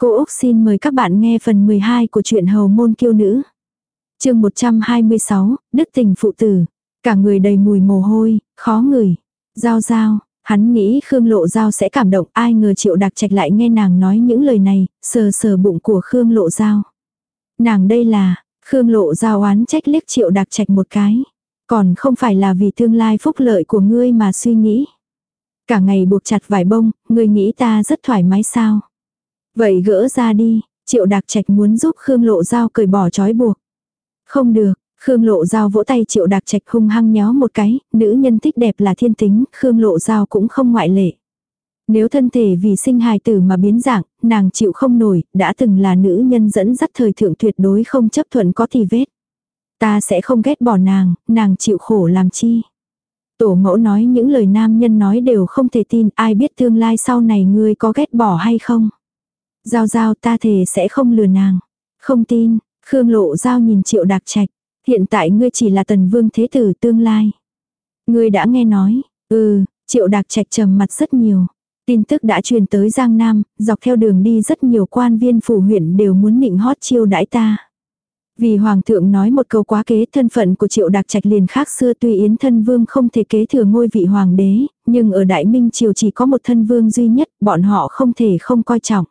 Cô Úc xin mời các bạn nghe phần 12 của truyện Hầu Môn Kiêu Nữ. chương 126, Đức tình phụ tử. Cả người đầy mùi mồ hôi, khó ngửi. Giao giao, hắn nghĩ Khương Lộ Giao sẽ cảm động ai ngờ Triệu Đặc Trạch lại nghe nàng nói những lời này, sờ sờ bụng của Khương Lộ Giao. Nàng đây là, Khương Lộ Giao oán trách liếc Triệu Đặc Trạch một cái. Còn không phải là vì tương lai phúc lợi của ngươi mà suy nghĩ. Cả ngày buộc chặt vải bông, ngươi nghĩ ta rất thoải mái sao? Vậy gỡ ra đi, triệu đặc trạch muốn giúp Khương Lộ Giao cởi bỏ trói buộc. Không được, Khương Lộ Giao vỗ tay triệu đặc trạch hung hăng nhéo một cái, nữ nhân thích đẹp là thiên tính, Khương Lộ Giao cũng không ngoại lệ. Nếu thân thể vì sinh hài tử mà biến dạng, nàng chịu không nổi, đã từng là nữ nhân dẫn dắt thời thượng tuyệt đối không chấp thuận có thì vết. Ta sẽ không ghét bỏ nàng, nàng chịu khổ làm chi. Tổ mẫu nói những lời nam nhân nói đều không thể tin, ai biết tương lai sau này ngươi có ghét bỏ hay không. Giao giao ta thề sẽ không lừa nàng. Không tin, Khương Lộ Giao nhìn Triệu Đạc Trạch. Hiện tại ngươi chỉ là tần vương thế tử tương lai. Ngươi đã nghe nói, ừ, Triệu Đạc Trạch trầm mặt rất nhiều. Tin tức đã truyền tới Giang Nam, dọc theo đường đi rất nhiều quan viên phủ huyện đều muốn nịnh hót chiêu đãi ta. Vì Hoàng thượng nói một câu quá kế thân phận của Triệu Đạc Trạch liền khác xưa tuy Yến thân vương không thể kế thừa ngôi vị Hoàng đế, nhưng ở Đại Minh Triều chỉ có một thân vương duy nhất, bọn họ không thể không coi trọng.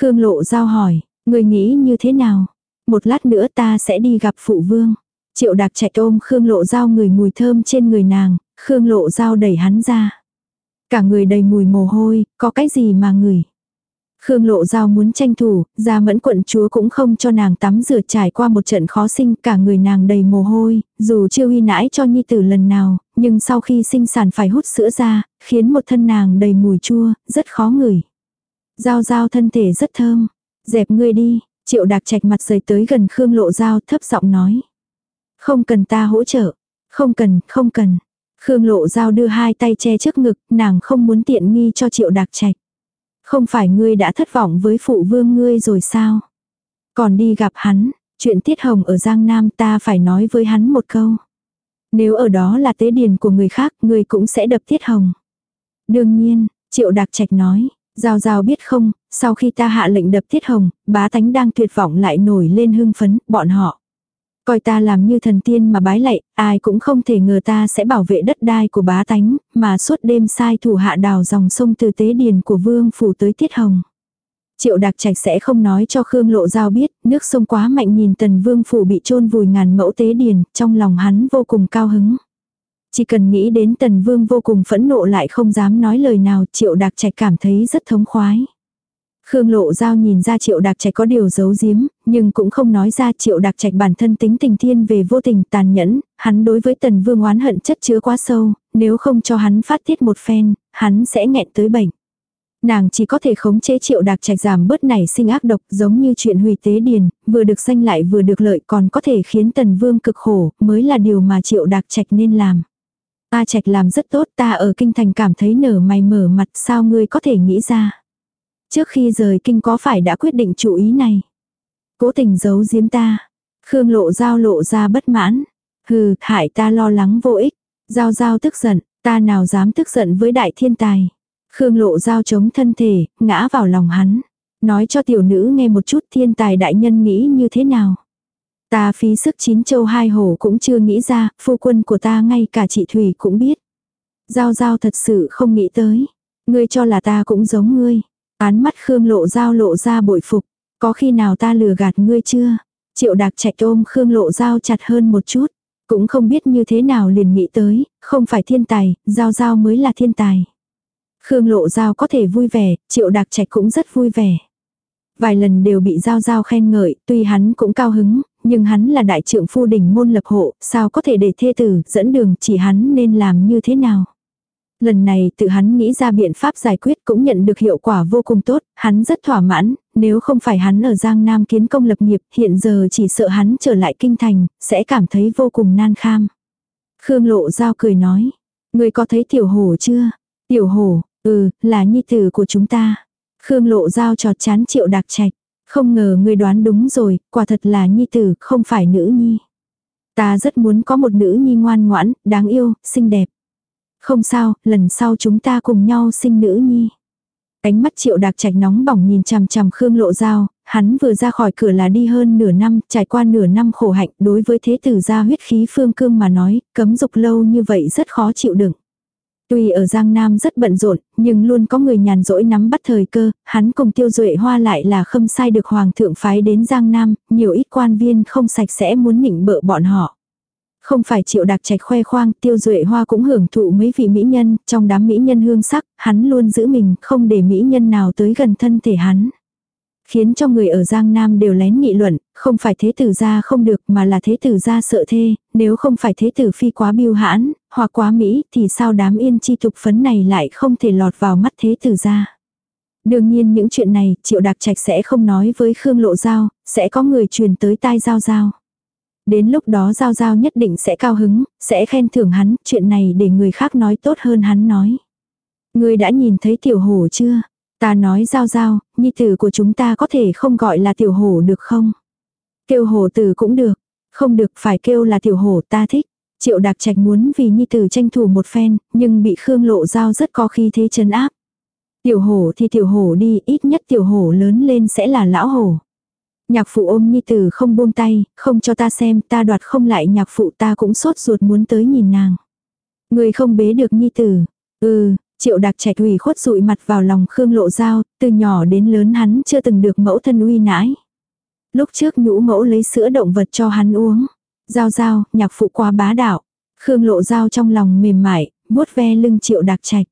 Khương Lộ Giao hỏi, người nghĩ như thế nào? Một lát nữa ta sẽ đi gặp phụ vương. Triệu đạc chạy ôm Khương Lộ Giao người mùi thơm trên người nàng, Khương Lộ Giao đẩy hắn ra. Cả người đầy mùi mồ hôi, có cái gì mà ngửi. Khương Lộ Giao muốn tranh thủ, ra mẫn quận chúa cũng không cho nàng tắm rửa trải qua một trận khó sinh, cả người nàng đầy mồ hôi, dù chưa uy nãi cho nhi tử lần nào, nhưng sau khi sinh sản phải hút sữa ra, khiến một thân nàng đầy mùi chua, rất khó ngửi. Giao giao thân thể rất thơm. Dẹp ngươi đi, triệu đạc trạch mặt rời tới gần Khương Lộ Giao thấp giọng nói. Không cần ta hỗ trợ. Không cần, không cần. Khương Lộ Giao đưa hai tay che trước ngực, nàng không muốn tiện nghi cho triệu đạc trạch. Không phải ngươi đã thất vọng với phụ vương ngươi rồi sao? Còn đi gặp hắn, chuyện tiết hồng ở Giang Nam ta phải nói với hắn một câu. Nếu ở đó là tế điền của người khác, ngươi cũng sẽ đập tiết hồng. Đương nhiên, triệu đạc trạch nói, Giao giao biết không, sau khi ta hạ lệnh đập thiết hồng, bá tánh đang tuyệt vọng lại nổi lên hưng phấn, bọn họ. Coi ta làm như thần tiên mà bái lạy, ai cũng không thể ngờ ta sẽ bảo vệ đất đai của bá tánh, mà suốt đêm sai thủ hạ đào dòng sông từ tế điền của vương phủ tới tiết hồng. Triệu đặc trạch sẽ không nói cho Khương Lộ Giao biết, nước sông quá mạnh nhìn tần vương phủ bị chôn vùi ngàn mẫu tế điền, trong lòng hắn vô cùng cao hứng. Chỉ cần nghĩ đến tần vương vô cùng phẫn nộ lại không dám nói lời nào triệu đạc trạch cảm thấy rất thống khoái. Khương Lộ Giao nhìn ra Triệu Đạc Trạch có điều giấu giếm, nhưng cũng không nói ra Triệu Đạc Trạch bản thân tính tình thiên về vô tình tàn nhẫn, hắn đối với Tần Vương oán hận chất chứa quá sâu, nếu không cho hắn phát tiết một phen, hắn sẽ nghẹn tới bệnh. Nàng chỉ có thể khống chế Triệu Đạc Trạch giảm bớt nảy sinh ác độc giống như chuyện hủy tế điền, vừa được danh lại vừa được lợi còn có thể khiến Tần Vương cực khổ, mới là điều mà Triệu Đạc Trạch nên làm. A Trạch làm rất tốt ta ở kinh thành cảm thấy nở mày mở mặt sao ngươi có thể nghĩ ra. Trước khi rời kinh có phải đã quyết định chủ ý này. Cố tình giấu giếm ta. Khương lộ giao lộ ra bất mãn. Hừ, hại ta lo lắng vô ích. Giao giao tức giận, ta nào dám tức giận với đại thiên tài. Khương lộ giao chống thân thể, ngã vào lòng hắn. Nói cho tiểu nữ nghe một chút thiên tài đại nhân nghĩ như thế nào. Ta phí sức chín châu hai hổ cũng chưa nghĩ ra, phu quân của ta ngay cả chị Thủy cũng biết. Giao giao thật sự không nghĩ tới. Ngươi cho là ta cũng giống ngươi. Án mắt Khương lộ giao lộ ra bội phục. Có khi nào ta lừa gạt ngươi chưa? Triệu đạc chạy ôm Khương lộ giao chặt hơn một chút. Cũng không biết như thế nào liền nghĩ tới, không phải thiên tài, giao giao mới là thiên tài. Khương lộ giao có thể vui vẻ, triệu đạc trạch cũng rất vui vẻ. Vài lần đều bị giao giao khen ngợi, tuy hắn cũng cao hứng, nhưng hắn là đại trượng phu đỉnh môn lập hộ, sao có thể để thê tử dẫn đường chỉ hắn nên làm như thế nào. Lần này tự hắn nghĩ ra biện pháp giải quyết cũng nhận được hiệu quả vô cùng tốt, hắn rất thỏa mãn, nếu không phải hắn ở Giang Nam kiến công lập nghiệp, hiện giờ chỉ sợ hắn trở lại kinh thành, sẽ cảm thấy vô cùng nan kham. Khương Lộ Giao cười nói, người có thấy tiểu hổ chưa? Tiểu hổ, ừ, là nhi tử của chúng ta. Khương Lộ Giao trọt chán triệu đặc trạch. Không ngờ người đoán đúng rồi, quả thật là nhi tử, không phải nữ nhi. Ta rất muốn có một nữ nhi ngoan ngoãn, đáng yêu, xinh đẹp. Không sao, lần sau chúng ta cùng nhau sinh nữ nhi. Cánh mắt triệu đạc trạch nóng bỏng nhìn chằm chằm Khương Lộ Giao, hắn vừa ra khỏi cửa là đi hơn nửa năm, trải qua nửa năm khổ hạnh đối với thế tử gia huyết khí phương cương mà nói, cấm dục lâu như vậy rất khó chịu đựng. Tuy ở Giang Nam rất bận rộn, nhưng luôn có người nhàn rỗi nắm bắt thời cơ, hắn cùng tiêu duệ hoa lại là khâm sai được Hoàng thượng phái đến Giang Nam, nhiều ít quan viên không sạch sẽ muốn nịnh bợ bọn họ. Không phải triệu đặc trạch khoe khoang, tiêu duệ hoa cũng hưởng thụ mấy vị mỹ nhân, trong đám mỹ nhân hương sắc, hắn luôn giữ mình, không để mỹ nhân nào tới gần thân thể hắn. Khiến cho người ở Giang Nam đều lén nghị luận, không phải thế tử gia không được mà là thế tử gia sợ thê, nếu không phải thế tử phi quá biêu hãn, hoặc quá mỹ thì sao đám yên chi tục phấn này lại không thể lọt vào mắt thế tử gia. Đương nhiên những chuyện này triệu đặc trạch sẽ không nói với Khương Lộ Giao, sẽ có người truyền tới tai Giao Giao. Đến lúc đó Giao Giao nhất định sẽ cao hứng, sẽ khen thưởng hắn, chuyện này để người khác nói tốt hơn hắn nói. Người đã nhìn thấy tiểu hổ chưa? Ta nói Giao Giao, nhi tử của chúng ta có thể không gọi là tiểu hổ được không? Kêu hổ tử cũng được, không được phải kêu là tiểu hổ ta thích. Triệu Đạc Trạch muốn vì nhi tử tranh thủ một phen, nhưng bị Khương Lộ Giao rất có khí thế chấn áp. Tiểu hổ thì tiểu hổ đi, ít nhất tiểu hổ lớn lên sẽ là lão hổ. Nhạc phụ ôm nhi tử không buông tay, không cho ta xem, ta đoạt không lại nhạc phụ ta cũng sốt ruột muốn tới nhìn nàng. Người không bế được nhi tử. Ừ, triệu đặc trẻ ủy khuất rụi mặt vào lòng Khương Lộ Giao, từ nhỏ đến lớn hắn chưa từng được mẫu thân uy nãi. Lúc trước nhũ mẫu lấy sữa động vật cho hắn uống. Giao giao, nhạc phụ quá bá đạo. Khương Lộ Giao trong lòng mềm mại, vuốt ve lưng triệu đặc trạch.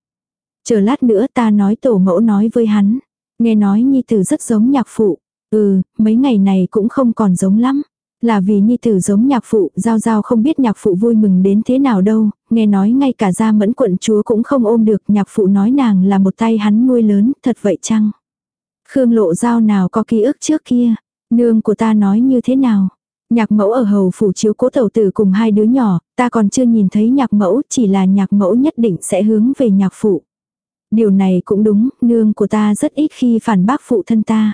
Chờ lát nữa ta nói tổ mẫu nói với hắn. Nghe nói nhi tử rất giống nhạc phụ. Ừ, mấy ngày này cũng không còn giống lắm. Là vì nhi tử giống nhạc phụ, giao giao không biết nhạc phụ vui mừng đến thế nào đâu, nghe nói ngay cả gia mẫn quận chúa cũng không ôm được, nhạc phụ nói nàng là một tay hắn nuôi lớn, thật vậy chăng? Khương lộ giao nào có ký ức trước kia, nương của ta nói như thế nào? Nhạc mẫu ở hầu phủ chiếu cố tẩu tử cùng hai đứa nhỏ, ta còn chưa nhìn thấy nhạc mẫu, chỉ là nhạc mẫu nhất định sẽ hướng về nhạc phụ. Điều này cũng đúng, nương của ta rất ít khi phản bác phụ thân ta.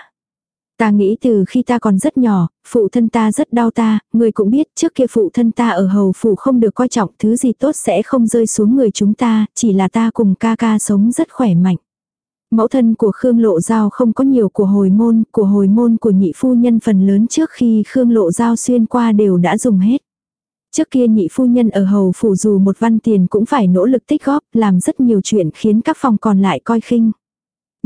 Ta nghĩ từ khi ta còn rất nhỏ, phụ thân ta rất đau ta, người cũng biết trước kia phụ thân ta ở hầu phủ không được coi trọng thứ gì tốt sẽ không rơi xuống người chúng ta, chỉ là ta cùng ca ca sống rất khỏe mạnh. Mẫu thân của Khương Lộ Giao không có nhiều của hồi môn, của hồi môn của nhị phu nhân phần lớn trước khi Khương Lộ Giao xuyên qua đều đã dùng hết. Trước kia nhị phu nhân ở hầu phủ dù một văn tiền cũng phải nỗ lực tích góp, làm rất nhiều chuyện khiến các phòng còn lại coi khinh.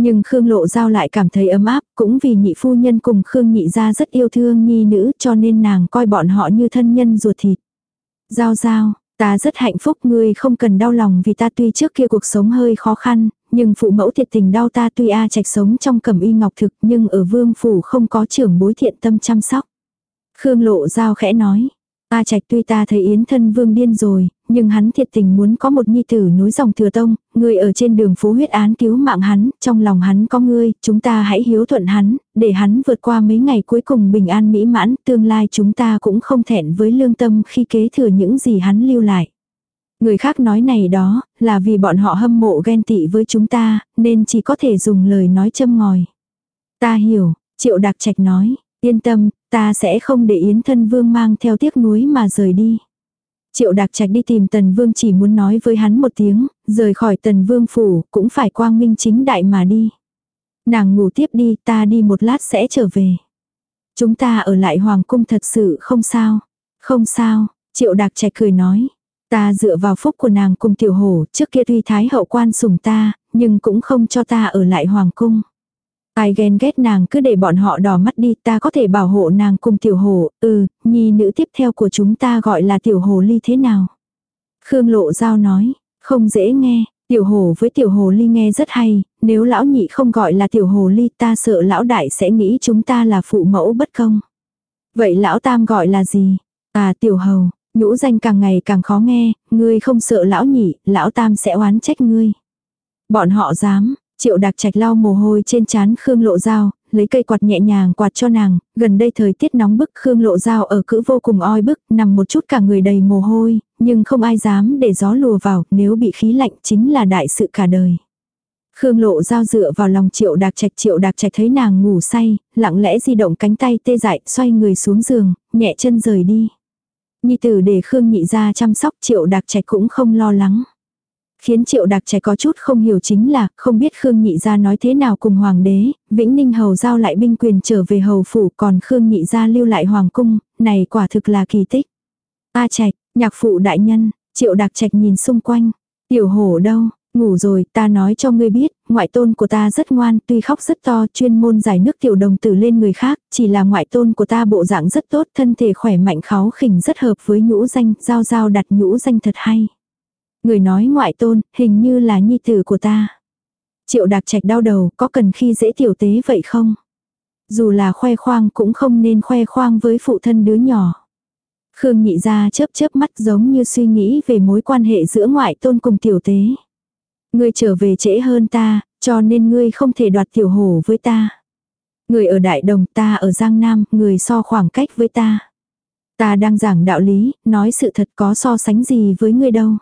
Nhưng Khương Lộ Giao lại cảm thấy ấm áp, cũng vì nhị phu nhân cùng Khương nhị gia rất yêu thương nhi nữ cho nên nàng coi bọn họ như thân nhân ruột thịt. Giao giao, ta rất hạnh phúc ngươi không cần đau lòng vì ta tuy trước kia cuộc sống hơi khó khăn, nhưng phụ mẫu thiệt tình đau ta tuy A trạch sống trong cẩm y ngọc thực nhưng ở vương phủ không có trưởng bối thiện tâm chăm sóc. Khương Lộ Giao khẽ nói, A Trạch tuy ta thấy Yến thân vương điên rồi, nhưng hắn thiệt tình muốn có một nhi tử nối dòng thừa tông, người ở trên đường phố huyết án cứu mạng hắn, trong lòng hắn có ngươi, chúng ta hãy hiếu thuận hắn, để hắn vượt qua mấy ngày cuối cùng bình an mỹ mãn, tương lai chúng ta cũng không thẹn với lương tâm khi kế thừa những gì hắn lưu lại. Người khác nói này đó, là vì bọn họ hâm mộ ghen tị với chúng ta, nên chỉ có thể dùng lời nói châm ngòi. Ta hiểu, triệu đặc trạch nói, yên tâm, ta sẽ không để Yến thân vương mang theo tiếc nuối mà rời đi. Triệu Đạc Trạch đi tìm Tần Vương chỉ muốn nói với hắn một tiếng, rời khỏi Tần Vương phủ, cũng phải quang minh chính đại mà đi. Nàng ngủ tiếp đi, ta đi một lát sẽ trở về. Chúng ta ở lại Hoàng cung thật sự không sao. Không sao, Triệu Đạc Trạch cười nói. Ta dựa vào phúc của nàng cùng tiểu hổ, trước kia tuy thái hậu quan sủng ta, nhưng cũng không cho ta ở lại Hoàng cung. Ai ghen ghét nàng cứ để bọn họ đỏ mắt đi ta có thể bảo hộ nàng cùng tiểu hồ, ừ, nhi nữ tiếp theo của chúng ta gọi là tiểu hồ ly thế nào. Khương Lộ Giao nói, không dễ nghe, tiểu hồ với tiểu hồ ly nghe rất hay, nếu lão nhị không gọi là tiểu hồ ly ta sợ lão đại sẽ nghĩ chúng ta là phụ mẫu bất công. Vậy lão tam gọi là gì? À tiểu hầu, nhũ danh càng ngày càng khó nghe, ngươi không sợ lão nhị, lão tam sẽ oán trách ngươi. Bọn họ dám, Triệu đặc trạch lau mồ hôi trên trán Khương Lộ Giao, lấy cây quạt nhẹ nhàng quạt cho nàng, gần đây thời tiết nóng bức Khương Lộ Giao ở cữ vô cùng oi bức, nằm một chút cả người đầy mồ hôi, nhưng không ai dám để gió lùa vào, nếu bị khí lạnh chính là đại sự cả đời. Khương Lộ Giao dựa vào lòng Triệu Đạc Trạch, Triệu Đạc Trạch thấy nàng ngủ say, lặng lẽ di động cánh tay tê dại, xoay người xuống giường, nhẹ chân rời đi. Nhi tử để Khương nhị ra chăm sóc Triệu Đạc Trạch cũng không lo lắng. Khiến triệu đặc trẻ có chút không hiểu chính là, không biết Khương Nhị Gia nói thế nào cùng Hoàng đế, Vĩnh Ninh Hầu giao lại binh quyền trở về Hầu Phủ còn Khương Nhị Gia lưu lại Hoàng Cung, này quả thực là kỳ tích. A Trạch, nhạc phụ đại nhân, triệu đặc trạch nhìn xung quanh. Tiểu hổ đâu, ngủ rồi, ta nói cho ngươi biết, ngoại tôn của ta rất ngoan, tuy khóc rất to, chuyên môn giải nước tiểu đồng tử lên người khác, chỉ là ngoại tôn của ta bộ dạng rất tốt, thân thể khỏe mạnh kháu khỉnh rất hợp với nhũ danh, giao giao đặt nhũ danh thật hay. Người nói ngoại tôn, hình như là nhi tử của ta. Triệu đạc trạch đau đầu, có cần khi dễ tiểu tế vậy không? Dù là khoe khoang cũng không nên khoe khoang với phụ thân đứa nhỏ. Khương nhị ra chớp chớp mắt giống như suy nghĩ về mối quan hệ giữa ngoại tôn cùng tiểu tế. Ngươi trở về trễ hơn ta, cho nên ngươi không thể đoạt tiểu hổ với ta. Người ở Đại Đồng ta ở Giang Nam, người so khoảng cách với ta. Ta đang giảng đạo lý, nói sự thật có so sánh gì với ngươi đâu.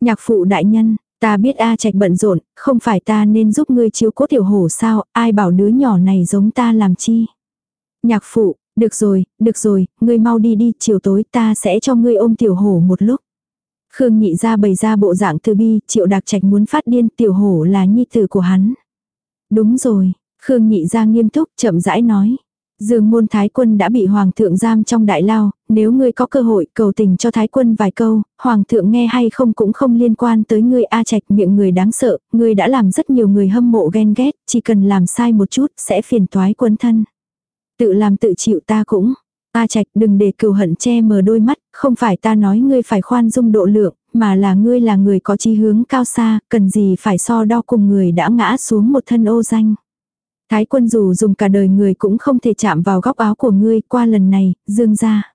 Nhạc phụ đại nhân, ta biết A Trạch bận rộn, không phải ta nên giúp ngươi chiếu cố tiểu hổ sao, ai bảo đứa nhỏ này giống ta làm chi. Nhạc phụ, được rồi, được rồi, ngươi mau đi đi, chiều tối ta sẽ cho ngươi ôm tiểu hổ một lúc. Khương nhị ra bày ra bộ dạng từ bi, triệu đặc trạch muốn phát điên, tiểu hổ là nhi tử của hắn. Đúng rồi, Khương nhị ra nghiêm túc, chậm rãi nói. Dương môn thái quân đã bị hoàng thượng giam trong đại lao, nếu ngươi có cơ hội cầu tình cho thái quân vài câu, hoàng thượng nghe hay không cũng không liên quan tới ngươi A Trạch miệng người đáng sợ, ngươi đã làm rất nhiều người hâm mộ ghen ghét, chỉ cần làm sai một chút sẽ phiền toái quân thân. Tự làm tự chịu ta cũng. A Trạch đừng để cừu hận che mờ đôi mắt, không phải ta nói ngươi phải khoan dung độ lượng, mà là ngươi là người có chí hướng cao xa, cần gì phải so đo cùng người đã ngã xuống một thân ô danh. Thái quân dù dùng cả đời người cũng không thể chạm vào góc áo của ngươi qua lần này, dương ra.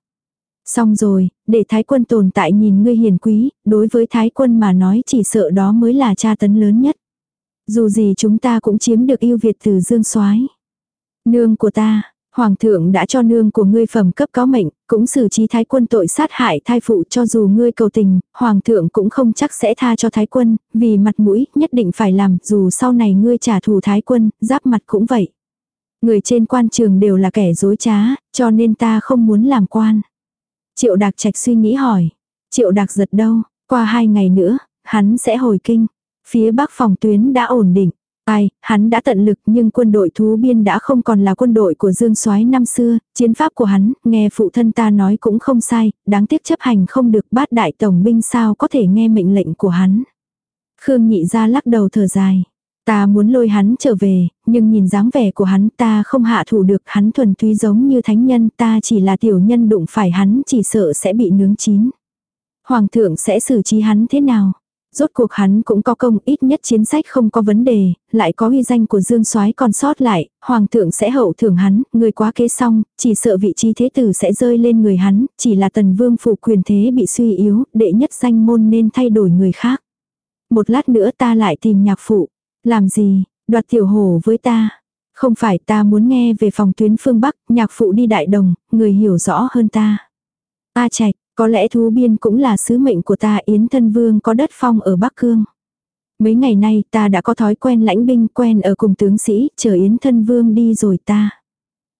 Xong rồi, để thái quân tồn tại nhìn ngươi hiền quý, đối với thái quân mà nói chỉ sợ đó mới là tra tấn lớn nhất. Dù gì chúng ta cũng chiếm được yêu Việt từ dương soái Nương của ta, Hoàng thượng đã cho nương của ngươi phẩm cấp có mệnh, cũng xử trí thái quân tội sát hại thai phụ cho dù ngươi cầu tình, hoàng thượng cũng không chắc sẽ tha cho thái quân, vì mặt mũi nhất định phải làm, dù sau này ngươi trả thù thái quân, giáp mặt cũng vậy. Người trên quan trường đều là kẻ dối trá, cho nên ta không muốn làm quan. Triệu Đạc Trạch suy nghĩ hỏi. Triệu Đạc giật đâu, qua hai ngày nữa, hắn sẽ hồi kinh. Phía bắc phòng tuyến đã ổn định. Ai, hắn đã tận lực nhưng quân đội thú biên đã không còn là quân đội của Dương Soái năm xưa, chiến pháp của hắn, nghe phụ thân ta nói cũng không sai, đáng tiếc chấp hành không được bát đại tổng binh sao có thể nghe mệnh lệnh của hắn. Khương nhị ra lắc đầu thở dài. Ta muốn lôi hắn trở về, nhưng nhìn dáng vẻ của hắn ta không hạ thủ được hắn thuần túy giống như thánh nhân ta chỉ là tiểu nhân đụng phải hắn chỉ sợ sẽ bị nướng chín. Hoàng thượng sẽ xử trí hắn thế nào? Rốt cuộc hắn cũng có công ít nhất chiến sách không có vấn đề, lại có uy danh của Dương Soái còn sót lại, hoàng thượng sẽ hậu thưởng hắn, người quá kế xong, chỉ sợ vị trí thế tử sẽ rơi lên người hắn, chỉ là tần vương phủ quyền thế bị suy yếu, đệ nhất danh môn nên thay đổi người khác. Một lát nữa ta lại tìm nhạc phụ, làm gì, đoạt tiểu hồ với ta. Không phải ta muốn nghe về phòng tuyến phương Bắc, nhạc phụ đi đại đồng, người hiểu rõ hơn ta. Ta trạch, có lẽ thú biên cũng là sứ mệnh của ta Yến Thân Vương có đất phong ở Bắc Cương. Mấy ngày nay ta đã có thói quen lãnh binh quen ở cùng tướng sĩ, chờ Yến Thân Vương đi rồi ta.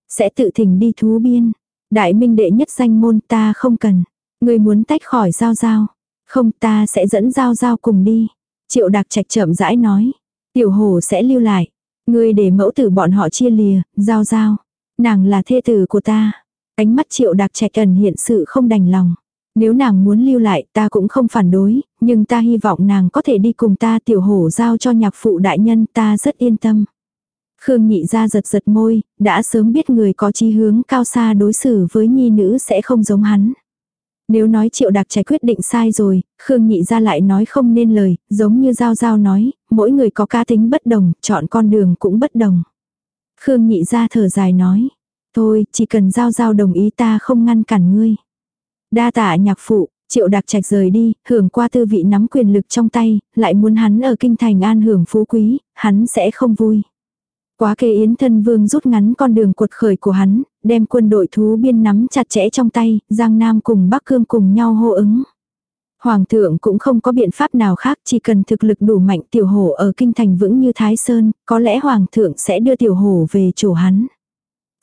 Sẽ tự thỉnh đi thú biên. Đại minh đệ nhất danh môn ta không cần. Người muốn tách khỏi giao giao. Không ta sẽ dẫn giao giao cùng đi. Triệu đặc trạch chậm rãi nói. Tiểu hồ sẽ lưu lại. Người để mẫu tử bọn họ chia lìa, giao giao. Nàng là thê tử của ta. Ánh mắt triệu đặc trạch ẩn hiện sự không đành lòng. Nếu nàng muốn lưu lại ta cũng không phản đối, nhưng ta hy vọng nàng có thể đi cùng ta tiểu hổ giao cho nhạc phụ đại nhân ta rất yên tâm. Khương nhị ra giật giật môi, đã sớm biết người có chí hướng cao xa đối xử với nhi nữ sẽ không giống hắn. Nếu nói triệu đặc trái quyết định sai rồi, Khương nhị ra lại nói không nên lời, giống như Giao Giao nói, mỗi người có cá tính bất đồng, chọn con đường cũng bất đồng. Khương nhị ra thở dài nói, thôi, chỉ cần Giao Giao đồng ý ta không ngăn cản ngươi. Đa tạ nhạc phụ, triệu đặc trạch rời đi, hưởng qua tư vị nắm quyền lực trong tay, lại muốn hắn ở kinh thành an hưởng phú quý, hắn sẽ không vui. Quá kê yến thân vương rút ngắn con đường cuột khởi của hắn, đem quân đội thú biên nắm chặt chẽ trong tay, Giang Nam cùng Bắc Cương cùng nhau hô ứng. Hoàng thượng cũng không có biện pháp nào khác, chỉ cần thực lực đủ mạnh tiểu hổ ở kinh thành vững như Thái Sơn, có lẽ Hoàng thượng sẽ đưa tiểu hổ về chỗ hắn.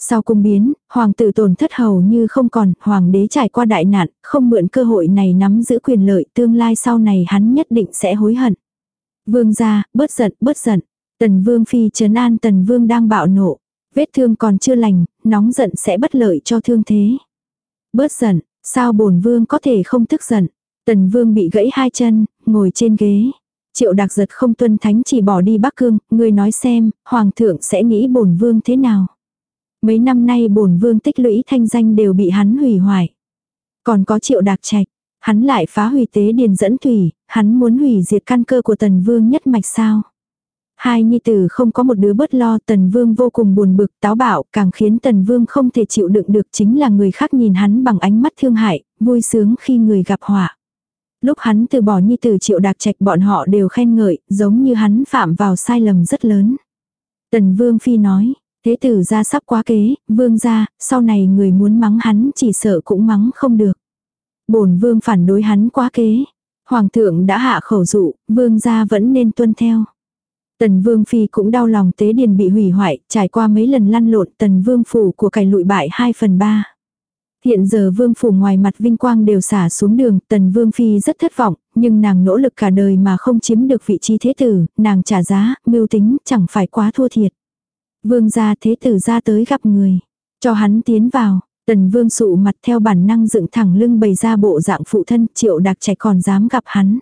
Sau cung biến, hoàng tử tổn thất hầu như không còn, hoàng đế trải qua đại nạn, không mượn cơ hội này nắm giữ quyền lợi tương lai sau này hắn nhất định sẽ hối hận. Vương gia, bớt giận, bớt giận. Tần vương phi trấn an tần vương đang bạo nộ. Vết thương còn chưa lành, nóng giận sẽ bất lợi cho thương thế. Bớt giận, sao bổn vương có thể không tức giận. Tần vương bị gãy hai chân, ngồi trên ghế. Triệu đặc giật không tuân thánh chỉ bỏ đi Bắc Cương, người nói xem, hoàng thượng sẽ nghĩ bổn vương thế nào. Mấy năm nay bổn vương tích lũy thanh danh đều bị hắn hủy hoại. Còn có triệu đạc trạch, hắn lại phá hủy tế điền dẫn thủy, hắn muốn hủy diệt căn cơ của tần vương nhất mạch sao. Hai nhi tử không có một đứa bớt lo tần vương vô cùng buồn bực táo bạo càng khiến tần vương không thể chịu đựng được chính là người khác nhìn hắn bằng ánh mắt thương hại, vui sướng khi người gặp họa. Lúc hắn từ bỏ nhi tử triệu đạc trạch bọn họ đều khen ngợi, giống như hắn phạm vào sai lầm rất lớn. Tần vương phi nói, thế tử ra sắp quá kế, vương ra, sau này người muốn mắng hắn chỉ sợ cũng mắng không được. bổn vương phản đối hắn quá kế. Hoàng thượng đã hạ khẩu dụ, vương gia vẫn nên tuân theo. Tần Vương Phi cũng đau lòng tế điền bị hủy hoại, trải qua mấy lần lăn lộn Tần Vương Phủ của cải lụi bại 2 phần 3. Hiện giờ Vương Phủ ngoài mặt vinh quang đều xả xuống đường, Tần Vương Phi rất thất vọng, nhưng nàng nỗ lực cả đời mà không chiếm được vị trí thế tử, nàng trả giá, mưu tính, chẳng phải quá thua thiệt. Vương gia thế tử ra tới gặp người, cho hắn tiến vào. Tần vương sụ mặt theo bản năng dựng thẳng lưng bày ra bộ dạng phụ thân triệu đặc trẻ còn dám gặp hắn.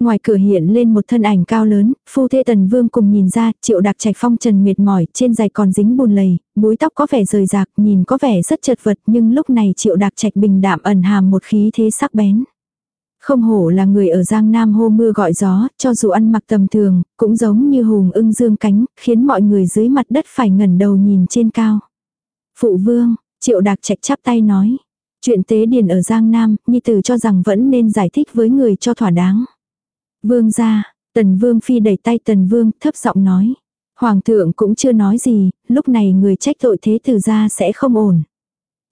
Ngoài cửa hiện lên một thân ảnh cao lớn, phu thê tần vương cùng nhìn ra, triệu đặc trạch phong trần mệt mỏi, trên giày còn dính bùn lầy, búi tóc có vẻ rời rạc, nhìn có vẻ rất chật vật nhưng lúc này triệu đặc trạch bình đạm ẩn hàm một khí thế sắc bén. Không hổ là người ở Giang Nam hô mưa gọi gió, cho dù ăn mặc tầm thường, cũng giống như hùng ưng dương cánh, khiến mọi người dưới mặt đất phải ngẩn đầu nhìn trên cao. Phụ vương, triệu đạc trạch chắp tay nói. Chuyện tế điền ở Giang Nam, Nhi Tử cho rằng vẫn nên giải thích với người cho thỏa đáng. Vương ra, tần vương phi đẩy tay tần vương thấp giọng nói. Hoàng thượng cũng chưa nói gì, lúc này người trách tội thế tử gia sẽ không ổn.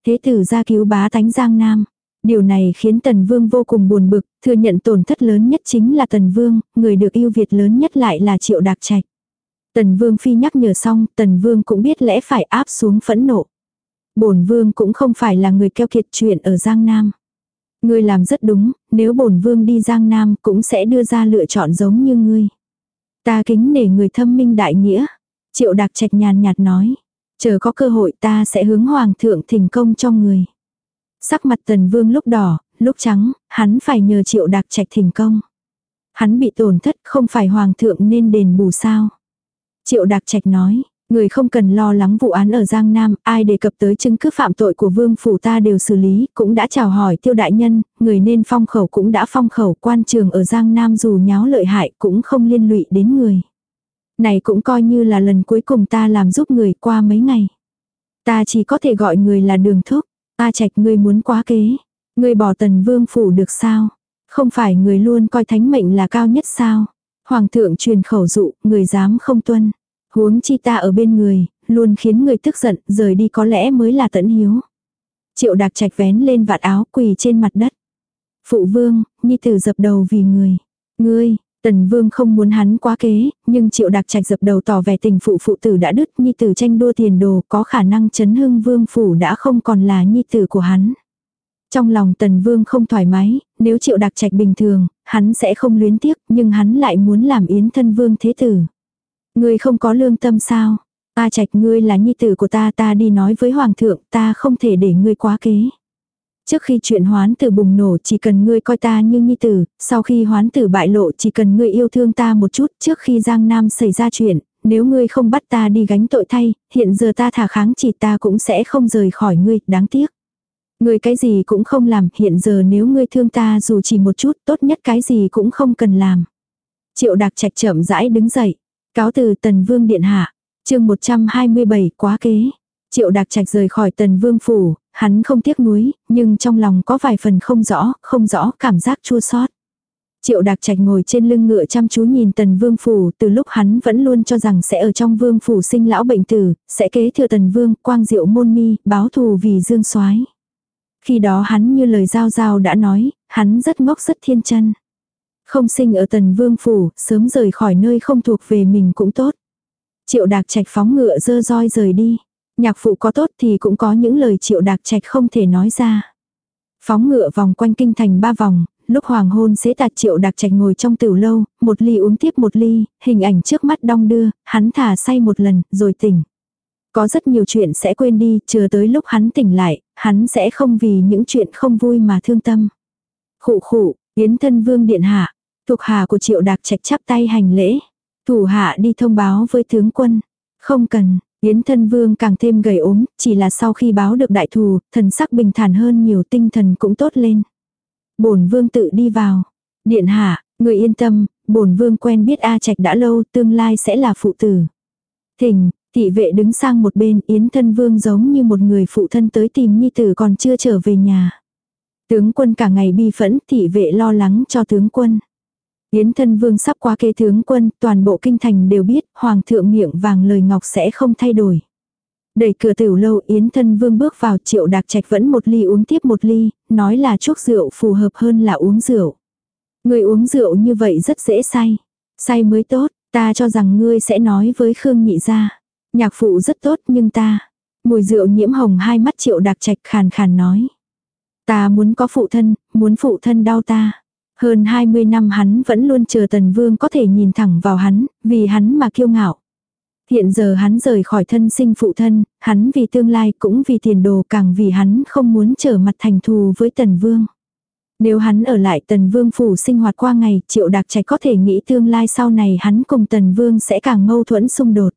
Thế tử gia cứu bá tánh Giang Nam. Điều này khiến Tần Vương vô cùng buồn bực, thừa nhận tổn thất lớn nhất chính là Tần Vương, người được yêu Việt lớn nhất lại là Triệu Đạc Trạch. Tần Vương phi nhắc nhở xong, Tần Vương cũng biết lẽ phải áp xuống phẫn nộ. Bổn Vương cũng không phải là người keo kiệt chuyện ở Giang Nam. Ngươi làm rất đúng, nếu bổn vương đi Giang Nam cũng sẽ đưa ra lựa chọn giống như ngươi. Ta kính nể người thâm minh đại nghĩa. Triệu đặc trạch nhàn nhạt nói. Chờ có cơ hội ta sẽ hướng hoàng thượng thỉnh công cho người. Sắc mặt tần vương lúc đỏ, lúc trắng, hắn phải nhờ triệu đặc trạch thỉnh công. Hắn bị tổn thất không phải hoàng thượng nên đền bù sao. Triệu đặc trạch nói, Người không cần lo lắng vụ án ở Giang Nam, ai đề cập tới chứng cứ phạm tội của vương phủ ta đều xử lý, cũng đã chào hỏi tiêu đại nhân, người nên phong khẩu cũng đã phong khẩu quan trường ở Giang Nam dù nháo lợi hại cũng không liên lụy đến người. Này cũng coi như là lần cuối cùng ta làm giúp người qua mấy ngày. Ta chỉ có thể gọi người là đường thúc, ta trạch người muốn quá kế. Người bỏ tần vương phủ được sao? Không phải người luôn coi thánh mệnh là cao nhất sao? Hoàng thượng truyền khẩu dụ, người dám không tuân. Huống chi ta ở bên người, luôn khiến người tức giận, rời đi có lẽ mới là tận hiếu. Triệu đạc trạch vén lên vạt áo quỳ trên mặt đất. Phụ vương, nhi tử dập đầu vì người. Ngươi, tần vương không muốn hắn quá kế, nhưng triệu đạc trạch dập đầu tỏ vẻ tình phụ phụ tử đã đứt nhi tử tranh đua tiền đồ có khả năng chấn hưng vương phủ đã không còn là nhi tử của hắn. Trong lòng tần vương không thoải mái, nếu triệu đạc trạch bình thường, hắn sẽ không luyến tiếc, nhưng hắn lại muốn làm yến thân vương thế tử. Ngươi không có lương tâm sao? Ta trạch ngươi là nhi tử của ta ta đi nói với hoàng thượng ta không thể để ngươi quá kế. Trước khi chuyện hoán tử bùng nổ chỉ cần ngươi coi ta như nhi tử, sau khi hoán tử bại lộ chỉ cần ngươi yêu thương ta một chút trước khi Giang Nam xảy ra chuyện, nếu ngươi không bắt ta đi gánh tội thay, hiện giờ ta thả kháng chỉ ta cũng sẽ không rời khỏi ngươi, đáng tiếc. Ngươi cái gì cũng không làm, hiện giờ nếu ngươi thương ta dù chỉ một chút, tốt nhất cái gì cũng không cần làm. Triệu đặc trạch chậm rãi đứng dậy. Cáo từ Tần Vương Điện Hạ. chương 127 quá kế. Triệu Đạc Trạch rời khỏi Tần Vương Phủ, hắn không tiếc nuối, nhưng trong lòng có vài phần không rõ, không rõ cảm giác chua xót. Triệu Đạc Trạch ngồi trên lưng ngựa chăm chú nhìn Tần Vương Phủ, từ lúc hắn vẫn luôn cho rằng sẽ ở trong Vương Phủ sinh lão bệnh tử, sẽ kế thừa Tần Vương, quang diệu môn mi, báo thù vì dương soái Khi đó hắn như lời giao giao đã nói, hắn rất ngốc rất thiên chân. Không sinh ở tần vương phủ, sớm rời khỏi nơi không thuộc về mình cũng tốt. Triệu đạc trạch phóng ngựa dơ roi rời đi. Nhạc phụ có tốt thì cũng có những lời triệu đạc trạch không thể nói ra. Phóng ngựa vòng quanh kinh thành ba vòng, lúc hoàng hôn xế tạt triệu đạc trạch ngồi trong tiểu lâu, một ly uống tiếp một ly, hình ảnh trước mắt đong đưa, hắn thả say một lần, rồi tỉnh. Có rất nhiều chuyện sẽ quên đi, chờ tới lúc hắn tỉnh lại, hắn sẽ không vì những chuyện không vui mà thương tâm. Khụ khụ, Yến thân vương điện hạ, thuộc hạ của triệu đạc trạch chắp tay hành lễ. Thủ hạ đi thông báo với tướng quân. Không cần, Yến thân vương càng thêm gầy ốm, chỉ là sau khi báo được đại thù, thần sắc bình thản hơn nhiều tinh thần cũng tốt lên. bổn vương tự đi vào. Điện hạ, người yên tâm, bổn vương quen biết A Trạch đã lâu, tương lai sẽ là phụ tử. Thỉnh, thị vệ đứng sang một bên, Yến thân vương giống như một người phụ thân tới tìm nhi tử còn chưa trở về nhà. Tướng quân cả ngày bi phẫn, thị vệ lo lắng cho tướng quân. Yến thân vương sắp qua kế tướng quân, toàn bộ kinh thành đều biết, hoàng thượng miệng vàng lời ngọc sẽ không thay đổi. Đẩy cửa tiểu lâu Yến thân vương bước vào triệu đạc trạch vẫn một ly uống tiếp một ly, nói là chuốc rượu phù hợp hơn là uống rượu. Người uống rượu như vậy rất dễ say. Say mới tốt, ta cho rằng ngươi sẽ nói với Khương nhị gia. Nhạc phụ rất tốt nhưng ta. Mùi rượu nhiễm hồng hai mắt triệu đạc trạch khàn khàn nói. Ta muốn có phụ thân, muốn phụ thân đau ta. Hơn 20 năm hắn vẫn luôn chờ Tần Vương có thể nhìn thẳng vào hắn, vì hắn mà kiêu ngạo. Hiện giờ hắn rời khỏi thân sinh phụ thân, hắn vì tương lai cũng vì tiền đồ càng vì hắn không muốn trở mặt thành thù với Tần Vương. Nếu hắn ở lại Tần Vương phủ sinh hoạt qua ngày, Triệu đặc Trạch có thể nghĩ tương lai sau này hắn cùng Tần Vương sẽ càng mâu thuẫn xung đột.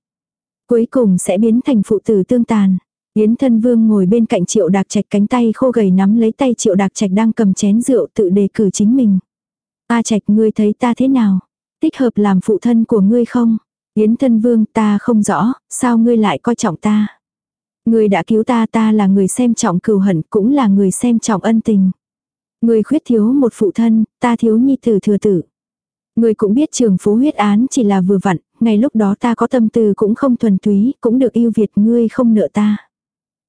Cuối cùng sẽ biến thành phụ tử tương tàn. Yến thân vương ngồi bên cạnh triệu đạc trạch cánh tay khô gầy nắm lấy tay triệu đạc trạch đang cầm chén rượu tự đề cử chính mình. A trạch ngươi thấy ta thế nào? Thích hợp làm phụ thân của ngươi không? Yến thân vương ta không rõ, sao ngươi lại coi trọng ta? Ngươi đã cứu ta ta là người xem trọng cừu hận cũng là người xem trọng ân tình. Ngươi khuyết thiếu một phụ thân, ta thiếu nhi tử thừa tử. Ngươi cũng biết trường phố huyết án chỉ là vừa vặn, ngày lúc đó ta có tâm tư cũng không thuần túy, cũng được yêu Việt ngươi không nợ ta.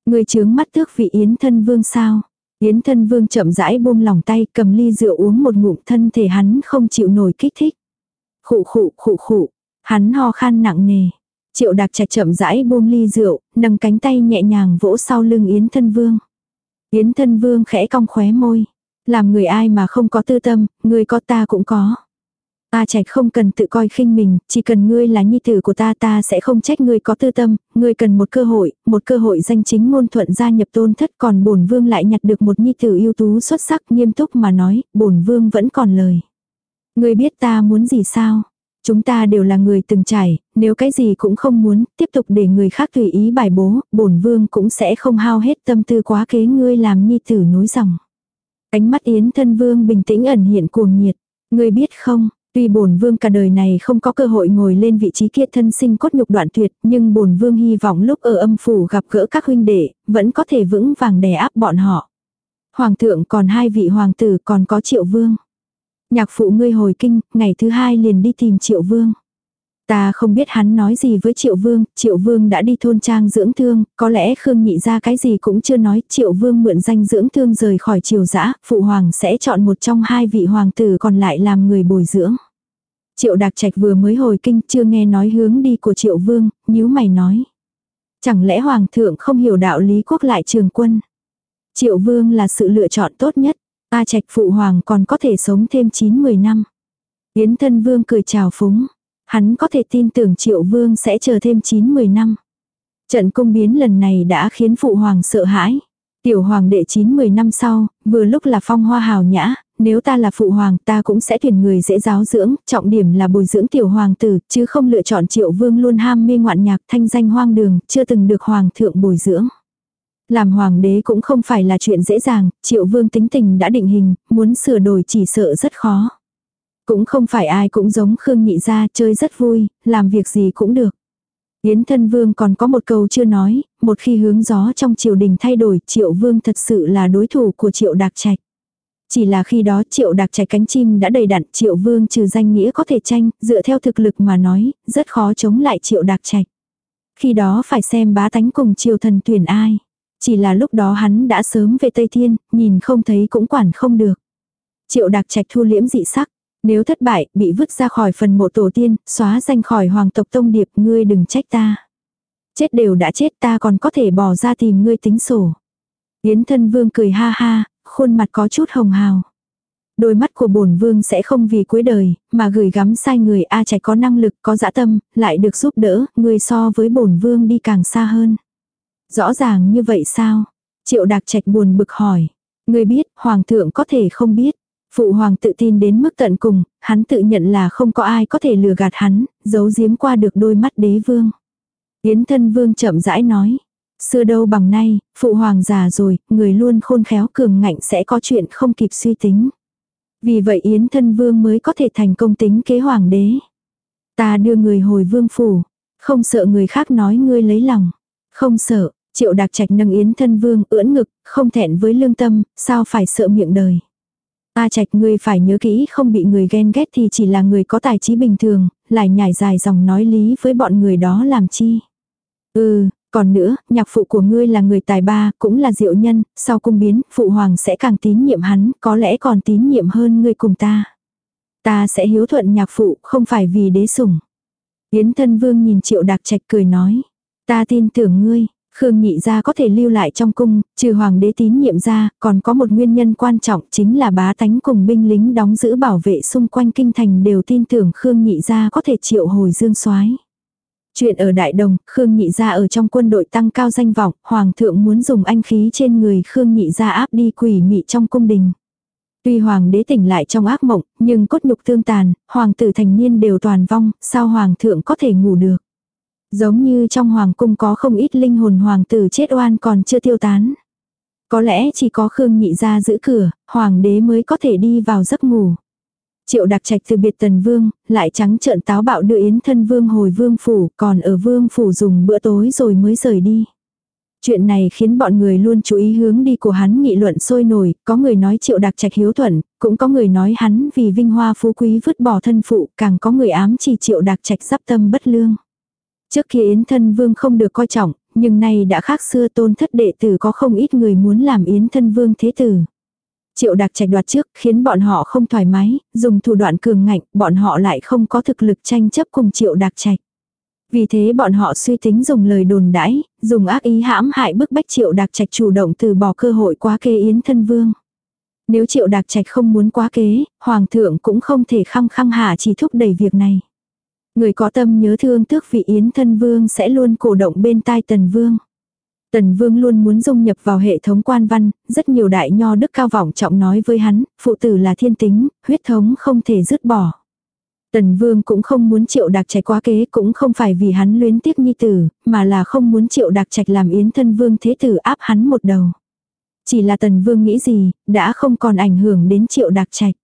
Ngươi chướng mắt tước vị yến thân vương sao? Yến thân vương chậm rãi buông lòng tay cầm ly rượu uống một ngụm thân thể hắn không chịu nổi kích thích. Khụ khụ khụ khụ, hắn ho khan nặng nề. Triệu đạc trạch chậm rãi buông ly rượu, nâng cánh tay nhẹ nhàng vỗ sau lưng Yến thân vương. Yến thân vương khẽ cong khóe môi. Làm người ai mà không có tư tâm, người có ta cũng có. A Trạch không cần tự coi khinh mình, chỉ cần ngươi là nhi tử của ta ta sẽ không trách ngươi có tư tâm, ngươi cần một cơ hội, một cơ hội danh chính ngôn thuận gia nhập tôn thất còn bổn vương lại nhặt được một nhi tử ưu tú xuất sắc nghiêm túc mà nói, bổn vương vẫn còn lời. Ngươi biết ta muốn gì sao? Chúng ta đều là người từng trải, nếu cái gì cũng không muốn, tiếp tục để người khác tùy ý bài bố, bổn vương cũng sẽ không hao hết tâm tư quá kế ngươi làm nhi tử núi dòng. Ánh mắt Yến thân vương bình tĩnh ẩn hiện cuồng nhiệt. Ngươi biết không, Tuy bổn vương cả đời này không có cơ hội ngồi lên vị trí kia thân sinh cốt nhục đoạn tuyệt, nhưng bổn vương hy vọng lúc ở âm phủ gặp gỡ các huynh đệ, vẫn có thể vững vàng đè áp bọn họ. Hoàng thượng còn hai vị hoàng tử còn có triệu vương. Nhạc phụ ngươi hồi kinh, ngày thứ hai liền đi tìm triệu vương. Ta không biết hắn nói gì với Triệu Vương, Triệu Vương đã đi thôn trang dưỡng thương, có lẽ Khương Nhị ra cái gì cũng chưa nói, Triệu Vương mượn danh dưỡng thương rời khỏi triều dã Phụ Hoàng sẽ chọn một trong hai vị hoàng tử còn lại làm người bồi dưỡng. Triệu Đạc Trạch vừa mới hồi kinh chưa nghe nói hướng đi của Triệu Vương, nhíu mày nói. Chẳng lẽ Hoàng thượng không hiểu đạo lý quốc lại trường quân? Triệu Vương là sự lựa chọn tốt nhất, A Trạch Phụ Hoàng còn có thể sống thêm 9-10 năm. Yến thân Vương cười chào phúng. Hắn có thể tin tưởng Triệu Vương sẽ chờ thêm 9-10 năm. Trận cung biến lần này đã khiến Phụ Hoàng sợ hãi. Tiểu Hoàng đệ 9-10 năm sau, vừa lúc là phong hoa hào nhã, nếu ta là phụ hoàng ta cũng sẽ tuyển người dễ giáo dưỡng, trọng điểm là bồi dưỡng tiểu hoàng tử, chứ không lựa chọn triệu vương luôn ham mê ngoạn nhạc thanh danh hoang đường, chưa từng được hoàng thượng bồi dưỡng. Làm hoàng đế cũng không phải là chuyện dễ dàng, triệu vương tính tình đã định hình, muốn sửa đổi chỉ sợ rất khó. Cũng không phải ai cũng giống Khương Nhị gia chơi rất vui, làm việc gì cũng được. Yến thân vương còn có một câu chưa nói, một khi hướng gió trong triều đình thay đổi triệu vương thật sự là đối thủ của triệu đạc trạch. Chỉ là khi đó triệu đạc trạch cánh chim đã đầy đặn triệu vương trừ danh nghĩa có thể tranh, dựa theo thực lực mà nói, rất khó chống lại triệu đạc trạch. Khi đó phải xem bá tánh cùng triều thần tuyển ai. Chỉ là lúc đó hắn đã sớm về Tây Thiên, nhìn không thấy cũng quản không được. Triệu đạc trạch thu liễm dị sắc. Nếu thất bại, bị vứt ra khỏi phần mộ tổ tiên, xóa danh khỏi hoàng tộc tông điệp, ngươi đừng trách ta. Chết đều đã chết ta còn có thể bỏ ra tìm ngươi tính sổ. Yến thân vương cười ha ha, khuôn mặt có chút hồng hào. Đôi mắt của bổn vương sẽ không vì cuối đời, mà gửi gắm sai người A trạch có năng lực, có dã tâm, lại được giúp đỡ, người so với bổn vương đi càng xa hơn. Rõ ràng như vậy sao? Triệu đạc trạch buồn bực hỏi. Người biết, hoàng thượng có thể không biết. Phụ hoàng tự tin đến mức tận cùng, hắn tự nhận là không có ai có thể lừa gạt hắn, giấu giếm qua được đôi mắt đế vương. Yến thân vương chậm rãi nói. Xưa đâu bằng nay, phụ hoàng già rồi, người luôn khôn khéo cường ngạnh sẽ có chuyện không kịp suy tính. Vì vậy Yến thân vương mới có thể thành công tính kế hoàng đế. Ta đưa người hồi vương phủ, không sợ người khác nói ngươi lấy lòng. Không sợ, triệu đặc trạch nâng Yến thân vương ưỡn ngực, không thẹn với lương tâm, sao phải sợ miệng đời. Ta trạch ngươi phải nhớ kỹ không bị người ghen ghét thì chỉ là người có tài trí bình thường, lại nhảy dài dòng nói lý với bọn người đó làm chi. Ừ, còn nữa, nhạc phụ của ngươi là người tài ba, cũng là diệu nhân, sau cung biến, phụ hoàng sẽ càng tín nhiệm hắn, có lẽ còn tín nhiệm hơn ngươi cùng ta. Ta sẽ hiếu thuận nhạc phụ, không phải vì đế sủng. Yến thân vương nhìn triệu đạc trạch cười nói. Ta tin tưởng ngươi, Khương nhị gia có thể lưu lại trong cung, trừ hoàng đế tín nhiệm ra, còn có một nguyên nhân quan trọng chính là bá tánh cùng binh lính đóng giữ bảo vệ xung quanh kinh thành đều tin tưởng Khương nhị gia có thể triệu hồi dương soái. Chuyện ở Đại Đồng, Khương Nhị Gia ở trong quân đội tăng cao danh vọng, Hoàng thượng muốn dùng anh khí trên người Khương Nhị Gia áp đi quỷ mị trong cung đình. Tuy Hoàng đế tỉnh lại trong ác mộng, nhưng cốt nhục thương tàn, Hoàng tử thành niên đều toàn vong, sao Hoàng thượng có thể ngủ được. Giống như trong Hoàng cung có không ít linh hồn Hoàng tử chết oan còn chưa tiêu tán. Có lẽ chỉ có Khương Nhị Gia giữ cửa, Hoàng đế mới có thể đi vào giấc ngủ. Triệu đặc trạch từ biệt tần vương, lại trắng trợn táo bạo đưa yến thân vương hồi vương phủ, còn ở vương phủ dùng bữa tối rồi mới rời đi. Chuyện này khiến bọn người luôn chú ý hướng đi của hắn nghị luận sôi nổi, có người nói triệu đặc trạch hiếu thuận, cũng có người nói hắn vì vinh hoa phú quý vứt bỏ thân phụ, càng có người ám chỉ triệu đặc trạch sắp tâm bất lương. Trước kia yến thân vương không được coi trọng, nhưng nay đã khác xưa tôn thất đệ tử có không ít người muốn làm yến thân vương thế tử. Triệu đặc trạch đoạt trước khiến bọn họ không thoải mái, dùng thủ đoạn cường ngạnh, bọn họ lại không có thực lực tranh chấp cùng triệu đặc trạch. Vì thế bọn họ suy tính dùng lời đồn đãi, dùng ác ý hãm hại bức bách triệu đặc trạch chủ động từ bỏ cơ hội quá kế yến thân vương. Nếu triệu đặc trạch không muốn quá kế, hoàng thượng cũng không thể khăng khăng hạ chỉ thúc đẩy việc này. Người có tâm nhớ thương tước vị yến thân vương sẽ luôn cổ động bên tai tần vương. Tần Vương luôn muốn dung nhập vào hệ thống quan văn, rất nhiều đại nho đức cao vọng trọng nói với hắn, phụ tử là thiên tính, huyết thống không thể dứt bỏ. Tần Vương cũng không muốn triệu đặc trạch quá kế cũng không phải vì hắn luyến tiếc nhi tử, mà là không muốn triệu đặc trạch làm yến thân vương thế tử áp hắn một đầu. Chỉ là Tần Vương nghĩ gì, đã không còn ảnh hưởng đến triệu đặc trạch.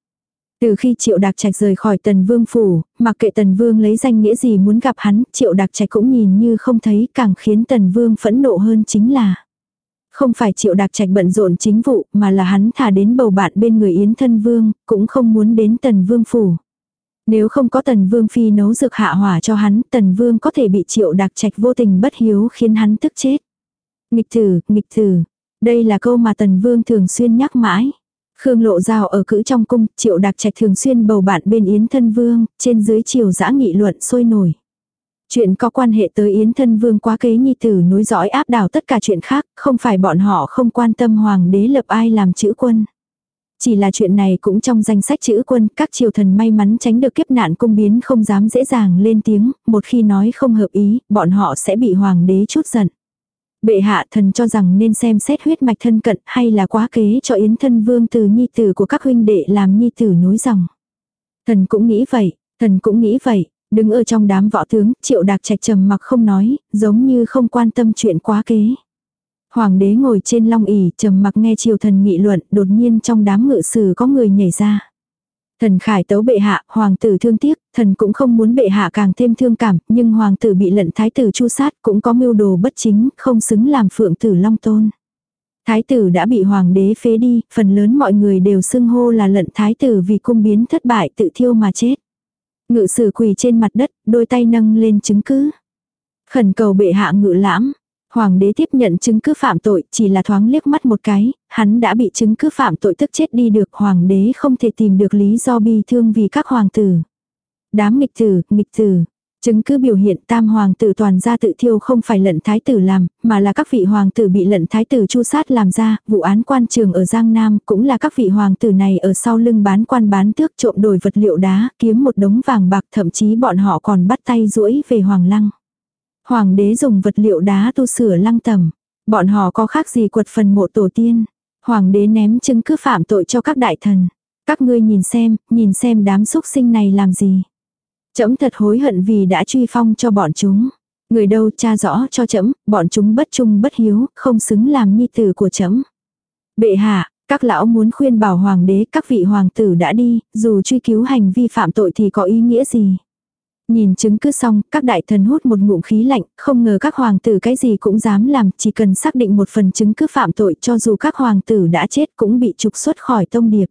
Từ khi Triệu Đạc Trạch rời khỏi Tần Vương phủ, mặc kệ Tần Vương lấy danh nghĩa gì muốn gặp hắn, Triệu Đạc Trạch cũng nhìn như không thấy, càng khiến Tần Vương phẫn nộ hơn chính là không phải Triệu Đạc Trạch bận rộn chính vụ, mà là hắn thả đến bầu bạn bên người Yến Thân Vương, cũng không muốn đến Tần Vương phủ. Nếu không có Tần Vương phi nấu dược hạ hỏa cho hắn, Tần Vương có thể bị Triệu Đạc Trạch vô tình bất hiếu khiến hắn tức chết. Nghịch tử, nghịch tử. Đây là câu mà Tần Vương thường xuyên nhắc mãi. Khương Lộ Giao ở cữ trong cung, Triệu Đạc Trạch thường xuyên bầu bạn bên Yến Thân Vương, trên dưới triều dã nghị luận sôi nổi. Chuyện có quan hệ tới Yến Thân Vương quá kế nhi tử nối dõi áp đảo tất cả chuyện khác, không phải bọn họ không quan tâm hoàng đế lập ai làm chữ quân. Chỉ là chuyện này cũng trong danh sách chữ quân, các triều thần may mắn tránh được kiếp nạn cung biến không dám dễ dàng lên tiếng, một khi nói không hợp ý, bọn họ sẽ bị hoàng đế chút giận. Bệ hạ thần cho rằng nên xem xét huyết mạch thân cận hay là quá kế cho yến thân vương từ nhi tử của các huynh đệ làm nhi tử nối dòng. Thần cũng nghĩ vậy, thần cũng nghĩ vậy, đứng ở trong đám võ tướng, triệu đạc trạch trầm mặc không nói, giống như không quan tâm chuyện quá kế. Hoàng đế ngồi trên long ỷ trầm mặc nghe triều thần nghị luận, đột nhiên trong đám ngự sử có người nhảy ra. Thần khải tấu bệ hạ, hoàng tử thương tiếc, thần cũng không muốn bệ hạ càng thêm thương cảm, nhưng hoàng tử bị lận thái tử chu sát cũng có mưu đồ bất chính, không xứng làm phượng tử long tôn. Thái tử đã bị hoàng đế phế đi, phần lớn mọi người đều xưng hô là lận thái tử vì cung biến thất bại tự thiêu mà chết. Ngự sử quỳ trên mặt đất, đôi tay nâng lên chứng cứ. Khẩn cầu bệ hạ ngự lãm, Hoàng đế tiếp nhận chứng cứ phạm tội, chỉ là thoáng liếc mắt một cái, hắn đã bị chứng cứ phạm tội tức chết đi được. Hoàng đế không thể tìm được lý do bi thương vì các hoàng tử. Đám nghịch tử, nghịch tử. Chứng cứ biểu hiện tam hoàng tử toàn gia tự thiêu không phải lận thái tử làm, mà là các vị hoàng tử bị lận thái tử chu sát làm ra, vụ án quan trường ở Giang Nam cũng là các vị hoàng tử này ở sau lưng bán quan bán tước trộm đổi vật liệu đá, kiếm một đống vàng bạc thậm chí bọn họ còn bắt tay duỗi về hoàng lăng. Hoàng đế dùng vật liệu đá tu sửa lăng tầm, bọn họ có khác gì quật phần mộ tổ tiên. Hoàng đế ném chứng cứ phạm tội cho các đại thần. Các ngươi nhìn xem, nhìn xem đám xúc sinh này làm gì. Chấm thật hối hận vì đã truy phong cho bọn chúng. Người đâu cha rõ cho chấm, bọn chúng bất trung bất hiếu, không xứng làm nhi tử của chấm. Bệ hạ, các lão muốn khuyên bảo hoàng đế các vị hoàng tử đã đi, dù truy cứu hành vi phạm tội thì có ý nghĩa gì. Nhìn chứng cứ xong, các đại thần hút một ngụm khí lạnh, không ngờ các hoàng tử cái gì cũng dám làm, chỉ cần xác định một phần chứng cứ phạm tội cho dù các hoàng tử đã chết cũng bị trục xuất khỏi tông điệp.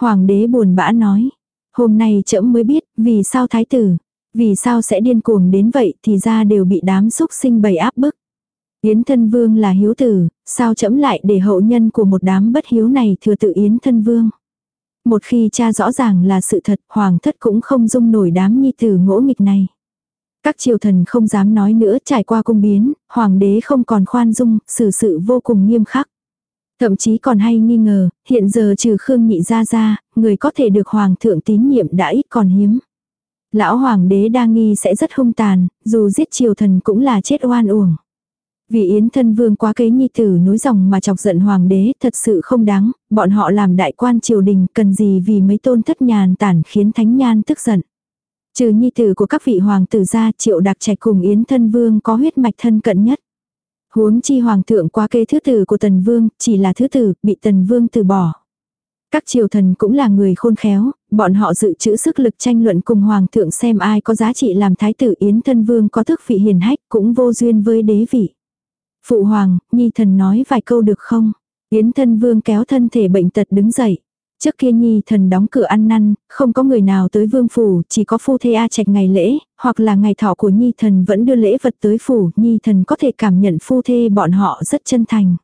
Hoàng đế buồn bã nói, hôm nay trẫm mới biết vì sao thái tử, vì sao sẽ điên cuồng đến vậy thì ra đều bị đám xúc sinh bầy áp bức. Yến thân vương là hiếu tử, sao trẫm lại để hậu nhân của một đám bất hiếu này thừa tự Yến thân vương. Một khi cha rõ ràng là sự thật, hoàng thất cũng không dung nổi đám nhi tử ngỗ nghịch này. Các triều thần không dám nói nữa trải qua cung biến, hoàng đế không còn khoan dung, xử sự vô cùng nghiêm khắc. Thậm chí còn hay nghi ngờ, hiện giờ trừ Khương Nhị ra ra, người có thể được hoàng thượng tín nhiệm đã ít còn hiếm. Lão hoàng đế đa nghi sẽ rất hung tàn, dù giết triều thần cũng là chết oan uổng. Vì Yến thân vương quá kế nhi tử nối dòng mà chọc giận hoàng đế thật sự không đáng, bọn họ làm đại quan triều đình cần gì vì mấy tôn thất nhàn tản khiến thánh nhan tức giận. Trừ nhi tử của các vị hoàng tử ra triệu đặc trạch cùng Yến thân vương có huyết mạch thân cận nhất. Huống chi hoàng thượng quá kế thứ tử của tần vương, chỉ là thứ tử, bị tần vương từ bỏ. Các triều thần cũng là người khôn khéo, bọn họ dự trữ sức lực tranh luận cùng hoàng thượng xem ai có giá trị làm thái tử yến thân vương có thức vị hiền hách cũng vô duyên với đế vị. Phụ hoàng, nhi thần nói vài câu được không? Yến thân vương kéo thân thể bệnh tật đứng dậy. Trước kia nhi thần đóng cửa ăn năn, không có người nào tới vương phủ, chỉ có phu thê A trạch ngày lễ, hoặc là ngày thọ của nhi thần vẫn đưa lễ vật tới phủ, nhi thần có thể cảm nhận phu thê bọn họ rất chân thành.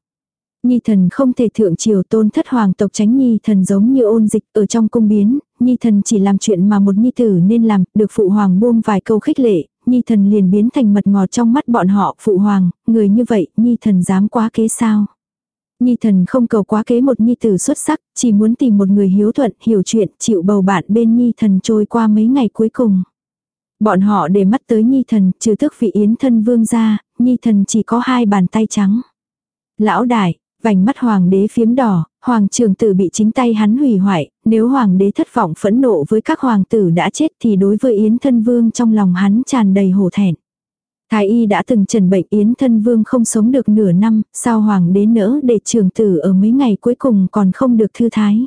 Nhi thần không thể thượng triều tôn thất hoàng tộc tránh nhi thần giống như ôn dịch ở trong cung biến, nhi thần chỉ làm chuyện mà một nhi tử nên làm, được phụ hoàng buông vài câu khích lệ, nhi thần liền biến thành mật ngọt trong mắt bọn họ, phụ hoàng, người như vậy, nhi thần dám quá kế sao. Nhi thần không cầu quá kế một nhi tử xuất sắc, chỉ muốn tìm một người hiếu thuận, hiểu chuyện, chịu bầu bạn bên nhi thần trôi qua mấy ngày cuối cùng. Bọn họ để mắt tới nhi thần, trừ thức vị yến thân vương ra, nhi thần chỉ có hai bàn tay trắng. Lão đại, vành mắt hoàng đế phiếm đỏ, hoàng trường tử bị chính tay hắn hủy hoại, nếu hoàng đế thất vọng phẫn nộ với các hoàng tử đã chết thì đối với yến thân vương trong lòng hắn tràn đầy hổ thẹn. Thái y đã từng trần bệnh Yến thân vương không sống được nửa năm, sao hoàng đế nỡ để trường tử ở mấy ngày cuối cùng còn không được thư thái.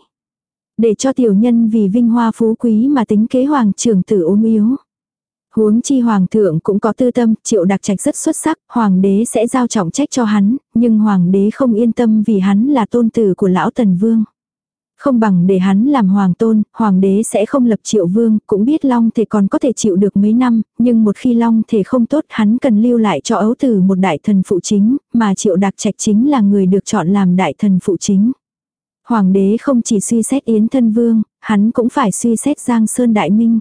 Để cho tiểu nhân vì vinh hoa phú quý mà tính kế hoàng trường tử ốm yếu. Huống chi hoàng thượng cũng có tư tâm, triệu đặc trạch rất xuất sắc, hoàng đế sẽ giao trọng trách cho hắn, nhưng hoàng đế không yên tâm vì hắn là tôn tử của lão tần vương. Không bằng để hắn làm hoàng tôn, hoàng đế sẽ không lập triệu vương, cũng biết long thể còn có thể chịu được mấy năm, nhưng một khi long thể không tốt hắn cần lưu lại cho ấu tử một đại thần phụ chính, mà triệu đặc trạch chính là người được chọn làm đại thần phụ chính. Hoàng đế không chỉ suy xét yến thân vương, hắn cũng phải suy xét giang sơn đại minh.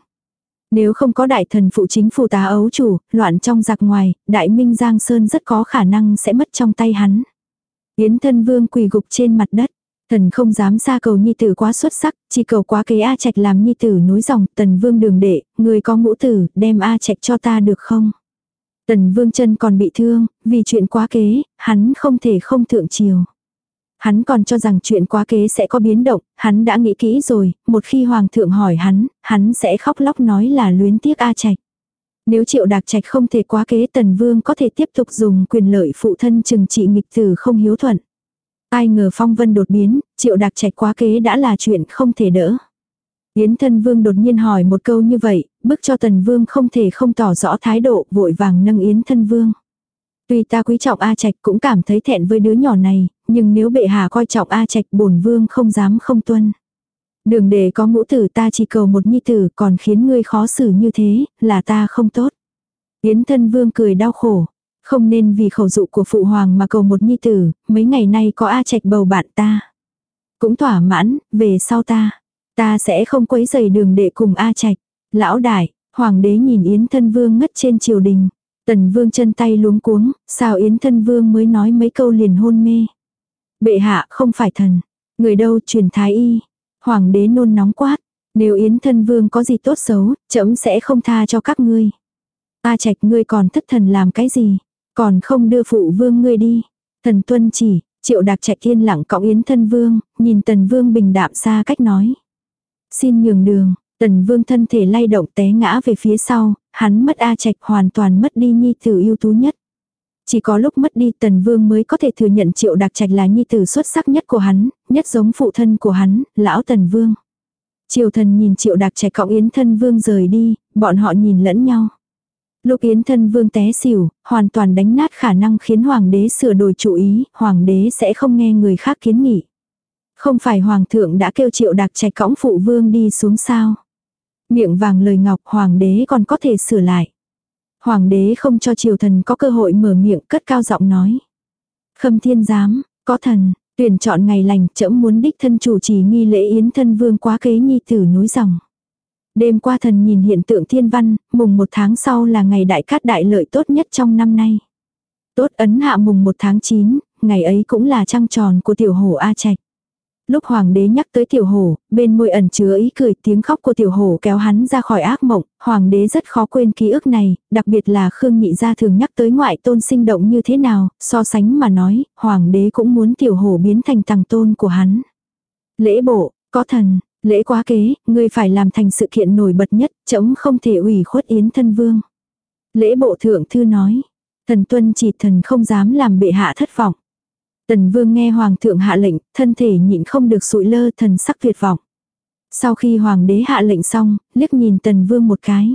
Nếu không có đại thần phụ chính phụ tá ấu chủ, loạn trong giặc ngoài, đại minh giang sơn rất có khả năng sẽ mất trong tay hắn. Yến thân vương quỳ gục trên mặt đất. Thần không dám xa cầu nhi tử quá xuất sắc, chỉ cầu quá kế A Trạch làm nhi tử nối dòng, tần vương đường đệ, người có ngũ tử, đem A Trạch cho ta được không? Tần vương chân còn bị thương, vì chuyện quá kế, hắn không thể không thượng chiều. Hắn còn cho rằng chuyện quá kế sẽ có biến động, hắn đã nghĩ kỹ rồi, một khi hoàng thượng hỏi hắn, hắn sẽ khóc lóc nói là luyến tiếc A Trạch. Nếu triệu đạc trạch không thể quá kế tần vương có thể tiếp tục dùng quyền lợi phụ thân trừng trị nghịch tử không hiếu thuận. Ai ngờ phong vân đột biến, triệu đặc trạch quá kế đã là chuyện không thể đỡ. Yến thân vương đột nhiên hỏi một câu như vậy, bức cho tần vương không thể không tỏ rõ thái độ, vội vàng nâng yến thân vương. Tuy ta quý trọng A Trạch cũng cảm thấy thẹn với đứa nhỏ này, nhưng nếu bệ hạ coi trọng A Trạch bổn vương không dám không tuân. Đường để có ngũ tử ta chỉ cầu một nhi tử còn khiến ngươi khó xử như thế, là ta không tốt. Yến thân vương cười đau khổ. Không nên vì khẩu dụ của phụ hoàng mà cầu một nhi tử, mấy ngày nay có A Trạch bầu bạn ta. Cũng thỏa mãn, về sau ta. Ta sẽ không quấy rầy đường đệ cùng A Trạch. Lão đại, Hoàng đế nhìn Yến thân vương ngất trên triều đình. Tần vương chân tay luống cuống, sao Yến thân vương mới nói mấy câu liền hôn mê. Bệ hạ không phải thần. Người đâu truyền thái y. Hoàng đế nôn nóng quát. Nếu Yến thân vương có gì tốt xấu, trẫm sẽ không tha cho các ngươi. A trạch ngươi còn thất thần làm cái gì? Còn không đưa phụ vương ngươi đi. Thần tuân chỉ, triệu đạc trạch thiên lặng cõng Yến thân vương, nhìn tần vương bình đạm xa cách nói. Xin nhường đường, tần vương thân thể lay động té ngã về phía sau, hắn mất A trạch hoàn toàn mất đi nhi tử ưu tú nhất. Chỉ có lúc mất đi tần vương mới có thể thừa nhận triệu đặc trạch là nhi tử xuất sắc nhất của hắn, nhất giống phụ thân của hắn, lão tần vương. Triều thần nhìn triệu đặc trạch cõng yến thân vương rời đi, bọn họ nhìn lẫn nhau. Lúc yến thân vương té xỉu, hoàn toàn đánh nát khả năng khiến hoàng đế sửa đổi chủ ý, hoàng đế sẽ không nghe người khác kiến nghị. Không phải hoàng thượng đã kêu triệu đặc trạch cõng phụ vương đi xuống sao. Miệng vàng lời ngọc hoàng đế còn có thể sửa lại. Hoàng đế không cho triều thần có cơ hội mở miệng cất cao giọng nói. Khâm thiên giám, có thần, tuyển chọn ngày lành trẫm muốn đích thân chủ trì nghi lễ yến thân vương quá kế nhi tử núi dòng. Đêm qua thần nhìn hiện tượng thiên văn, mùng một tháng sau là ngày đại cát đại lợi tốt nhất trong năm nay. Tốt ấn hạ mùng một tháng 9, ngày ấy cũng là trăng tròn của tiểu hổ A Trạch. Lúc hoàng đế nhắc tới tiểu hổ, bên môi ẩn chứa ý cười tiếng khóc của tiểu hổ kéo hắn ra khỏi ác mộng, hoàng đế rất khó quên ký ức này, đặc biệt là Khương Nhị gia thường nhắc tới ngoại tôn sinh động như thế nào, so sánh mà nói, hoàng đế cũng muốn tiểu hổ biến thành tàng tôn của hắn. Lễ bộ, có thần, lễ quá kế, ngươi phải làm thành sự kiện nổi bật nhất, chấm không thể ủy khuất yến thân vương. Lễ bộ thượng thư nói, thần tuân chỉ thần không dám làm bệ hạ thất vọng. Tần vương nghe hoàng thượng hạ lệnh, thân thể nhịn không được sụi lơ thần sắc tuyệt vọng. Sau khi hoàng đế hạ lệnh xong, liếc nhìn tần vương một cái.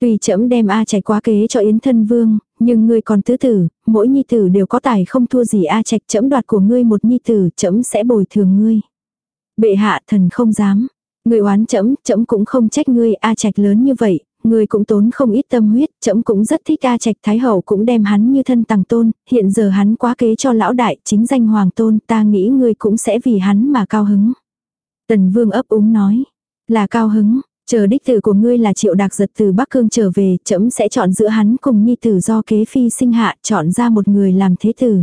Tuy trẫm đem A trạch quá kế cho yến thân vương, nhưng ngươi còn tứ tử, mỗi nhi tử đều có tài không thua gì A trạch trẫm đoạt của ngươi một nhi tử, trẫm sẽ bồi thường ngươi. Bệ hạ thần không dám. người oán chấm, chấm cũng không trách ngươi A trạch lớn như vậy, người cũng tốn không ít tâm huyết, chấm cũng rất thích A Trạch Thái Hậu cũng đem hắn như thân tàng tôn, hiện giờ hắn quá kế cho lão đại, chính danh hoàng tôn, ta nghĩ ngươi cũng sẽ vì hắn mà cao hứng. Tần Vương ấp úng nói, là cao hứng, chờ đích tử của ngươi là triệu đạc giật từ Bắc Cương trở về, chấm sẽ chọn giữa hắn cùng nhi tử do kế phi sinh hạ, chọn ra một người làm thế tử.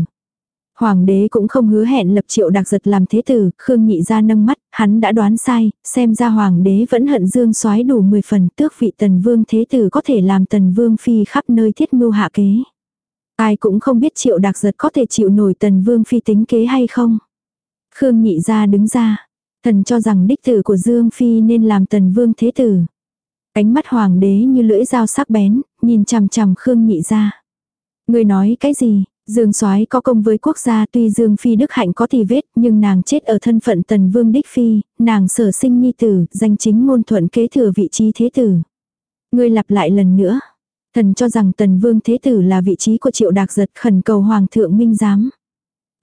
Hoàng đế cũng không hứa hẹn lập triệu đặc giật làm thế tử, Khương nhị ra nâng mắt, hắn đã đoán sai, xem ra hoàng đế vẫn hận dương soái đủ 10 phần tước vị tần vương thế tử có thể làm tần vương phi khắp nơi thiết mưu hạ kế. Ai cũng không biết triệu đặc giật có thể chịu nổi tần vương phi tính kế hay không. Khương nhị ra đứng ra, thần cho rằng đích tử của dương phi nên làm tần vương thế tử. Ánh mắt hoàng đế như lưỡi dao sắc bén, nhìn chằm chằm Khương nhị ra. Người nói cái gì, Dương Soái có công với quốc gia tuy Dương Phi Đức Hạnh có thì vết nhưng nàng chết ở thân phận tần vương đích phi, nàng sở sinh nhi tử, danh chính ngôn thuận kế thừa vị trí thế tử. Ngươi lặp lại lần nữa. Thần cho rằng tần vương thế tử là vị trí của triệu đạc giật khẩn cầu hoàng thượng minh giám.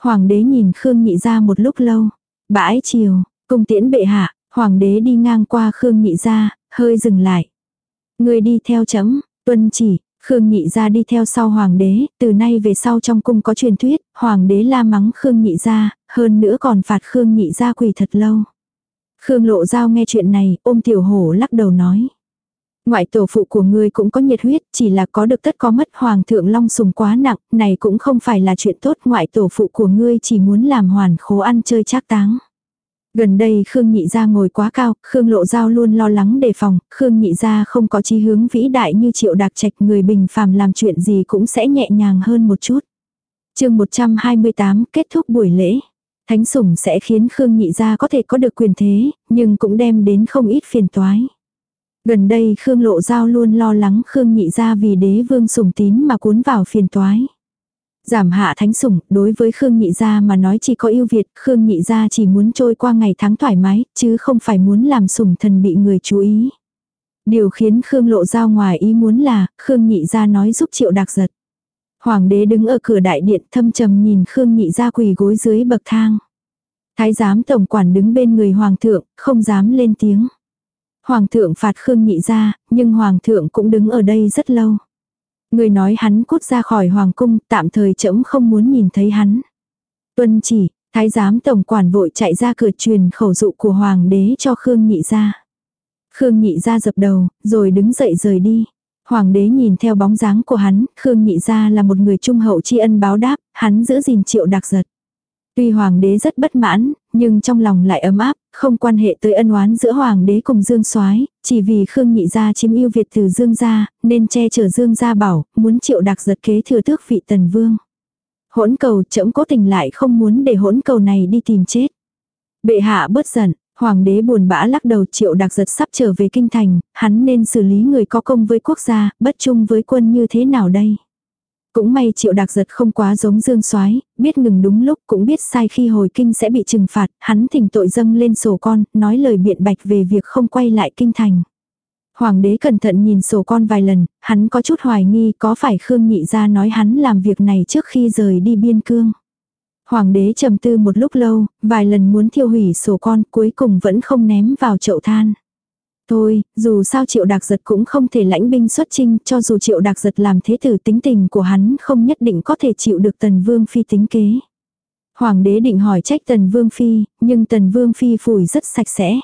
Hoàng đế nhìn Khương Nhị ra một lúc lâu. Bãi chiều, cung tiễn bệ hạ, hoàng đế đi ngang qua Khương Nhị ra, hơi dừng lại. Ngươi đi theo chấm, tuân chỉ, Khương Nhị gia đi theo sau hoàng đế, từ nay về sau trong cung có truyền thuyết, hoàng đế la mắng Khương Nhị gia, hơn nữa còn phạt Khương Nhị gia quỳ thật lâu. Khương Lộ Giao nghe chuyện này, ôm tiểu hổ lắc đầu nói. Ngoại tổ phụ của ngươi cũng có nhiệt huyết, chỉ là có được tất có mất hoàng thượng long sùng quá nặng, này cũng không phải là chuyện tốt. Ngoại tổ phụ của ngươi chỉ muốn làm hoàn khố ăn chơi trác táng. Gần đây Khương Nhị Gia ngồi quá cao, Khương Lộ Giao luôn lo lắng đề phòng, Khương Nhị Gia không có chí hướng vĩ đại như triệu đạc trạch người bình phàm làm chuyện gì cũng sẽ nhẹ nhàng hơn một chút. chương 128 kết thúc buổi lễ. Thánh sủng sẽ khiến Khương Nhị Gia có thể có được quyền thế, nhưng cũng đem đến không ít phiền toái. Gần đây Khương Lộ Giao luôn lo lắng Khương Nhị Gia vì đế vương sủng tín mà cuốn vào phiền toái. Giảm hạ thánh sủng, đối với Khương Nhị Gia mà nói chỉ có yêu Việt, Khương Nhị Gia chỉ muốn trôi qua ngày tháng thoải mái, chứ không phải muốn làm sủng thần bị người chú ý. Điều khiến Khương lộ giao ngoài ý muốn là, Khương Nhị Gia nói giúp triệu đặc giật. Hoàng đế đứng ở cửa đại điện thâm trầm nhìn Khương Nhị Gia quỳ gối dưới bậc thang. Thái giám tổng quản đứng bên người hoàng thượng, không dám lên tiếng. Hoàng thượng phạt Khương Nhị Gia, nhưng hoàng thượng cũng đứng ở đây rất lâu. Người nói hắn cút ra khỏi hoàng cung, tạm thời trẫm không muốn nhìn thấy hắn. Tuân chỉ, thái giám tổng quản vội chạy ra cửa truyền khẩu dụ của hoàng đế cho Khương nhị ra. Khương nhị ra dập đầu, rồi đứng dậy rời đi. Hoàng đế nhìn theo bóng dáng của hắn, Khương nhị ra là một người trung hậu tri ân báo đáp, hắn giữ gìn triệu đặc giật. Tuy hoàng đế rất bất mãn, nhưng trong lòng lại ấm áp, không quan hệ tới ân oán giữa hoàng đế cùng Dương Soái, chỉ vì Khương Nhị gia chiếm ưu việt từ Dương gia, nên che chở Dương gia bảo, muốn triệu đặc giật kế thừa tước vị tần vương. Hỗn cầu chậm cố tình lại không muốn để hỗn cầu này đi tìm chết. Bệ hạ bớt giận, hoàng đế buồn bã lắc đầu triệu đặc giật sắp trở về kinh thành, hắn nên xử lý người có công với quốc gia, bất chung với quân như thế nào đây? Cũng may triệu đặc giật không quá giống dương soái biết ngừng đúng lúc cũng biết sai khi hồi kinh sẽ bị trừng phạt, hắn thỉnh tội dâng lên sổ con, nói lời biện bạch về việc không quay lại kinh thành. Hoàng đế cẩn thận nhìn sổ con vài lần, hắn có chút hoài nghi có phải Khương Nhị ra nói hắn làm việc này trước khi rời đi biên cương. Hoàng đế trầm tư một lúc lâu, vài lần muốn thiêu hủy sổ con cuối cùng vẫn không ném vào chậu than. Thôi, dù sao triệu đặc giật cũng không thể lãnh binh xuất chinh, cho dù triệu đặc giật làm thế tử tính tình của hắn không nhất định có thể chịu được tần vương phi tính kế. Hoàng đế định hỏi trách tần vương phi, nhưng tần vương phi phủi rất sạch sẽ.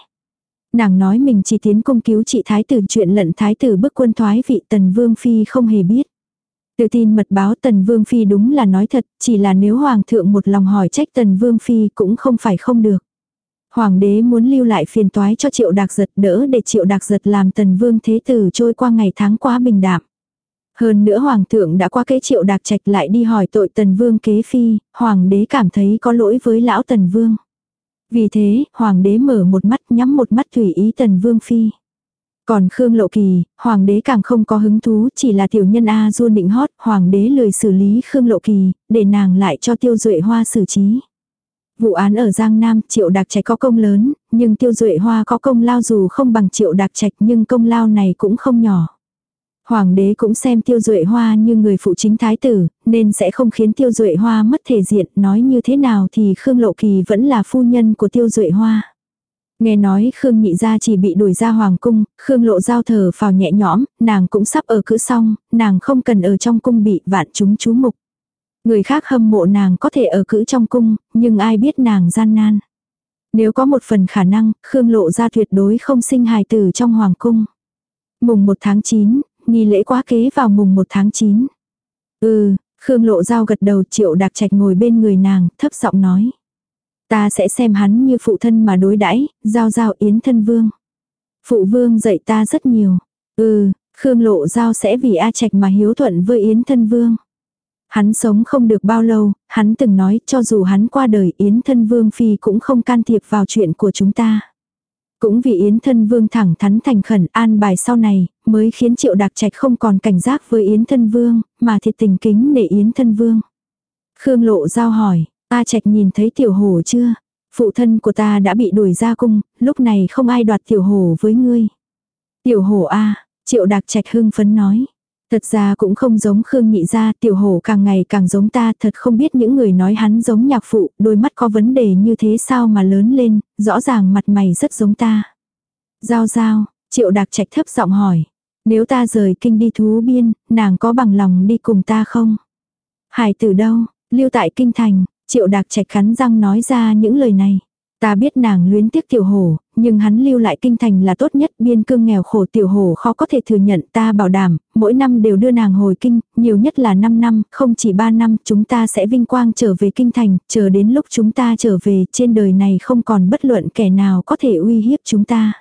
Nàng nói mình chỉ tiến công cứu trị thái tử chuyện lận thái tử bức quân thoái vị tần vương phi không hề biết. Tự tin mật báo tần vương phi đúng là nói thật, chỉ là nếu hoàng thượng một lòng hỏi trách tần vương phi cũng không phải không được. Hoàng đế muốn lưu lại phiền toái cho triệu đạc giật đỡ để triệu đạc giật làm tần vương thế tử trôi qua ngày tháng quá bình đạm. Hơn nữa hoàng thượng đã qua kế triệu đạc trạch lại đi hỏi tội tần vương kế phi, hoàng đế cảm thấy có lỗi với lão tần vương. Vì thế, hoàng đế mở một mắt nhắm một mắt tùy ý tần vương phi. Còn Khương Lộ Kỳ, hoàng đế càng không có hứng thú, chỉ là tiểu nhân A du định hót, hoàng đế lười xử lý Khương Lộ Kỳ, để nàng lại cho tiêu duệ hoa xử trí. Vụ án ở Giang Nam, Triệu Đạc Trạch có công lớn, nhưng Tiêu Duệ Hoa có công lao dù không bằng Triệu Đạc Trạch nhưng công lao này cũng không nhỏ. Hoàng đế cũng xem Tiêu Duệ Hoa như người phụ chính thái tử, nên sẽ không khiến Tiêu Duệ Hoa mất thể diện, nói như thế nào thì Khương Lộ Kỳ vẫn là phu nhân của Tiêu Duệ Hoa. Nghe nói Khương nhị gia chỉ bị đuổi ra hoàng cung, Khương lộ giao thở phào nhẹ nhõm, nàng cũng sắp ở cữ xong, nàng không cần ở trong cung bị vạn chúng chú mục. Người khác hâm mộ nàng có thể ở cữ trong cung, nhưng ai biết nàng gian nan. Nếu có một phần khả năng, Khương lộ ra tuyệt đối không sinh hài tử trong hoàng cung. Mùng 1 tháng 9, nghi lễ quá kế vào mùng 1 tháng 9. Ừ, Khương lộ giao gật đầu triệu đặc trạch ngồi bên người nàng, thấp giọng nói. Ta sẽ xem hắn như phụ thân mà đối đãi giao giao yến thân vương. Phụ vương dạy ta rất nhiều. Ừ, Khương lộ giao sẽ vì A trạch mà hiếu thuận với yến thân vương. Hắn sống không được bao lâu, hắn từng nói cho dù hắn qua đời Yến thân vương phi cũng không can thiệp vào chuyện của chúng ta. Cũng vì Yến thân vương thẳng thắn thành khẩn an bài sau này, mới khiến triệu đặc trạch không còn cảnh giác với Yến thân vương, mà thiệt tình kính nể Yến thân vương. Khương lộ giao hỏi, ta trạch nhìn thấy tiểu hổ chưa? Phụ thân của ta đã bị đuổi ra cung, lúc này không ai đoạt tiểu hổ với ngươi. Tiểu hổ a triệu đặc trạch hưng phấn nói. Thật ra cũng không giống Khương Nhị gia, tiểu hổ càng ngày càng giống ta, thật không biết những người nói hắn giống nhạc phụ, đôi mắt có vấn đề như thế sao mà lớn lên, rõ ràng mặt mày rất giống ta. Giao giao, triệu đặc trạch thấp giọng hỏi, nếu ta rời kinh đi thú biên, nàng có bằng lòng đi cùng ta không? Hải tử đâu, lưu tại kinh thành, triệu đặc trạch khắn răng nói ra những lời này. Ta biết nàng luyến tiếc tiểu hổ, nhưng hắn lưu lại kinh thành là tốt nhất, biên cương nghèo khổ tiểu hồ khó có thể thừa nhận, ta bảo đảm, mỗi năm đều đưa nàng hồi kinh, nhiều nhất là 5 năm, không chỉ 3 năm, chúng ta sẽ vinh quang trở về kinh thành, chờ đến lúc chúng ta trở về, trên đời này không còn bất luận kẻ nào có thể uy hiếp chúng ta.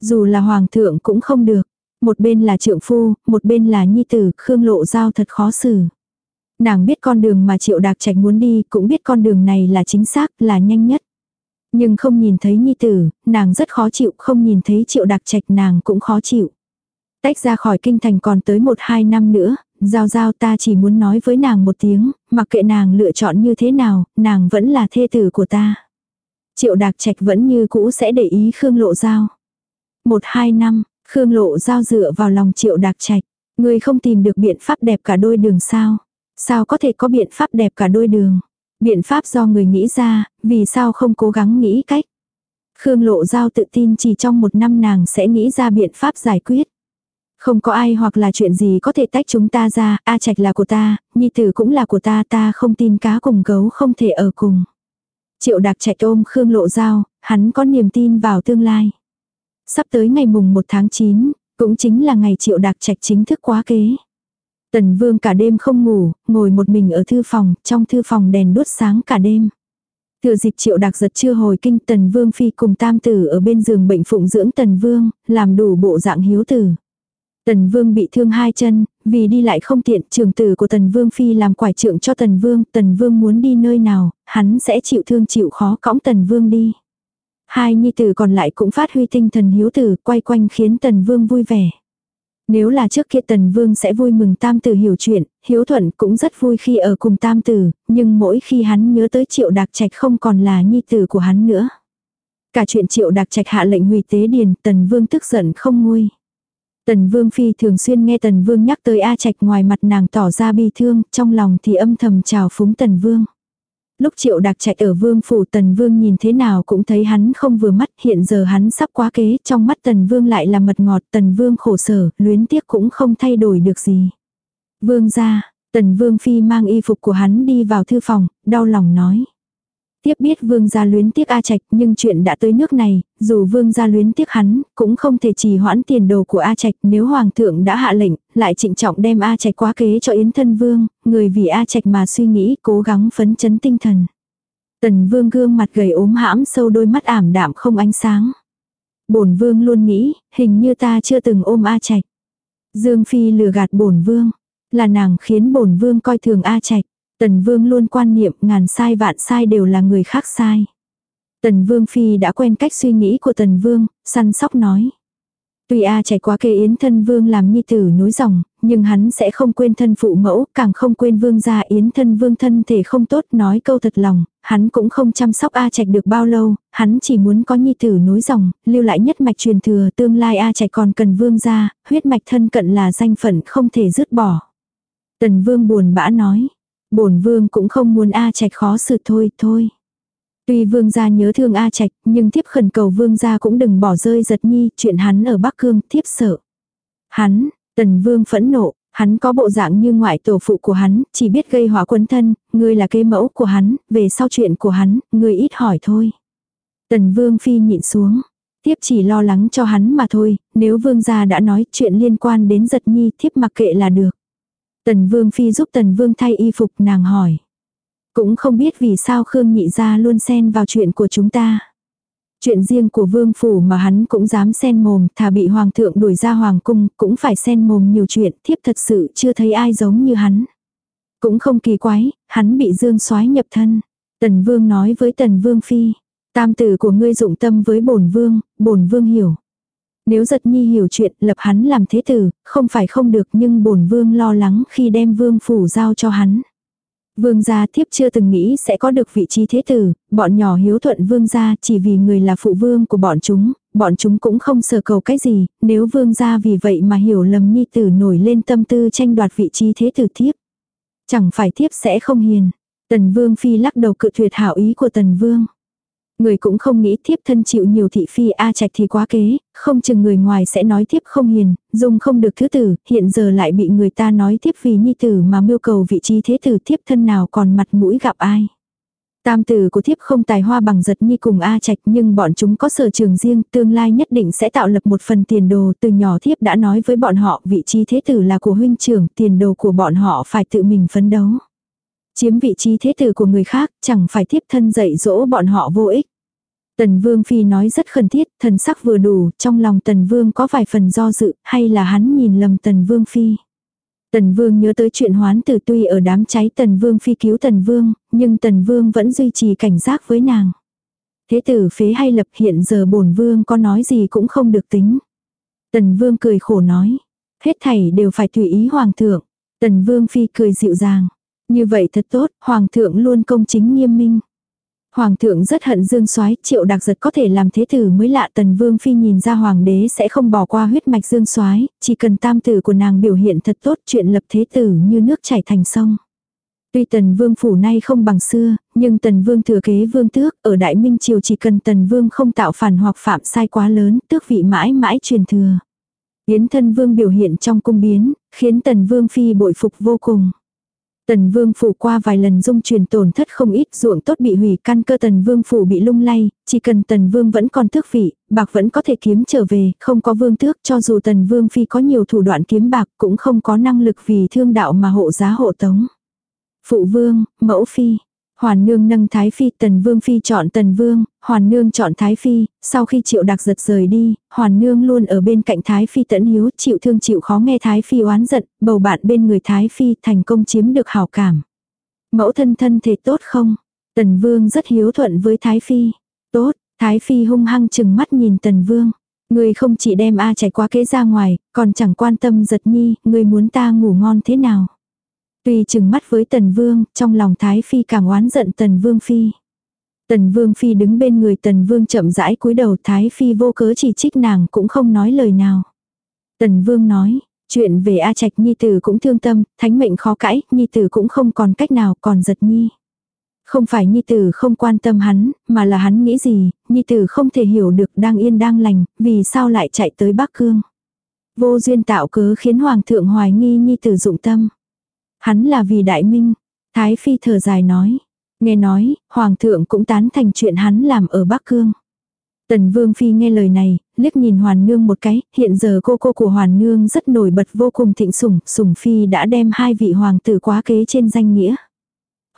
Dù là hoàng thượng cũng không được, một bên là trượng phu, một bên là nhi tử, Khương Lộ Giao thật khó xử. Nàng biết con đường mà Triệu Đạc Trạch muốn đi, cũng biết con đường này là chính xác, là nhanh nhất. Nhưng không nhìn thấy nhi tử, nàng rất khó chịu, không nhìn thấy triệu đặc trạch nàng cũng khó chịu. Tách ra khỏi kinh thành còn tới một hai năm nữa, giao giao ta chỉ muốn nói với nàng một tiếng, mặc kệ nàng lựa chọn như thế nào, nàng vẫn là thê tử của ta. Triệu đặc trạch vẫn như cũ sẽ để ý Khương Lộ Giao. Một hai năm, Khương Lộ Giao dựa vào lòng triệu đặc trạch. Người không tìm được biện pháp đẹp cả đôi đường sao? Sao có thể có biện pháp đẹp cả đôi đường? Biện pháp do người nghĩ ra, vì sao không cố gắng nghĩ cách. Khương Lộ Giao tự tin chỉ trong một năm nàng sẽ nghĩ ra biện pháp giải quyết. Không có ai hoặc là chuyện gì có thể tách chúng ta ra, A Trạch là của ta, Nhi Tử cũng là của ta, ta không tin cá cùng gấu không thể ở cùng. Triệu Đạc trạch ôm Khương Lộ Giao, hắn có niềm tin vào tương lai. Sắp tới ngày mùng 1 tháng 9, cũng chính là ngày triệu đạc trạch chính thức quá kế. Tần vương cả đêm không ngủ, ngồi một mình ở thư phòng, trong thư phòng đèn đốt sáng cả đêm. Thừa dịch triệu đặc giật chưa hồi kinh tần vương phi cùng tam tử ở bên giường bệnh phụng dưỡng tần vương, làm đủ bộ dạng hiếu tử. Tần vương bị thương hai chân, vì đi lại không tiện, trường tử của tần vương phi làm quải trượng cho tần vương, tần vương muốn đi nơi nào, hắn sẽ chịu thương chịu khó cõng tần vương đi. Hai nhi tử còn lại cũng phát huy tinh thần hiếu tử, quay quanh khiến tần vương vui vẻ. Nếu là trước kia tần vương sẽ vui mừng tam tử hiểu chuyện, hiếu thuận cũng rất vui khi ở cùng tam tử, nhưng mỗi khi hắn nhớ tới triệu đặc trạch không còn là nhi tử của hắn nữa. Cả chuyện triệu đặc trạch hạ lệnh hủy tế điền, tần vương tức giận không nguôi. Tần Vương Phi thường xuyên nghe Tần Vương nhắc tới A Trạch ngoài mặt nàng tỏ ra bi thương, trong lòng thì âm thầm chào phúng Tần Vương. Lúc triệu đặc chạy ở vương phủ tần vương nhìn thế nào cũng thấy hắn không vừa mắt, hiện giờ hắn sắp quá kế, trong mắt tần vương lại là mật ngọt, tần vương khổ sở, luyến tiếc cũng không thay đổi được gì. Vương ra, tần vương phi mang y phục của hắn đi vào thư phòng, đau lòng nói. Tiếp biết vương gia luyến tiếc A Trạch nhưng chuyện đã tới nước này, dù vương gia luyến tiếc hắn, cũng không thể trì hoãn tiền đồ của A Trạch nếu hoàng thượng đã hạ lệnh, lại trịnh trọng đem A Trạch quá kế cho Yến thân vương, người vì A Trạch mà suy nghĩ cố gắng phấn chấn tinh thần. Tần vương gương mặt gầy ốm hãm sâu đôi mắt ảm đạm không ánh sáng. Bổn vương luôn nghĩ, hình như ta chưa từng ôm A Trạch. Dương Phi lừa gạt bổn vương, là nàng khiến bổn vương coi thường A Trạch. Tần Vương luôn quan niệm ngàn sai vạn sai đều là người khác sai. Tần Vương Phi đã quen cách suy nghĩ của Tần Vương, săn sóc nói. Tuy A trải qua kê Yến thân Vương làm nhi tử nối dòng, nhưng hắn sẽ không quên thân phụ mẫu, càng không quên Vương gia Yến thân Vương thân thể không tốt nói câu thật lòng, hắn cũng không chăm sóc A trạch được bao lâu, hắn chỉ muốn có nhi tử nối dòng, lưu lại nhất mạch truyền thừa tương lai A trạch còn cần Vương gia, huyết mạch thân cận là danh phận không thể dứt bỏ. Tần Vương buồn bã nói bổn vương cũng không muốn A Trạch khó xử thôi, thôi. Tuy vương gia nhớ thương A Trạch, nhưng thiếp khẩn cầu vương gia cũng đừng bỏ rơi giật nhi, chuyện hắn ở Bắc Cương, thiếp sợ. Hắn, tần vương phẫn nộ, hắn có bộ dạng như ngoại tổ phụ của hắn, chỉ biết gây hỏa quân thân, ngươi là kế mẫu của hắn, về sau chuyện của hắn, ngươi ít hỏi thôi. Tần vương phi nhịn xuống. Thiếp chỉ lo lắng cho hắn mà thôi, nếu vương gia đã nói chuyện liên quan đến giật nhi thiếp mặc kệ là được. Tần Vương Phi giúp Tần Vương thay y phục nàng hỏi. Cũng không biết vì sao Khương Nhị Gia luôn xen vào chuyện của chúng ta. Chuyện riêng của vương phủ mà hắn cũng dám xen mồm, thà bị hoàng thượng đuổi ra hoàng cung, cũng phải xen mồm nhiều chuyện, thiếp thật sự chưa thấy ai giống như hắn. Cũng không kỳ quái, hắn bị dương soái nhập thân. Tần vương nói với tần vương phi, tam tử của ngươi dụng tâm với bổn vương, bổn vương hiểu. Nếu giật nhi hiểu chuyện lập hắn làm thế tử, không phải không được nhưng bổn vương lo lắng khi đem vương phủ giao cho hắn. Vương gia thiếp chưa từng nghĩ sẽ có được vị trí thế tử, bọn nhỏ hiếu thuận vương gia chỉ vì người là phụ vương của bọn chúng, bọn chúng cũng không sờ cầu cái gì, nếu vương gia vì vậy mà hiểu lầm nhi tử nổi lên tâm tư tranh đoạt vị trí thế tử thiếp. Chẳng phải thiếp sẽ không hiền. Tần vương phi lắc đầu cự tuyệt hảo ý của tần vương. Người cũng không nghĩ thiếp thân chịu nhiều thị phi A trạch thì quá kế, không chừng người ngoài sẽ nói thiếp không hiền, dùng không được thứ tử, hiện giờ lại bị người ta nói thiếp vì nhi tử mà mưu cầu vị trí thế tử thiếp thân nào còn mặt mũi gặp ai. Tam tử của thiếp không tài hoa bằng giật nhi cùng A Trạch nhưng bọn chúng có sở trường riêng, tương lai nhất định sẽ tạo lập một phần tiền đồ. Từ nhỏ thiếp đã nói với bọn họ vị trí thế tử là của huynh trưởng, tiền đồ của bọn họ phải tự mình phấn đấu. Chiếm vị trí thế tử của người khác, chẳng phải thiếp thân dạy dỗ bọn họ vô ích. Tần Vương Phi nói rất khẩn thiết, thần sắc vừa đủ, trong lòng Tần Vương có vài phần do dự, hay là hắn nhìn lầm Tần Vương Phi. Tần Vương nhớ tới chuyện hoán tử tuy ở đám cháy Tần Vương Phi cứu Tần Vương, nhưng Tần Vương vẫn duy trì cảnh giác với nàng. Thế tử phế hay lập hiện giờ bổn Vương có nói gì cũng không được tính. Tần Vương cười khổ nói, hết thảy đều phải tùy ý Hoàng thượng. Tần Vương Phi cười dịu dàng, như vậy thật tốt, Hoàng thượng luôn công chính nghiêm minh. Hoàng thượng rất hận Dương Soái, Triệu Đặc Giật có thể làm thế tử mới lạ, Tần Vương phi nhìn ra hoàng đế sẽ không bỏ qua huyết mạch Dương Soái, chỉ cần tam tử của nàng biểu hiện thật tốt, chuyện lập thế tử như nước chảy thành sông. Tuy Tần Vương phủ nay không bằng xưa, nhưng Tần Vương thừa kế vương tước, ở Đại Minh triều chỉ cần Tần Vương không tạo phản hoặc phạm sai quá lớn, tước vị mãi mãi truyền thừa. Yến thân Vương biểu hiện trong cung biến, khiến Tần Vương phi bội phục vô cùng. Tần vương phủ qua vài lần dung truyền tổn thất không ít ruộng tốt bị hủy căn cơ tần vương phủ bị lung lay, chỉ cần tần vương vẫn còn tước vị, bạc vẫn có thể kiếm trở về, không có vương tước cho dù tần vương phi có nhiều thủ đoạn kiếm bạc cũng không có năng lực vì thương đạo mà hộ giá hộ tống. Phụ vương, mẫu phi, Hoàn nương nâng Thái Phi, Tần Vương Phi chọn Tần Vương, Hoàn nương chọn Thái Phi, sau khi triệu đặc giật rời đi, Hoàn nương luôn ở bên cạnh Thái Phi tẫn hiếu, chịu thương chịu khó nghe Thái Phi oán giận, bầu bạn bên người Thái Phi thành công chiếm được hảo cảm. Mẫu thân thân thể tốt không? Tần Vương rất hiếu thuận với Thái Phi. Tốt, Thái Phi hung hăng chừng mắt nhìn Tần Vương. Người không chỉ đem A chạy qua kế ra ngoài, còn chẳng quan tâm giật nhi, người muốn ta ngủ ngon thế nào. Tuy chừng mắt với Tần Vương, trong lòng Thái Phi càng oán giận Tần Vương Phi. Tần Vương Phi đứng bên người Tần Vương chậm rãi cúi đầu Thái Phi vô cớ chỉ trích nàng cũng không nói lời nào. Tần Vương nói, chuyện về A Trạch Nhi Tử cũng thương tâm, thánh mệnh khó cãi, Nhi Tử cũng không còn cách nào còn giật Nhi. Không phải Nhi Tử không quan tâm hắn, mà là hắn nghĩ gì, Nhi Tử không thể hiểu được đang yên đang lành, vì sao lại chạy tới Bắc Cương. Vô duyên tạo cớ khiến Hoàng thượng hoài nghi Nhi Tử dụng tâm. Hắn là vì đại minh. Thái Phi thở dài nói. Nghe nói, Hoàng thượng cũng tán thành chuyện hắn làm ở Bắc Cương. Tần Vương Phi nghe lời này, liếc nhìn Hoàn Nương một cái, hiện giờ cô cô của Hoàn Nương rất nổi bật vô cùng thịnh sủng, sủng Phi đã đem hai vị hoàng tử quá kế trên danh nghĩa.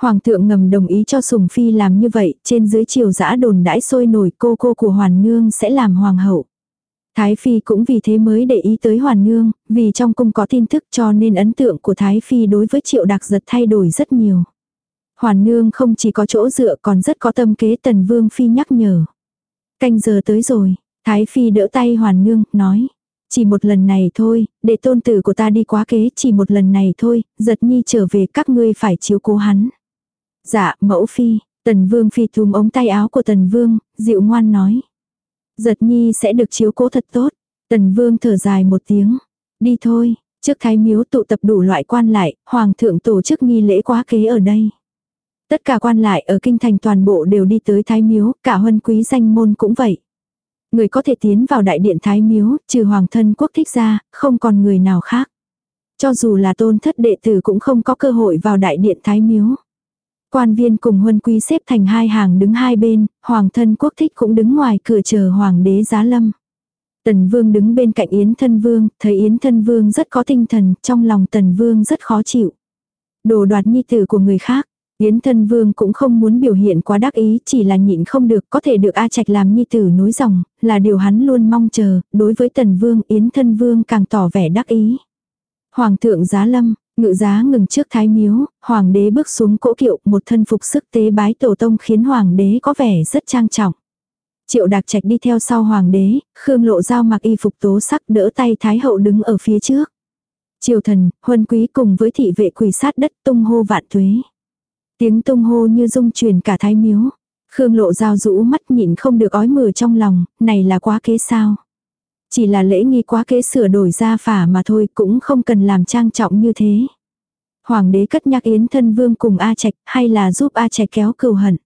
Hoàng thượng ngầm đồng ý cho sủng Phi làm như vậy, trên dưới triều giã đồn đãi sôi nổi cô cô của Hoàn Nương sẽ làm hoàng hậu. Thái Phi cũng vì thế mới để ý tới Hoàn Nương, vì trong cung có tin tức cho nên ấn tượng của Thái Phi đối với Triệu Đặc Giật thay đổi rất nhiều. Hoàn Nương không chỉ có chỗ dựa còn rất có tâm kế Tần Vương Phi nhắc nhở. Canh giờ tới rồi, Thái Phi đỡ tay Hoàn Nương, nói. Chỉ một lần này thôi, để tôn tử của ta đi quá kế, chỉ một lần này thôi, giật nhi trở về các ngươi phải chiếu cố hắn. Dạ, mẫu phi, tần vương phi thùm ống tay áo của tần vương, dịu ngoan nói. Giật nhi sẽ được chiếu cố thật tốt. Tần vương thở dài một tiếng. Đi thôi, trước thái miếu tụ tập đủ loại quan lại, hoàng thượng tổ chức nghi lễ quá kế ở đây. Tất cả quan lại ở kinh thành toàn bộ đều đi tới thái miếu, cả huân quý danh môn cũng vậy. Người có thể tiến vào đại điện thái miếu, trừ hoàng thân quốc thích ra, không còn người nào khác. Cho dù là tôn thất đệ tử cũng không có cơ hội vào đại điện thái miếu. Quan viên cùng huân quý xếp thành hai hàng đứng hai bên, hoàng thân quốc thích cũng đứng ngoài cửa chờ hoàng đế giá lâm. Tần vương đứng bên cạnh Yến thân vương, thấy Yến thân vương rất có tinh thần, trong lòng tần vương rất khó chịu. Đồ đoạt nhi tử của người khác, Yến thân vương cũng không muốn biểu hiện quá đắc ý, chỉ là nhịn không được, có thể được A Trạch làm nhi tử nối dòng, là điều hắn luôn mong chờ, đối với tần vương, Yến thân vương càng tỏ vẻ đắc ý. Hoàng thượng giá lâm, Ngự giá ngừng trước thái miếu, hoàng đế bước xuống cỗ kiệu, một thân phục sức tế bái tổ tông khiến hoàng đế có vẻ rất trang trọng. Triệu đạc trạch đi theo sau hoàng đế, khương lộ giao mặc y phục tố sắc đỡ tay thái hậu đứng ở phía trước. Triều thần, huân quý cùng với thị vệ quỳ sát đất tung hô vạn tuế. Tiếng tung hô như dung truyền cả thái miếu. Khương lộ giao rũ mắt nhịn không được ói mửa trong lòng, này là quá kế sao. Chỉ là lễ nghi quá kế sửa đổi ra phả mà thôi cũng không cần làm trang trọng như thế. Hoàng đế cất nhắc Yến thân vương cùng A Trạch hay là giúp A Trạch kéo cừu hận.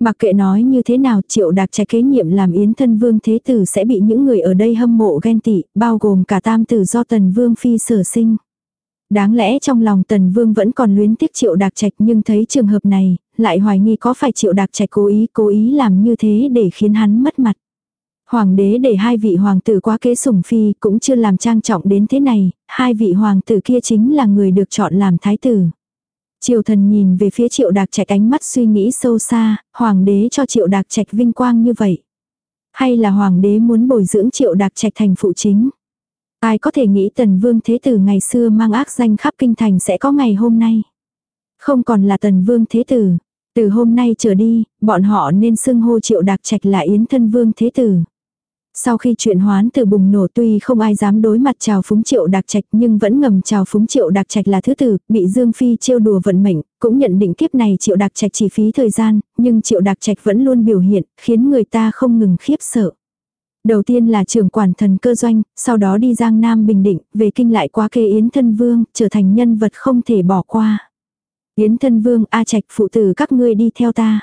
Mặc kệ nói như thế nào triệu đạc trạch kế nhiệm làm yến thân vương thế tử sẽ bị những người ở đây hâm mộ ghen tị, bao gồm cả tam tử do tần vương phi sở sinh. Đáng lẽ trong lòng tần vương vẫn còn luyến tiếc triệu đạc trạch nhưng thấy trường hợp này, lại hoài nghi có phải triệu đạc trạch cố ý cố ý làm như thế để khiến hắn mất mặt. Hoàng đế để hai vị hoàng tử quá kế sủng phi cũng chưa làm trang trọng đến thế này, hai vị hoàng tử kia chính là người được chọn làm thái tử. Triều thần nhìn về phía triệu đạc trạch ánh mắt suy nghĩ sâu xa, hoàng đế cho triệu đạc trạch vinh quang như vậy. Hay là hoàng đế muốn bồi dưỡng triệu đạc trạch thành phụ chính. Ai có thể nghĩ tần vương thế tử ngày xưa mang ác danh khắp kinh thành sẽ có ngày hôm nay. Không còn là tần vương thế tử, từ hôm nay trở đi, bọn họ nên xưng hô triệu đạc trạch là yến thân vương thế tử. Sau khi chuyện hoán từ bùng nổ tuy không ai dám đối mặt chào phúng triệu đặc trạch nhưng vẫn ngầm chào phúng triệu đặc trạch là thứ tử, bị Dương Phi trêu đùa vận mệnh, cũng nhận định kiếp này triệu đặc trạch chỉ phí thời gian, nhưng triệu đặc trạch vẫn luôn biểu hiện, khiến người ta không ngừng khiếp sợ. Đầu tiên là trưởng quản thần cơ doanh, sau đó đi Giang Nam Bình Định, về kinh lại qua kê Yến Thân Vương, trở thành nhân vật không thể bỏ qua. Yến Thân Vương, A Trạch phụ tử các ngươi đi theo ta.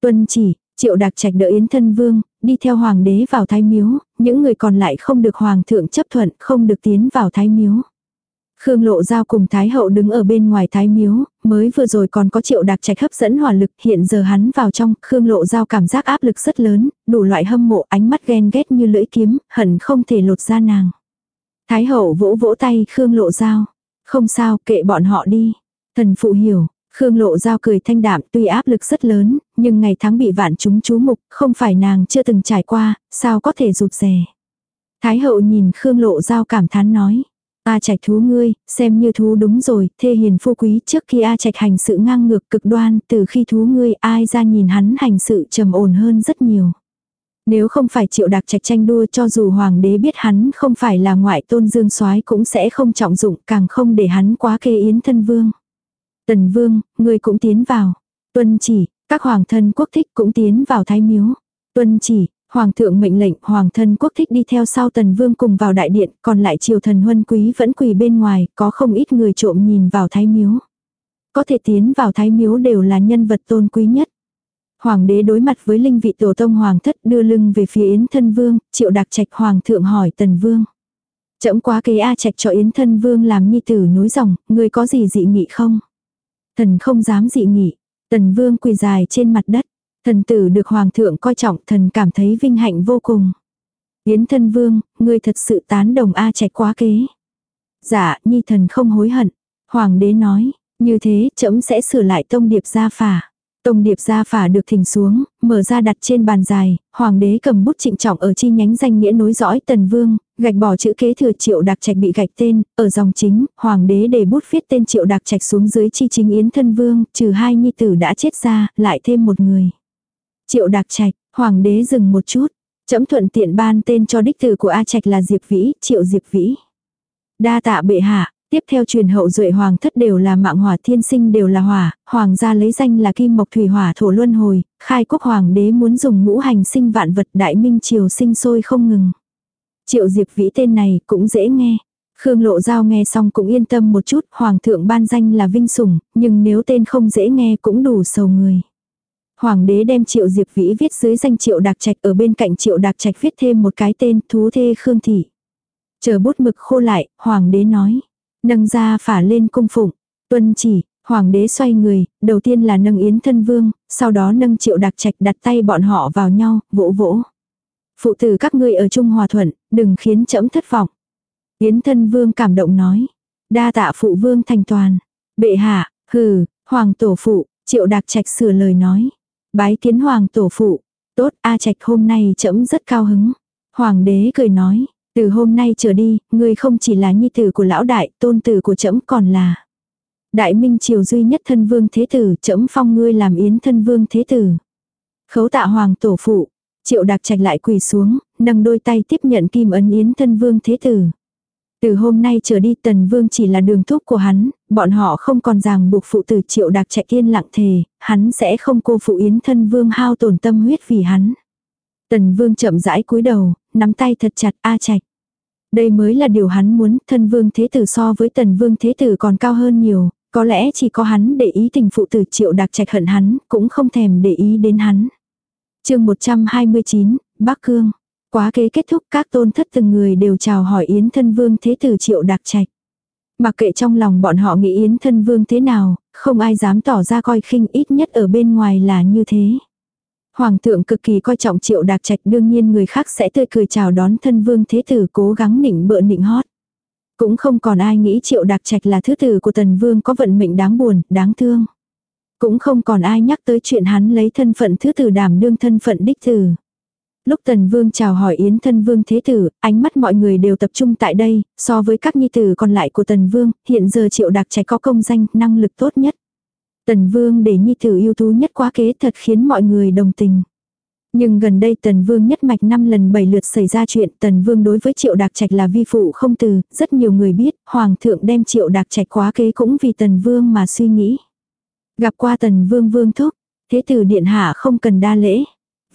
Tuân chỉ, Triệu đặc trạch đỡ Yến thân vương, đi theo hoàng đế vào thái miếu, những người còn lại không được hoàng thượng chấp thuận, không được tiến vào thái miếu. Khương Lộ Giao cùng Thái Hậu đứng ở bên ngoài Thái Miếu, mới vừa rồi còn có triệu đặc trạch hấp dẫn hỏa lực, hiện giờ hắn vào trong, Khương Lộ Giao cảm giác áp lực rất lớn, đủ loại hâm mộ ánh mắt ghen ghét như lưỡi kiếm, hận không thể lột ra nàng. Thái Hậu vỗ vỗ tay Khương Lộ Giao. Không sao, kệ bọn họ đi. Thần phụ hiểu, Khương Lộ Giao cười thanh đạm tuy áp lực rất lớn, nhưng ngày tháng bị vạn chúng chú mục, không phải nàng chưa từng trải qua, sao có thể rụt rè. Thái hậu nhìn Khương Lộ Giao cảm thán nói. A trạch thú ngươi, xem như thú đúng rồi, thê hiền phu quý trước khi A trạch hành sự ngang ngược cực đoan, từ khi thú ngươi ai ra nhìn hắn hành sự trầm ổn hơn rất nhiều. Nếu không phải triệu đặc trạch tranh đua cho dù hoàng đế biết hắn không phải là ngoại tôn dương soái cũng sẽ không trọng dụng càng không để hắn quá kê yến thân vương. Tần vương, người cũng tiến vào. Tuân chỉ, các hoàng thân quốc thích cũng tiến vào thái miếu. Tuân chỉ, Hoàng thượng mệnh lệnh hoàng thân quốc thích đi theo sau tần vương cùng vào đại điện, còn lại triều thần huân quý vẫn quỳ bên ngoài, có không ít người trộm nhìn vào thái miếu. Có thể tiến vào thái miếu đều là nhân vật tôn quý nhất. Hoàng đế đối mặt với linh vị tổ tông hoàng thất đưa lưng về phía yến thân vương, triệu đặc trạch hoàng thượng hỏi tần vương. Chậm quá kế A trạch cho yến thân vương làm nhi tử nối dòng, người có gì dị nghị không? Thần không dám dị nghị, tần vương quỳ dài trên mặt đất. Thần tử được hoàng thượng coi trọng thần cảm thấy vinh hạnh vô cùng. Yến thân vương, ngươi thật sự tán đồng A trạch quá kế. Dạ, nhi thần không hối hận. Hoàng đế nói, như thế trẫm sẽ sửa lại tông điệp gia phả. Tông điệp gia phả được thỉnh xuống, mở ra đặt trên bàn dài, hoàng đế cầm bút trịnh trọng ở chi nhánh danh nghĩa nối dõi tần vương, gạch bỏ chữ kế thừa triệu đặc trạch bị gạch tên, ở dòng chính, hoàng đế để bút viết tên triệu đặc trạch xuống dưới chi chính yến thân vương, trừ hai nhi tử đã chết ra, lại thêm một người. Triệu đặc Trạch, hoàng đế dừng một chút, chấm thuận tiện ban tên cho đích tử của A Trạch là Diệp Vĩ, Triệu Diệp Vĩ. Đa tạ bệ hạ, tiếp theo truyền hậu duệ hoàng thất đều là mạng hỏa thiên sinh đều là hỏa, hoàng gia lấy danh là kim mộc thủy hỏa thổ luân hồi, khai quốc hoàng đế muốn dùng ngũ hành sinh vạn vật đại minh triều sinh sôi không ngừng. Triệu Diệp Vĩ tên này cũng dễ nghe. Khương Lộ Giao nghe xong cũng yên tâm một chút, hoàng thượng ban danh là vinh sủng, nhưng nếu tên không dễ nghe cũng đủ sầu người. Hoàng đế đem triệu diệp vĩ viết dưới danh triệu đạc trạch ở bên cạnh triệu đạc trạch viết thêm một cái tên thú thê khương thị. Chờ bút mực khô lại, hoàng đế nói. Nâng ra phả lên cung phụng. Tuân chỉ, hoàng đế xoay người, đầu tiên là nâng yến thân vương, sau đó nâng triệu đạc trạch đặt tay bọn họ vào nhau, vỗ vỗ. Phụ tử các ngươi ở chung hòa thuận, đừng khiến trẫm thất vọng. Yến thân vương cảm động nói. Đa tạ phụ vương thành toàn. Bệ hạ, hừ, hoàng tổ phụ, triệu đạc trạch sửa lời nói. Bái kiến hoàng tổ phụ. Tốt A Trạch hôm nay trẫm rất cao hứng. Hoàng đế cười nói. Từ hôm nay trở đi, ngươi không chỉ là nhi tử của lão đại, tôn tử của trẫm còn là. Đại minh triều duy nhất thân vương thế tử, trẫm phong ngươi làm yến thân vương thế tử. Khấu tạ hoàng tổ phụ. Triệu đặc trạch lại quỳ xuống, nâng đôi tay tiếp nhận kim ấn yến thân vương thế tử. Từ hôm nay trở đi tần vương chỉ là đường thuốc của hắn, bọn họ không còn ràng buộc phụ tử triệu đặc chạy yên lặng thề, hắn sẽ không cô phụ yến thân vương hao tổn tâm huyết vì hắn. Tần vương chậm rãi cúi đầu, nắm tay thật chặt A trạch. Đây mới là điều hắn muốn, thân vương thế tử so với tần vương thế tử còn cao hơn nhiều, có lẽ chỉ có hắn để ý tình phụ tử triệu đặc trạch hận hắn, cũng không thèm để ý đến hắn chương 129, Bắc Cương. Quá kế kết thúc các tôn thất từng người đều chào hỏi Yến thân vương thế tử triệu đặc trạch. Mặc kệ trong lòng bọn họ nghĩ Yến thân vương thế nào, không ai dám tỏ ra coi khinh ít nhất ở bên ngoài là như thế. Hoàng thượng cực kỳ coi trọng triệu đặc trạch đương nhiên người khác sẽ tươi cười chào đón thân vương thế tử cố gắng nịnh bợ nịnh hót. Cũng không còn ai nghĩ triệu đặc trạch là thứ tử của tần vương có vận mệnh đáng buồn, đáng thương. Cũng không còn ai nhắc tới chuyện hắn lấy thân phận thứ tử đảm đương thân phận đích tử. Lúc Tần Vương chào hỏi Yến thân Vương Thế Tử, ánh mắt mọi người đều tập trung tại đây, so với các nhi tử còn lại của Tần Vương, hiện giờ triệu đặc trẻ có công danh, năng lực tốt nhất. Tần Vương để nhi tử ưu tú nhất quá kế thật khiến mọi người đồng tình. Nhưng gần đây Tần Vương nhất mạch năm lần bảy lượt xảy ra chuyện Tần Vương đối với Triệu Đạc Trạch là vi phụ không từ, rất nhiều người biết, Hoàng thượng đem Triệu Đạc Trạch quá kế cũng vì Tần Vương mà suy nghĩ. Gặp qua Tần Vương Vương thúc, thế tử điện hạ không cần đa lễ.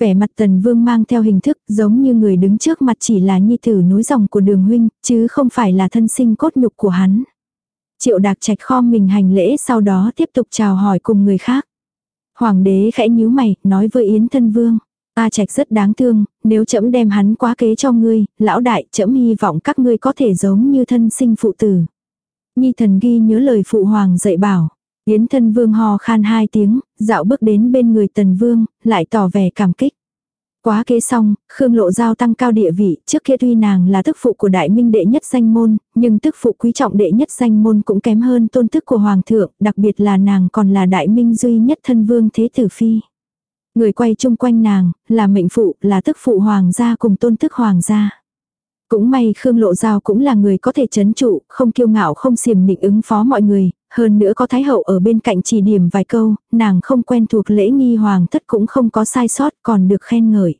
Vẻ mặt tần vương mang theo hình thức giống như người đứng trước mặt chỉ là nhi tử nối dòng của đường huynh, chứ không phải là thân sinh cốt nhục của hắn. Triệu đạc trạch kho mình hành lễ sau đó tiếp tục chào hỏi cùng người khác. Hoàng đế khẽ nhíu mày, nói với Yến thân vương. Ta trạch rất đáng thương, nếu trẫm đem hắn quá kế cho ngươi, lão đại trẫm hy vọng các ngươi có thể giống như thân sinh phụ tử. Nhi thần ghi nhớ lời phụ hoàng dạy bảo. Yến thân vương ho khan hai tiếng, dạo bước đến bên người tần vương, lại tỏ vẻ cảm kích. Quá kế xong, Khương Lộ Giao tăng cao địa vị, trước kia tuy nàng là tức phụ của đại minh đệ nhất danh môn, nhưng tức phụ quý trọng đệ nhất danh môn cũng kém hơn tôn tức của hoàng thượng, đặc biệt là nàng còn là đại minh duy nhất thân vương thế tử phi. Người quay chung quanh nàng, là mệnh phụ, là tức phụ hoàng gia cùng tôn tức hoàng gia. Cũng may Khương Lộ Giao cũng là người có thể chấn trụ, không kiêu ngạo không xiềm nịnh ứng phó mọi người, hơn nữa có Thái Hậu ở bên cạnh chỉ điểm vài câu, nàng không quen thuộc lễ nghi hoàng thất cũng không có sai sót còn được khen ngợi.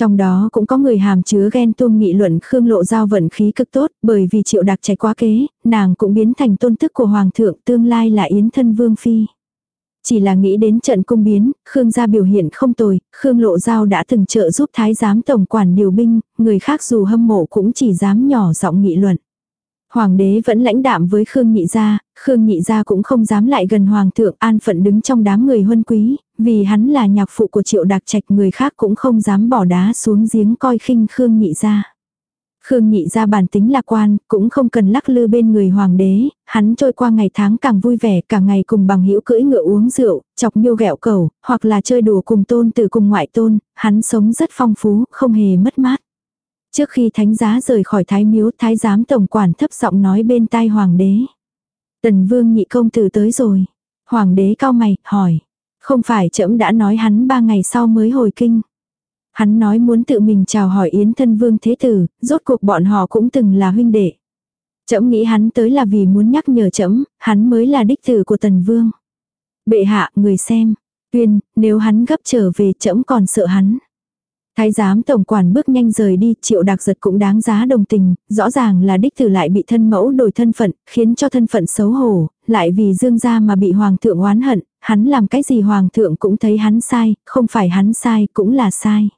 Trong đó cũng có người hàm chứa ghen tuông nghị luận Khương Lộ Giao vận khí cực tốt, bởi vì triệu đặc trải quá kế, nàng cũng biến thành tôn tức của Hoàng thượng tương lai là Yến thân Vương Phi. Chỉ là nghĩ đến trận cung biến, Khương gia biểu hiện không tồi, Khương Lộ Giao đã từng trợ giúp Thái giám tổng quản điều binh, người khác dù hâm mộ cũng chỉ dám nhỏ giọng nghị luận. Hoàng đế vẫn lãnh đạm với Khương Nhị Gia, Khương Nhị Gia cũng không dám lại gần Hoàng thượng an phận đứng trong đám người huân quý, vì hắn là nhạc phụ của triệu đặc trạch người khác cũng không dám bỏ đá xuống giếng coi khinh Khương Nhị Gia. Khương Nhị ra bản tính lạc quan, cũng không cần lắc lư bên người Hoàng đế, hắn trôi qua ngày tháng càng vui vẻ cả ngày cùng bằng hữu cưỡi ngựa uống rượu, chọc miêu ghẹo cầu, hoặc là chơi đùa cùng tôn từ cùng ngoại tôn, hắn sống rất phong phú, không hề mất mát. Trước khi thánh giá rời khỏi thái miếu, thái giám tổng quản thấp giọng nói bên tai hoàng đế. Tần vương nhị công tử tới rồi. Hoàng đế cao mày, hỏi. Không phải trẫm đã nói hắn ba ngày sau mới hồi kinh. Hắn nói muốn tự mình chào hỏi yến thân vương thế tử, rốt cuộc bọn họ cũng từng là huynh đệ. Trẫm nghĩ hắn tới là vì muốn nhắc nhở trẫm, hắn mới là đích tử của tần vương. Bệ hạ, người xem. Tuyên, nếu hắn gấp trở về trẫm còn sợ hắn. Thái giám tổng quản bước nhanh rời đi, triệu đặc giật cũng đáng giá đồng tình, rõ ràng là đích tử lại bị thân mẫu đổi thân phận, khiến cho thân phận xấu hổ, lại vì dương gia mà bị hoàng thượng oán hận, hắn làm cái gì hoàng thượng cũng thấy hắn sai, không phải hắn sai cũng là sai.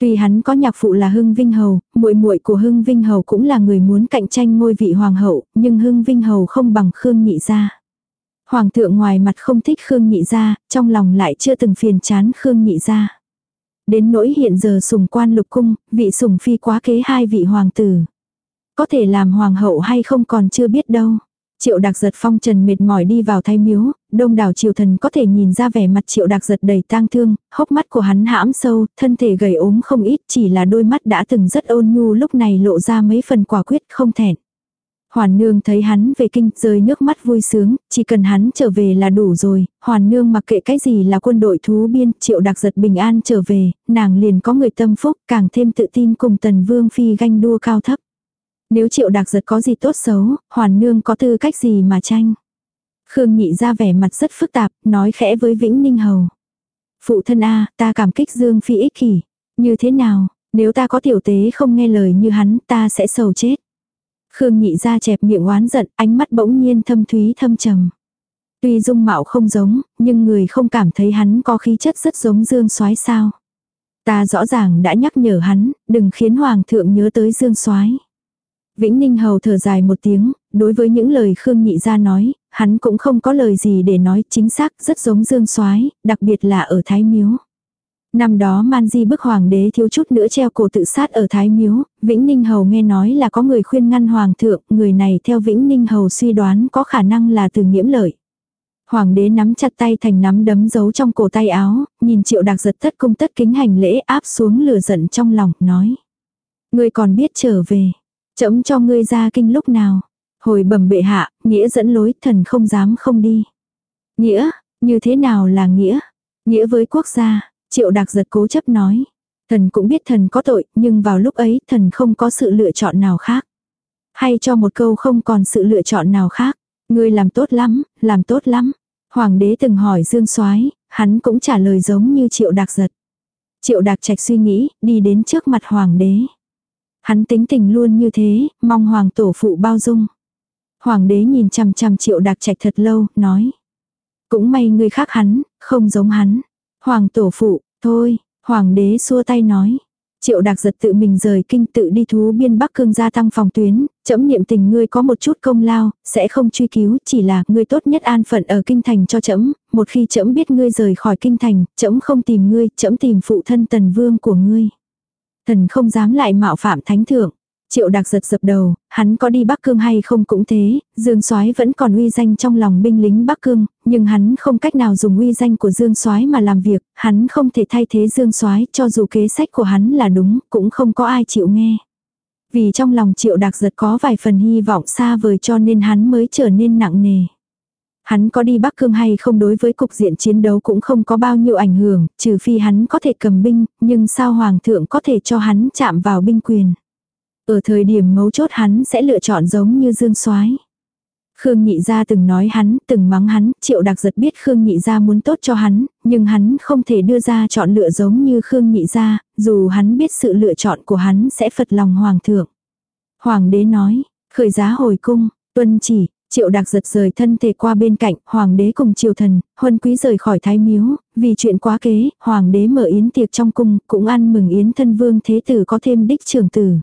Tuy hắn có nhạc phụ là Hưng Vinh Hầu, muội muội của Hưng Vinh Hầu cũng là người muốn cạnh tranh ngôi vị hoàng hậu, nhưng Hưng Vinh Hầu không bằng Khương Nhị gia. Hoàng thượng ngoài mặt không thích Khương Nhị gia, trong lòng lại chưa từng phiền chán Khương Nhị gia. Đến nỗi hiện giờ sùng quan lục cung, vị sùng phi quá kế hai vị hoàng tử. Có thể làm hoàng hậu hay không còn chưa biết đâu. Triệu đặc giật phong trần mệt mỏi đi vào thay miếu, đông đảo triều thần có thể nhìn ra vẻ mặt triệu đặc giật đầy tang thương, hốc mắt của hắn hãm sâu, thân thể gầy ốm không ít chỉ là đôi mắt đã từng rất ôn nhu lúc này lộ ra mấy phần quả quyết không thẹn. Hoàn nương thấy hắn về kinh rơi nước mắt vui sướng, chỉ cần hắn trở về là đủ rồi, hoàn nương mặc kệ cái gì là quân đội thú biên, triệu đặc giật bình an trở về, nàng liền có người tâm phúc, càng thêm tự tin cùng tần vương phi ganh đua cao thấp. Nếu triệu đặc giật có gì tốt xấu, hoàn nương có tư cách gì mà tranh. Khương nhị ra vẻ mặt rất phức tạp, nói khẽ với Vĩnh Ninh Hầu. Phụ thân A, ta cảm kích Dương Phi ích kỷ. Như thế nào, nếu ta có tiểu tế không nghe lời như hắn, ta sẽ sầu chết. Khương nhị ra chẹp miệng oán giận, ánh mắt bỗng nhiên thâm thúy thâm trầm. Tuy dung mạo không giống, nhưng người không cảm thấy hắn có khí chất rất giống Dương Soái sao. Ta rõ ràng đã nhắc nhở hắn, đừng khiến Hoàng thượng nhớ tới Dương Soái. Vĩnh Ninh Hầu thở dài một tiếng, đối với những lời Khương Nhị ra nói, hắn cũng không có lời gì để nói chính xác rất giống Dương Soái đặc biệt là ở Thái Miếu. Năm đó Man Di bức hoàng đế thiếu chút nữa treo cổ tự sát ở Thái Miếu, Vĩnh Ninh Hầu nghe nói là có người khuyên ngăn hoàng thượng, người này theo Vĩnh Ninh Hầu suy đoán có khả năng là từ nghiễm lợi. Hoàng đế nắm chặt tay thành nắm đấm giấu trong cổ tay áo, nhìn triệu đặc giật tất cung tất kính hành lễ áp xuống lửa giận trong lòng, nói. Người còn biết trở về, chấm cho ngươi ra kinh lúc nào. Hồi bẩm bệ hạ, nghĩa dẫn lối thần không dám không đi. Nghĩa, như thế nào là nghĩa? Nghĩa với quốc gia, Triệu đặc giật cố chấp nói. Thần cũng biết thần có tội, nhưng vào lúc ấy thần không có sự lựa chọn nào khác. Hay cho một câu không còn sự lựa chọn nào khác. Ngươi làm tốt lắm, làm tốt lắm. Hoàng đế từng hỏi Dương Soái, hắn cũng trả lời giống như Triệu Đạc Giật. Triệu Đạc Trạch suy nghĩ, đi đến trước mặt hoàng đế. Hắn tính tình luôn như thế, mong hoàng tổ phụ bao dung. Hoàng đế nhìn chằm chằm Triệu đặc Trạch thật lâu, nói: "Cũng may người khác hắn, không giống hắn." Hoàng tổ phụ, thôi, hoàng đế xua tay nói. Triệu đặc giật tự mình rời kinh tự đi thú biên Bắc Cương gia tăng phòng tuyến, chấm niệm tình ngươi có một chút công lao, sẽ không truy cứu, chỉ là ngươi tốt nhất an phận ở kinh thành cho chấm, một khi chấm biết ngươi rời khỏi kinh thành, chấm không tìm ngươi, chấm tìm phụ thân tần vương của ngươi. Thần không dám lại mạo phạm thánh thượng. Triệu đặc giật dập đầu, hắn có đi Bắc Cương hay không cũng thế, Dương Soái vẫn còn uy danh trong lòng binh lính Bắc Cương, nhưng hắn không cách nào dùng uy danh của Dương Soái mà làm việc, hắn không thể thay thế Dương Soái, cho dù kế sách của hắn là đúng, cũng không có ai chịu nghe. Vì trong lòng Triệu đặc giật có vài phần hy vọng xa vời cho nên hắn mới trở nên nặng nề. Hắn có đi Bắc Cương hay không đối với cục diện chiến đấu cũng không có bao nhiêu ảnh hưởng, trừ phi hắn có thể cầm binh, nhưng sao Hoàng thượng có thể cho hắn chạm vào binh quyền. Ở thời điểm mấu chốt hắn sẽ lựa chọn giống như Dương Soái. Khương Nhị Gia từng nói hắn, từng mắng hắn, Triệu Đặc giật biết Khương Nhị Gia muốn tốt cho hắn, nhưng hắn không thể đưa ra chọn lựa giống như Khương Nhị Gia, dù hắn biết sự lựa chọn của hắn sẽ phật lòng Hoàng thượng. Hoàng đế nói, khởi giá hồi cung, tuân chỉ, Triệu đặc giật rời thân thể qua bên cạnh, hoàng đế cùng triều thần, huân quý rời khỏi thái miếu, vì chuyện quá kế, hoàng đế mở yến tiệc trong cung, cũng ăn mừng yến thân vương thế tử có thêm đích trưởng tử.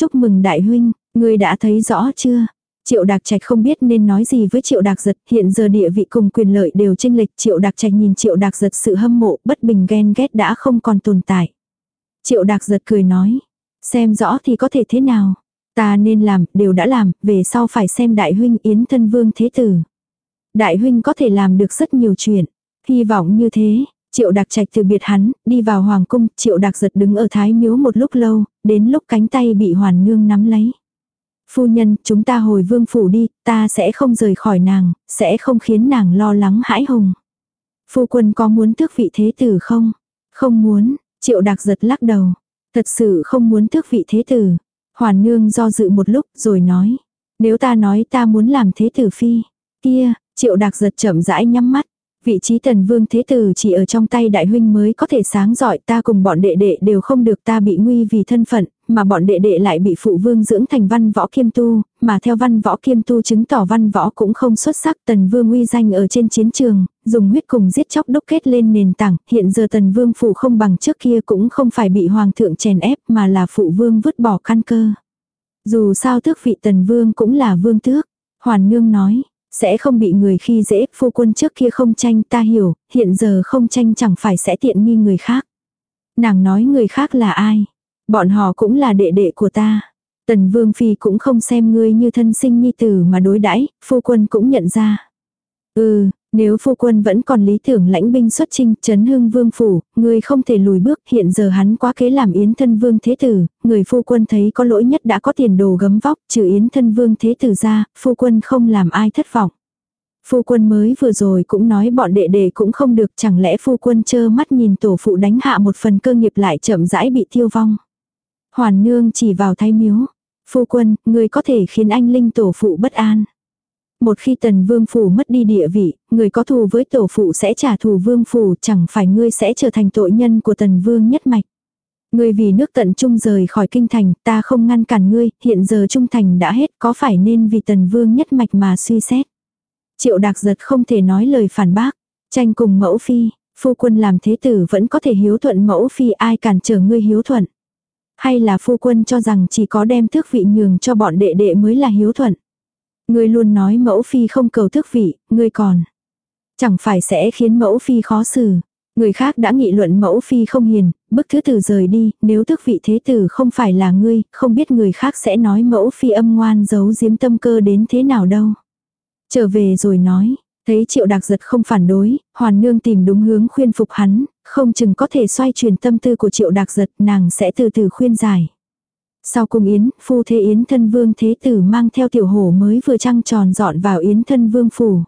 Chúc mừng đại huynh, người đã thấy rõ chưa? Triệu Đạc Trạch không biết nên nói gì với Triệu Đạc Giật, hiện giờ địa vị cùng quyền lợi đều tranh lệch, Triệu Đạc Trạch nhìn Triệu Đạc Giật sự hâm mộ, bất bình ghen ghét đã không còn tồn tại. Triệu Đạc Giật cười nói, xem rõ thì có thể thế nào? Ta nên làm, đều đã làm, về sau phải xem đại huynh yến thân vương thế tử. Đại huynh có thể làm được rất nhiều chuyện. Hy vọng như thế, triệu đặc trạch từ biệt hắn, đi vào hoàng cung, triệu đặc giật đứng ở thái miếu một lúc lâu, đến lúc cánh tay bị hoàn nương nắm lấy. Phu nhân, chúng ta hồi vương phủ đi, ta sẽ không rời khỏi nàng, sẽ không khiến nàng lo lắng hãi hùng. Phu quân có muốn tước vị thế tử không? Không muốn, triệu đặc giật lắc đầu. Thật sự không muốn tước vị thế tử. Hoàn nương do dự một lúc rồi nói. Nếu ta nói ta muốn làm thế tử phi. Kia, triệu đặc giật chậm rãi nhắm mắt. Vị trí tần vương thế tử chỉ ở trong tay đại huynh mới có thể sáng giỏi ta cùng bọn đệ đệ đều không được ta bị nguy vì thân phận, mà bọn đệ đệ lại bị phụ vương dưỡng thành văn võ kiêm tu, mà theo văn võ kiêm tu chứng tỏ văn võ cũng không xuất sắc tần vương uy danh ở trên chiến trường, dùng huyết cùng giết chóc đúc kết lên nền tảng, hiện giờ tần vương phụ không bằng trước kia cũng không phải bị hoàng thượng chèn ép mà là phụ vương vứt bỏ căn cơ. Dù sao tước vị tần vương cũng là vương tước, hoàn nương nói, sẽ không bị người khi dễ, phu quân trước kia không tranh ta hiểu, hiện giờ không tranh chẳng phải sẽ tiện nghi người khác. Nàng nói người khác là ai? Bọn họ cũng là đệ đệ của ta. Tần Vương Phi cũng không xem ngươi như thân sinh nhi tử mà đối đãi phu quân cũng nhận ra. Ừ, nếu phu quân vẫn còn lý tưởng lãnh binh xuất chinh chấn hưng vương phủ, người không thể lùi bước hiện giờ hắn quá kế làm yến thân vương thế tử, người phu quân thấy có lỗi nhất đã có tiền đồ gấm vóc trừ yến thân vương thế tử ra, phu quân không làm ai thất vọng. Phu quân mới vừa rồi cũng nói bọn đệ đệ cũng không được chẳng lẽ phu quân chơ mắt nhìn tổ phụ đánh hạ một phần cơ nghiệp lại chậm rãi bị tiêu vong. Hoàn nương chỉ vào thay miếu. Phu quân, người có thể khiến anh linh tổ phụ bất an. Một khi tần vương phủ mất đi địa vị, người có thù với tổ phụ sẽ trả thù vương phủ, chẳng phải ngươi sẽ trở thành tội nhân của tần vương nhất mạch. Ngươi vì nước tận trung rời khỏi kinh thành, ta không ngăn cản ngươi, hiện giờ trung thành đã hết, có phải nên vì tần vương nhất mạch mà suy xét. Triệu đạc giật không thể nói lời phản bác, tranh cùng mẫu phi, phu quân làm thế tử vẫn có thể hiếu thuận mẫu phi ai cản trở ngươi hiếu thuận. Hay là phu quân cho rằng chỉ có đem thước vị nhường cho bọn đệ đệ mới là hiếu thuận. Ngươi luôn nói mẫu phi không cầu thức vị, ngươi còn. Chẳng phải sẽ khiến mẫu phi khó xử. Người khác đã nghị luận mẫu phi không hiền, bức thứ tử rời đi, nếu thức vị thế tử không phải là ngươi, không biết người khác sẽ nói mẫu phi âm ngoan giấu giếm tâm cơ đến thế nào đâu. Trở về rồi nói, thấy triệu đặc giật không phản đối, hoàn nương tìm đúng hướng khuyên phục hắn, không chừng có thể xoay chuyển tâm tư của triệu đặc giật nàng sẽ từ từ khuyên giải. Sau cung yến, phu thế yến thân vương thế tử mang theo tiểu hổ mới vừa trăng tròn dọn vào yến thân vương phủ.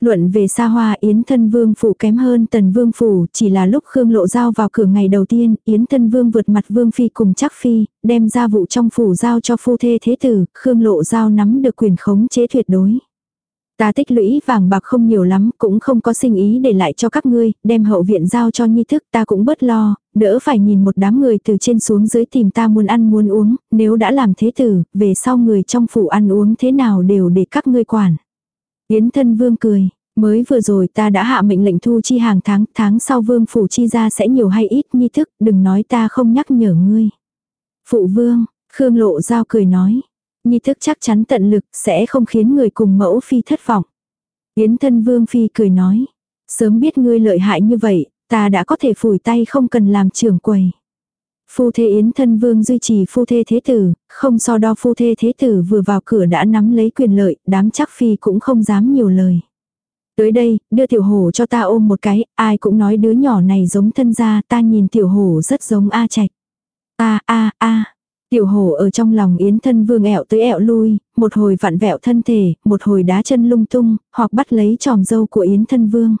Luận về xa hoa Yến Thân Vương phủ kém hơn Tần Vương phủ, chỉ là lúc Khương Lộ giao vào cửa ngày đầu tiên, Yến Thân Vương vượt mặt Vương phi cùng chắc phi, đem ra vụ trong phủ giao cho phu thê thế tử, Khương Lộ giao nắm được quyền khống chế tuyệt đối. Ta tích lũy vàng bạc không nhiều lắm, cũng không có sinh ý để lại cho các ngươi, đem hậu viện giao cho nhi thức ta cũng bớt lo, đỡ phải nhìn một đám người từ trên xuống dưới tìm ta muốn ăn muốn uống, nếu đã làm thế tử, về sau người trong phủ ăn uống thế nào đều để các ngươi quản. Yến thân vương cười, mới vừa rồi ta đã hạ mệnh lệnh thu chi hàng tháng, tháng sau vương phủ chi ra sẽ nhiều hay ít nhi thức, đừng nói ta không nhắc nhở ngươi. Phụ vương, Khương Lộ Giao cười nói, Nhi thức chắc chắn tận lực sẽ không khiến người cùng mẫu phi thất vọng. Yến thân vương phi cười nói. Sớm biết ngươi lợi hại như vậy, ta đã có thể phủi tay không cần làm trưởng quầy. Phu thê Yến thân vương duy trì phu thê thế tử, không so đo phu thê thế tử vừa vào cửa đã nắm lấy quyền lợi, đám chắc phi cũng không dám nhiều lời. Tới đây, đưa tiểu hổ cho ta ôm một cái, ai cũng nói đứa nhỏ này giống thân gia, ta nhìn tiểu hổ rất giống A Trạch. A a a. Tiểu hổ ở trong lòng Yến thân vương ẹo tới ẹo lui, một hồi vặn vẹo thân thể, một hồi đá chân lung tung, hoặc bắt lấy tròm dâu của Yến thân vương.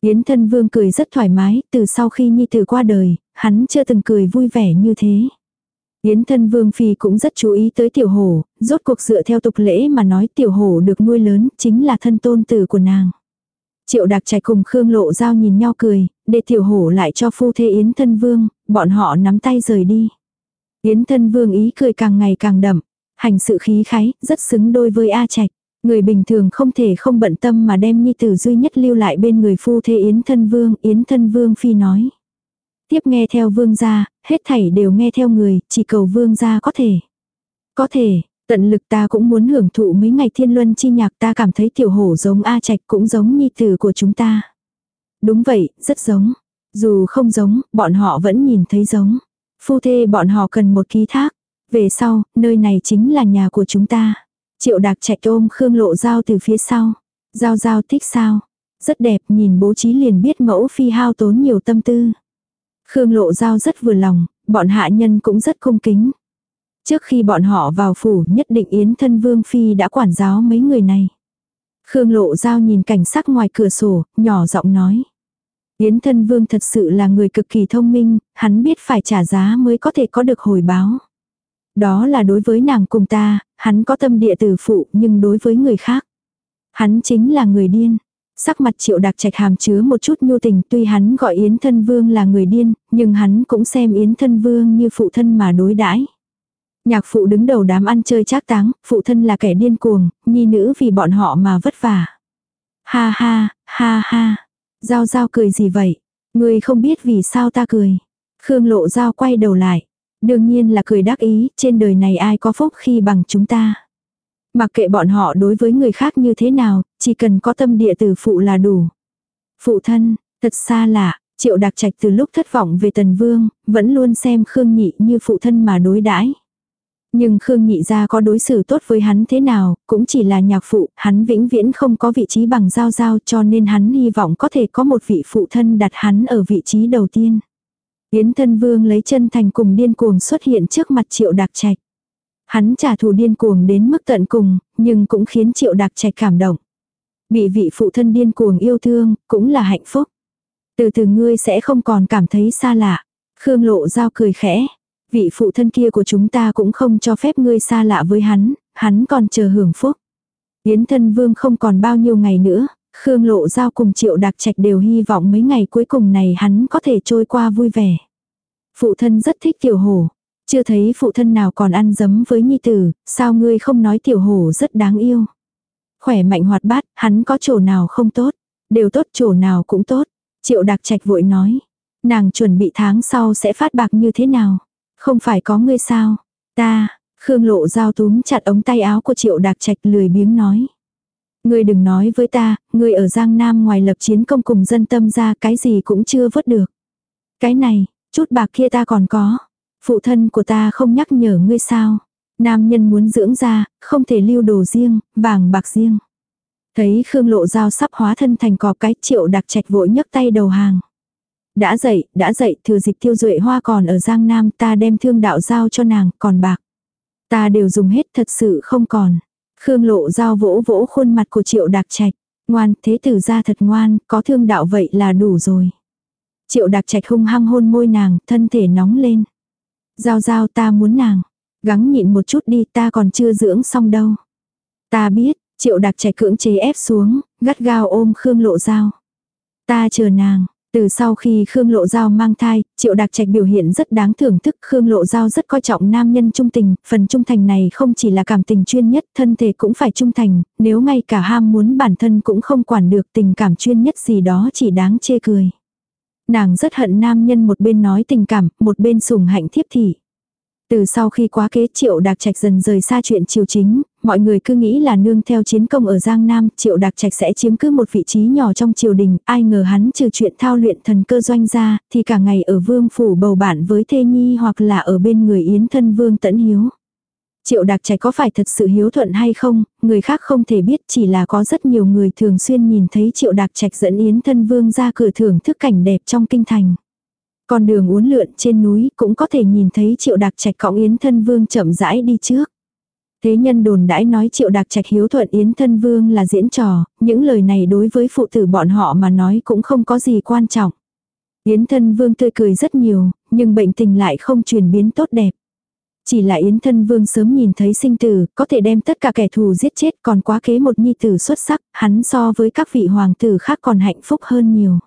Yến thân vương cười rất thoải mái, từ sau khi nhi tử qua đời, hắn chưa từng cười vui vẻ như thế. Yến thân vương phi cũng rất chú ý tới tiểu hổ, rốt cuộc dựa theo tục lễ mà nói tiểu hổ được nuôi lớn chính là thân tôn tử của nàng. Triệu đặc trạch cùng Khương Lộ Giao nhìn nhau cười, để tiểu hổ lại cho phu thê Yến thân vương, bọn họ nắm tay rời đi. Yến thân vương ý cười càng ngày càng đậm, hành sự khí khái, rất xứng đôi với A Trạch. Người bình thường không thể không bận tâm mà đem nhi tử duy nhất lưu lại bên người phu thế Yến thân vương, Yến thân vương phi nói. Tiếp nghe theo vương gia, hết thảy đều nghe theo người, chỉ cầu vương gia có thể. Có thể, tận lực ta cũng muốn hưởng thụ mấy ngày thiên luân chi nhạc ta cảm thấy tiểu hổ giống A Trạch cũng giống nhi tử của chúng ta. Đúng vậy, rất giống. Dù không giống, bọn họ vẫn nhìn thấy giống. Phu thê bọn họ cần một ký thác. Về sau, nơi này chính là nhà của chúng ta. Triệu đạc chạy ôm Khương Lộ Giao từ phía sau. Giao Giao thích sao? Rất đẹp, nhìn bố trí liền biết mẫu phi hao tốn nhiều tâm tư. Khương Lộ Giao rất vừa lòng, bọn hạ nhân cũng rất cung kính. Trước khi bọn họ vào phủ nhất định Yến thân Vương Phi đã quản giáo mấy người này. Khương Lộ Giao nhìn cảnh sắc ngoài cửa sổ, nhỏ giọng nói. Yến thân Vương thật sự là người cực kỳ thông minh, hắn biết phải trả giá mới có thể có được hồi báo. Đó là đối với nàng cùng ta, hắn có tâm địa tử phụ nhưng đối với người khác. Hắn chính là người điên. Sắc mặt triệu đặc trạch hàm chứa một chút nhu tình tuy hắn gọi Yến thân vương là người điên, nhưng hắn cũng xem Yến thân vương như phụ thân mà đối đãi. Nhạc phụ đứng đầu đám ăn chơi trác táng, phụ thân là kẻ điên cuồng, nhi nữ vì bọn họ mà vất vả. Ha ha, ha ha. Giao giao cười gì vậy? Người không biết vì sao ta cười. Khương lộ giao quay đầu lại. Đương nhiên là cười đắc ý, trên đời này ai có phúc khi bằng chúng ta. Mặc kệ bọn họ đối với người khác như thế nào, chỉ cần có tâm địa từ phụ là đủ. Phụ thân, thật xa lạ, triệu đặc trạch từ lúc thất vọng về tần vương, vẫn luôn xem Khương Nhị như phụ thân mà đối đãi. Nhưng Khương Nhị ra có đối xử tốt với hắn thế nào, cũng chỉ là nhạc phụ, hắn vĩnh viễn không có vị trí bằng giao giao cho nên hắn hy vọng có thể có một vị phụ thân đặt hắn ở vị trí đầu tiên. Yến thân vương lấy chân thành cùng điên cuồng xuất hiện trước mặt triệu đặc trạch. Hắn trả thù điên cuồng đến mức tận cùng, nhưng cũng khiến triệu đặc trạch cảm động. Bị vị phụ thân điên cuồng yêu thương, cũng là hạnh phúc. Từ từ ngươi sẽ không còn cảm thấy xa lạ. Khương lộ giao cười khẽ. Vị phụ thân kia của chúng ta cũng không cho phép ngươi xa lạ với hắn, hắn còn chờ hưởng phúc. Yến thân vương không còn bao nhiêu ngày nữa, Khương Lộ Giao cùng Triệu Đặc Trạch đều hy vọng mấy ngày cuối cùng này hắn có thể trôi qua vui vẻ. Phụ thân rất thích tiểu hổ. Chưa thấy phụ thân nào còn ăn dấm với nhi tử, sao ngươi không nói tiểu hổ rất đáng yêu. Khỏe mạnh hoạt bát, hắn có chỗ nào không tốt. Đều tốt chỗ nào cũng tốt. Triệu Đặc Trạch vội nói. Nàng chuẩn bị tháng sau sẽ phát bạc như thế nào. Không phải có ngươi sao. Ta, Khương Lộ Giao túm chặt ống tay áo của Triệu Đặc Trạch lười biếng nói. Ngươi đừng nói với ta, ngươi ở Giang Nam ngoài lập chiến công cùng dân tâm ra cái gì cũng chưa vớt được. Cái này, chút bạc kia ta còn có. Phụ thân của ta không nhắc nhở ngươi sao. Nam nhân muốn dưỡng ra, không thể lưu đồ riêng, vàng bạc riêng. Thấy Khương Lộ Giao sắp hóa thân thành cọp cái triệu đặc trạch vội nhấc tay đầu hàng. Đã dậy, đã dậy, thừa dịp tiêu duệ hoa còn ở Giang Nam ta đem thương đạo giao cho nàng, còn bạc. Ta đều dùng hết thật sự không còn. Khương lộ giao vỗ vỗ khuôn mặt của triệu đặc trạch. Ngoan, thế tử ra thật ngoan, có thương đạo vậy là đủ rồi. Triệu đặc trạch hung hăng hôn môi nàng, thân thể nóng lên. Giao giao ta muốn nàng. Gắng nhịn một chút đi ta còn chưa dưỡng xong đâu. Ta biết, triệu đặc trạch cưỡng chế ép xuống, gắt gao ôm Khương lộ giao. Ta chờ nàng, từ sau khi Khương Lộ Giao mang thai, Triệu Đạc Trạch biểu hiện rất đáng thưởng thức. Khương Lộ Giao rất coi trọng nam nhân trung tình, phần trung thành này không chỉ là cảm tình chuyên nhất, thân thể cũng phải trung thành, nếu ngay cả ham muốn bản thân cũng không quản được tình cảm chuyên nhất gì đó chỉ đáng chê cười. Nàng rất hận nam nhân một bên nói tình cảm, một bên sủng hạnh thiếp thị. Từ sau khi quá kế triệu đạc trạch dần rời xa chuyện triều chính, mọi người cứ nghĩ là nương theo chiến công ở Giang Nam, triệu đạc trạch sẽ chiếm cứ một vị trí nhỏ trong triều đình, ai ngờ hắn trừ chuyện thao luyện thần cơ doanh ra, thì cả ngày ở vương phủ bầu bạn với thê nhi hoặc là ở bên người yến thân vương tẫn hiếu. Triệu đạc trạch có phải thật sự hiếu thuận hay không, người khác không thể biết chỉ là có rất nhiều người thường xuyên nhìn thấy triệu đạc trạch dẫn yến thân vương ra cửa thưởng thức cảnh đẹp trong kinh thành. Con đường uốn lượn trên núi cũng có thể nhìn thấy triệu đạc trạch cõng yến thân vương chậm rãi đi trước. Thế nhân đồn đãi nói triệu đạc trạch hiếu thuận yến thân vương là diễn trò, những lời này đối với phụ tử bọn họ mà nói cũng không có gì quan trọng. Yến thân vương tươi cười rất nhiều, nhưng bệnh tình lại không chuyển biến tốt đẹp. Chỉ là Yến thân vương sớm nhìn thấy sinh tử, có thể đem tất cả kẻ thù giết chết còn quá kế một nhi tử xuất sắc, hắn so với các vị hoàng tử khác còn hạnh phúc hơn nhiều.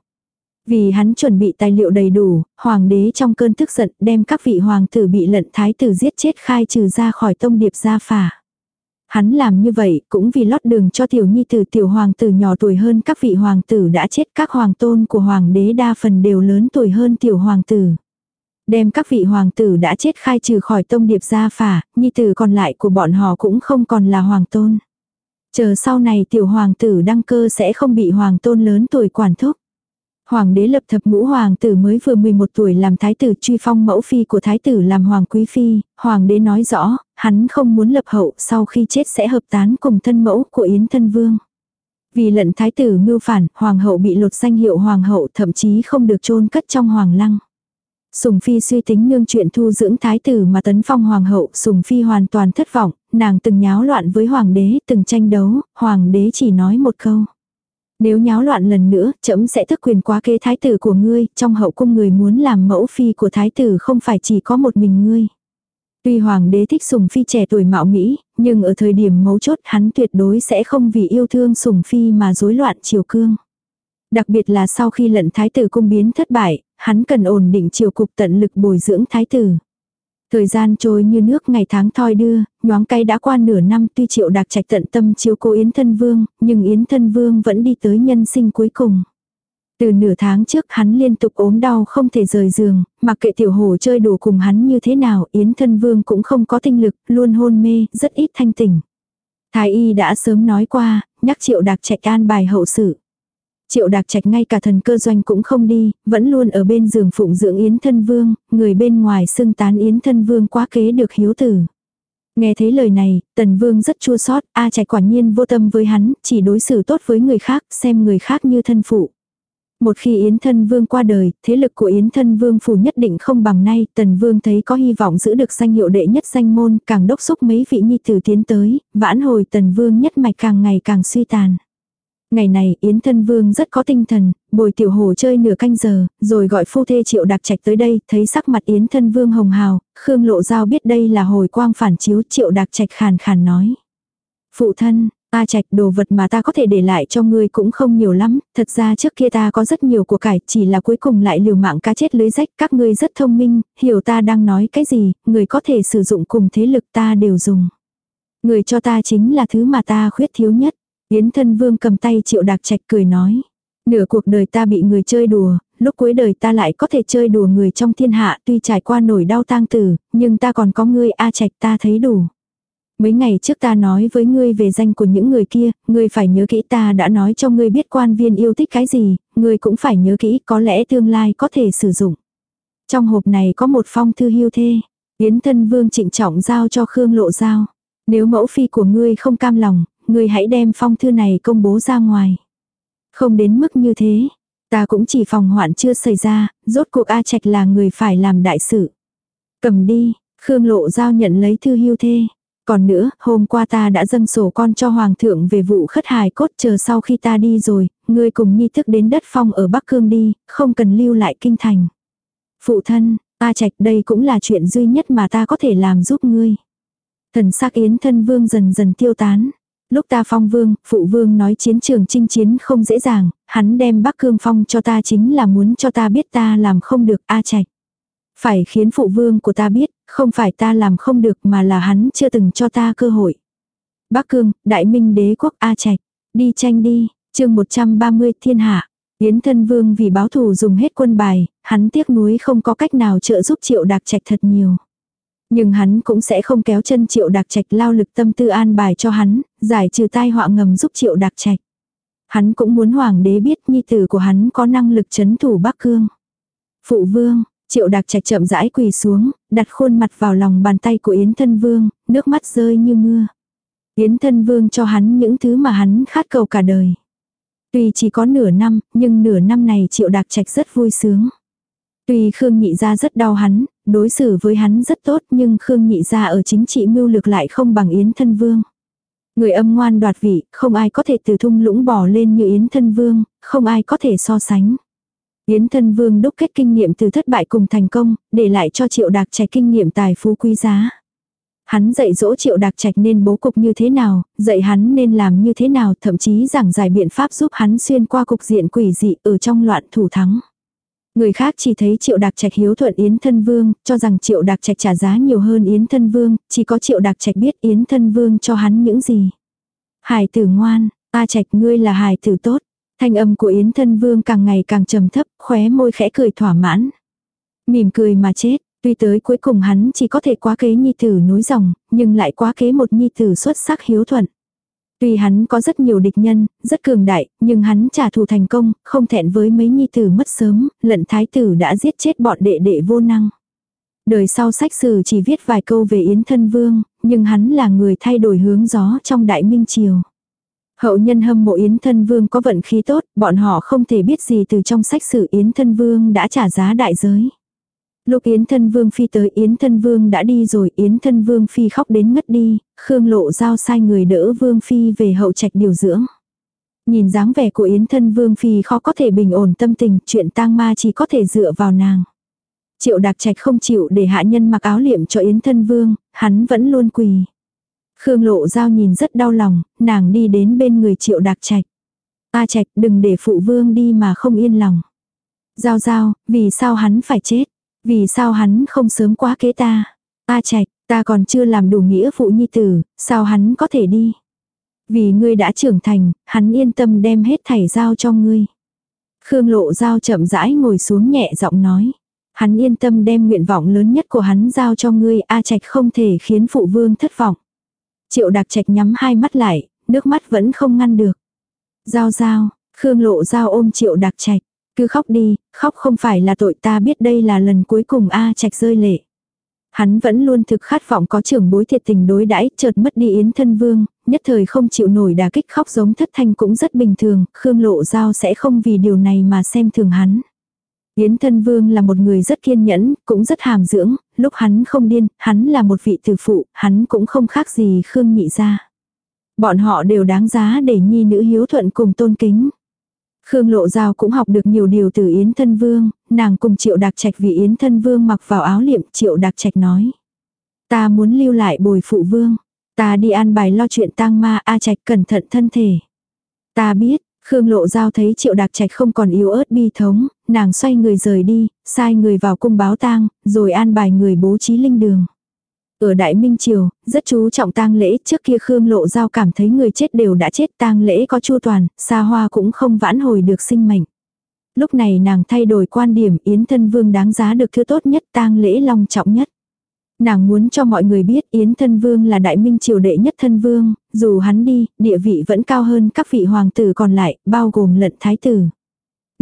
Vì hắn chuẩn bị tài liệu đầy đủ, hoàng đế trong cơn tức giận đem các vị hoàng tử bị lận thái tử giết chết khai trừ ra khỏi tông điệp gia phả. Hắn làm như vậy cũng vì lót đường cho tiểu nhi tử tiểu hoàng tử nhỏ tuổi hơn các vị hoàng tử đã chết các hoàng tôn của hoàng đế đa phần đều lớn tuổi hơn tiểu hoàng tử. Đem các vị hoàng tử đã chết khai trừ khỏi tông điệp gia phả, nhi tử còn lại của bọn họ cũng không còn là hoàng tôn. Chờ sau này tiểu hoàng tử đăng cơ sẽ không bị hoàng tôn lớn tuổi quản thúc. Hoàng đế lập thập ngũ hoàng tử mới vừa 11 tuổi làm thái tử truy phong mẫu phi của thái tử làm hoàng quý phi, hoàng đế nói rõ, hắn không muốn lập hậu sau khi chết sẽ hợp tán cùng thân mẫu của Yến thân vương. Vì lận thái tử mưu phản, hoàng hậu bị lột danh hiệu hoàng hậu thậm chí không được chôn cất trong hoàng lăng. Sùng Phi suy tính nương chuyện thu dưỡng thái tử mà tấn phong hoàng hậu, Sùng Phi hoàn toàn thất vọng, nàng từng nháo loạn với hoàng đế, từng tranh đấu, hoàng đế chỉ nói một câu. Nếu nháo loạn lần nữa, trẫm sẽ thức quyền quá kế thái tử của ngươi, trong hậu cung người muốn làm mẫu phi của thái tử không phải chỉ có một mình ngươi. Tuy hoàng đế thích sùng phi trẻ tuổi mạo Mỹ, nhưng ở thời điểm mấu chốt hắn tuyệt đối sẽ không vì yêu thương sùng phi mà rối loạn triều cương. Đặc biệt là sau khi lận thái tử cung biến thất bại, hắn cần ổn định triều cục tận lực bồi dưỡng thái tử. Thời gian trôi như nước ngày tháng thoi đưa, nhoáng cay đã qua nửa năm tuy triệu đạc trạch tận tâm chiếu cố Yến Thân Vương, nhưng Yến Thân Vương vẫn đi tới nhân sinh cuối cùng. Từ nửa tháng trước hắn liên tục ốm đau không thể rời giường, mặc kệ tiểu hồ chơi đùa cùng hắn như thế nào Yến Thân Vương cũng không có tinh lực, luôn hôn mê, rất ít thanh tỉnh. Thái y đã sớm nói qua, nhắc triệu đạc trạch an bài hậu sự. Triệu đạc trạch ngay cả thần cơ doanh cũng không đi, vẫn luôn ở bên giường phụng dưỡng Yến thân vương, người bên ngoài xưng tán Yến thân vương quá kế được hiếu tử. Nghe thấy lời này, tần vương rất chua xót A trạch quả nhiên vô tâm với hắn, chỉ đối xử tốt với người khác, xem người khác như thân phụ. Một khi Yến thân vương qua đời, thế lực của Yến thân vương phủ nhất định không bằng nay, tần vương thấy có hy vọng giữ được danh hiệu đệ nhất danh môn, càng đốc xúc mấy vị nhi tử tiến tới, vãn hồi tần vương nhất mạch càng ngày càng suy tàn. Ngày này Yến Thân Vương rất có tinh thần, bồi tiểu hồ chơi nửa canh giờ, rồi gọi phu thê triệu đặc trạch tới đây, thấy sắc mặt Yến Thân Vương hồng hào, Khương Lộ Giao biết đây là hồi quang phản chiếu triệu đặc trạch khàn khàn nói. Phụ thân, ta trạch đồ vật mà ta có thể để lại cho ngươi cũng không nhiều lắm, thật ra trước kia ta có rất nhiều của cải, chỉ là cuối cùng lại liều mạng cá chết lưới rách, các ngươi rất thông minh, hiểu ta đang nói cái gì, người có thể sử dụng cùng thế lực ta đều dùng. Người cho ta chính là thứ mà ta khuyết thiếu nhất. Yến thân vương cầm tay triệu đạc trạch cười nói. Nửa cuộc đời ta bị người chơi đùa, lúc cuối đời ta lại có thể chơi đùa người trong thiên hạ tuy trải qua nổi đau tang tử, nhưng ta còn có ngươi A trạch ta thấy đủ. Mấy ngày trước ta nói với ngươi về danh của những người kia, ngươi phải nhớ kỹ ta đã nói cho ngươi biết quan viên yêu thích cái gì, ngươi cũng phải nhớ kỹ có lẽ tương lai có thể sử dụng. Trong hộp này có một phong thư hưu thê. Yến thân vương trịnh trọng giao cho Khương Lộ Giao. Nếu mẫu phi của ngươi không cam lòng, ngươi hãy đem phong thư này công bố ra ngoài. Không đến mức như thế, ta cũng chỉ phòng hoạn chưa xảy ra, rốt cuộc A Trạch là người phải làm đại sự. Cầm đi, Khương Lộ giao nhận lấy thư hưu thê. Còn nữa, hôm qua ta đã dâng sổ con cho Hoàng thượng về vụ khất hài cốt chờ sau khi ta đi rồi, ngươi cùng nhi thức đến đất phong ở Bắc Cương đi, không cần lưu lại kinh thành. Phụ thân, A Trạch đây cũng là chuyện duy nhất mà ta có thể làm giúp ngươi. Thần sắc yến thân vương dần dần tiêu tán. Lúc ta phong vương, phụ vương nói chiến trường chinh chiến không dễ dàng, hắn đem bắc cương phong cho ta chính là muốn cho ta biết ta làm không được a trạch. Phải khiến phụ vương của ta biết, không phải ta làm không được mà là hắn chưa từng cho ta cơ hội. Bắc cương, đại minh đế quốc a trạch, đi tranh đi, chương 130 thiên hạ. Yến thân vương vì báo thù dùng hết quân bài, hắn tiếc nuối không có cách nào trợ giúp triệu đạc trạch thật nhiều. Nhưng hắn cũng sẽ không kéo chân triệu đặc trạch lao lực tâm tư an bài cho hắn, giải trừ tai họa ngầm giúp triệu đặc trạch. Hắn cũng muốn hoàng đế biết nhi tử của hắn có năng lực chấn thủ Bắc Cương. Phụ vương, triệu đặc trạch chậm rãi quỳ xuống, đặt khuôn mặt vào lòng bàn tay của Yến thân vương, nước mắt rơi như mưa. Yến thân vương cho hắn những thứ mà hắn khát cầu cả đời. Tuy chỉ có nửa năm, nhưng nửa năm này triệu đặc trạch rất vui sướng. Tuy Khương Nhị Gia rất đau hắn, đối xử với hắn rất tốt nhưng Khương Nhị Gia ở chính trị mưu lược lại không bằng Yến Thân Vương. Người âm ngoan đoạt vị, không ai có thể từ thung lũng bỏ lên như Yến Thân Vương, không ai có thể so sánh. Yến Thân Vương đúc kết kinh nghiệm từ thất bại cùng thành công, để lại cho Triệu Đạc Trạch kinh nghiệm tài phú quý giá. Hắn dạy dỗ Triệu Đạc Trạch nên bố cục như thế nào, dạy hắn nên làm như thế nào, thậm chí giảng giải biện pháp giúp hắn xuyên qua cục diện quỷ dị ở trong loạn thủ thắng. Người khác chỉ thấy triệu đặc trạch hiếu thuận Yến Thân Vương, cho rằng triệu đặc trạch trả giá nhiều hơn Yến Thân Vương, chỉ có triệu đặc trạch biết Yến Thân Vương cho hắn những gì. Hải tử ngoan, A trạch ngươi là hải tử tốt. Thanh âm của Yến Thân Vương càng ngày càng trầm thấp, khóe môi khẽ cười thỏa mãn. Mỉm cười mà chết, tuy tới cuối cùng hắn chỉ có thể quá kế nhi tử nối dòng, nhưng lại quá kế một nhi tử xuất sắc hiếu thuận. Tuy hắn có rất nhiều địch nhân, rất cường đại, nhưng hắn trả thù thành công, không thẹn với mấy nhi tử mất sớm, lận thái tử đã giết chết bọn đệ đệ vô năng. Đời sau sách sử chỉ viết vài câu về Yến Thân Vương, nhưng hắn là người thay đổi hướng gió trong Đại Minh Triều. Hậu nhân hâm mộ Yến Thân Vương có vận khí tốt, bọn họ không thể biết gì từ trong sách sử Yến Thân Vương đã trả giá đại giới. Lúc Yến Thân Vương Phi tới Yến Thân Vương đã đi rồi Yến Thân Vương Phi khóc đến ngất đi, Khương Lộ giao sai người đỡ Vương Phi về hậu trạch điều dưỡng. Nhìn dáng vẻ của Yến Thân Vương Phi khó có thể bình ổn tâm tình, chuyện tang ma chỉ có thể dựa vào nàng. Triệu Đạc Trạch không chịu để hạ nhân mặc áo liệm cho Yến Thân Vương, hắn vẫn luôn quỳ. Khương Lộ Giao nhìn rất đau lòng, nàng đi đến bên người Triệu Đạc Trạch. A Trạch đừng để phụ vương đi mà không yên lòng. Giao Giao, vì sao hắn phải chết? Vì sao hắn không sớm quá kế ta? A Trạch, ta còn chưa làm đủ nghĩa phụ nhi tử, sao hắn có thể đi? Vì ngươi đã trưởng thành, hắn yên tâm đem hết thảy giao cho ngươi. Khương Lộ Giao chậm rãi ngồi xuống nhẹ giọng nói. Hắn yên tâm đem nguyện vọng lớn nhất của hắn giao cho ngươi, A Trạch không thể khiến phụ vương thất vọng. Triệu Đạc Trạch nhắm hai mắt lại, nước mắt vẫn không ngăn được. Giao giao, Khương Lộ Giao ôm Triệu Đạc Trạch. Cứ khóc đi, khóc không phải là tội ta biết đây là lần cuối cùng A Trạch rơi lệ. Hắn vẫn luôn thực khát vọng có trưởng bối thiệt tình đối đãi chợt mất đi yến thân vương, nhất thời không chịu nổi đà kích khóc giống thất thanh cũng rất bình thường, Khương Lộ Giao sẽ không vì điều này mà xem thường hắn. Yến thân vương là một người rất kiên nhẫn, cũng rất hàm dưỡng, lúc hắn không điên, hắn là một vị tử phụ, hắn cũng không khác gì Khương nhị ra. Bọn họ đều đáng giá để nhi nữ hiếu thuận cùng tôn kính. Khương Lộ Giao cũng học được nhiều điều từ Yến Thân Vương, nàng cùng Triệu Đạc Trạch vì Yến Thân Vương mặc vào áo liệm, Triệu Đạc Trạch nói. Ta muốn lưu lại bồi phụ vương, ta đi an bài lo chuyện tang ma A Trạch cẩn thận thân thể. Ta biết, Khương Lộ Giao thấy Triệu Đạc Trạch không còn yếu ớt bi thống, nàng xoay người rời đi, sai người vào cung báo tang, rồi an bài người bố trí linh đường. Ở Đại Minh Triều, rất chú trọng tang lễ, trước kia Khương Lộ Giao cảm thấy người chết đều đã chết tang lễ có chu toàn, xa hoa cũng không vãn hồi được sinh mệnh. Lúc này nàng thay đổi quan điểm Yến Thân Vương đáng giá được thứ tốt nhất tang lễ long trọng nhất. Nàng muốn cho mọi người biết Yến Thân Vương là đại minh triều đệ nhất thân vương, dù hắn đi, địa vị vẫn cao hơn các vị hoàng tử còn lại, bao gồm lận thái tử.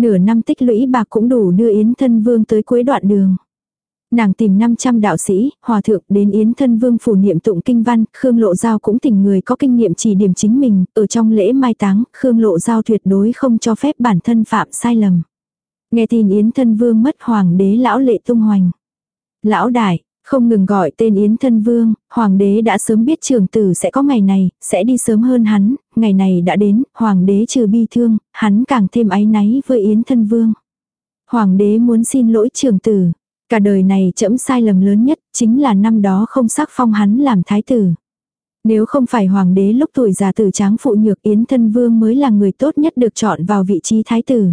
Nửa năm tích lũy bạc cũng đủ đưa Yến Thân Vương tới cuối đoạn đường. Nàng tìm 500 đạo sĩ, hòa thượng đến Yến Thân Vương phủ niệm tụng kinh văn, Khương Lộ Giao cũng tình người có kinh nghiệm chỉ điểm chính mình, ở trong lễ mai táng, Khương Lộ Giao tuyệt đối không cho phép bản thân phạm sai lầm. Nghe tin Yến Thân Vương mất hoàng đế lão lệ tung hoành. Lão đại, không ngừng gọi tên Yến Thân Vương, Hoàng đế đã sớm biết trường tử sẽ có ngày này, sẽ đi sớm hơn hắn, ngày này đã đến, Hoàng đế trừ bi thương, hắn càng thêm áy náy với Yến Thân Vương. Hoàng đế muốn xin lỗi trường tử, Cả đời này chẫm sai lầm lớn nhất chính là năm đó không sắc phong hắn làm thái tử. Nếu không phải hoàng đế lúc tuổi già tử tráng phụ nhược Yến thân vương mới là người tốt nhất được chọn vào vị trí thái tử.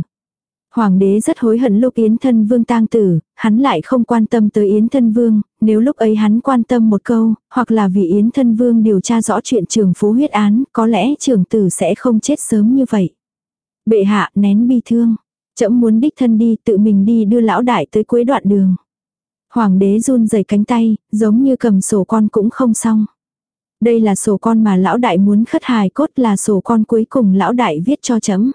Hoàng đế rất hối hận lúc Yến thân vương tang tử, hắn lại không quan tâm tới Yến thân vương, nếu lúc ấy hắn quan tâm một câu, hoặc là vì Yến thân vương điều tra rõ chuyện trường phú huyết án, có lẽ trường tử sẽ không chết sớm như vậy. Bệ hạ nén bi thương, chậm muốn đích thân đi tự mình đi đưa lão đại tới cuối đoạn đường. Hoàng đế run rẩy cánh tay, giống như cầm sổ con cũng không xong. Đây là sổ con mà lão đại muốn khất hài cốt là sổ con cuối cùng lão đại viết cho chấm.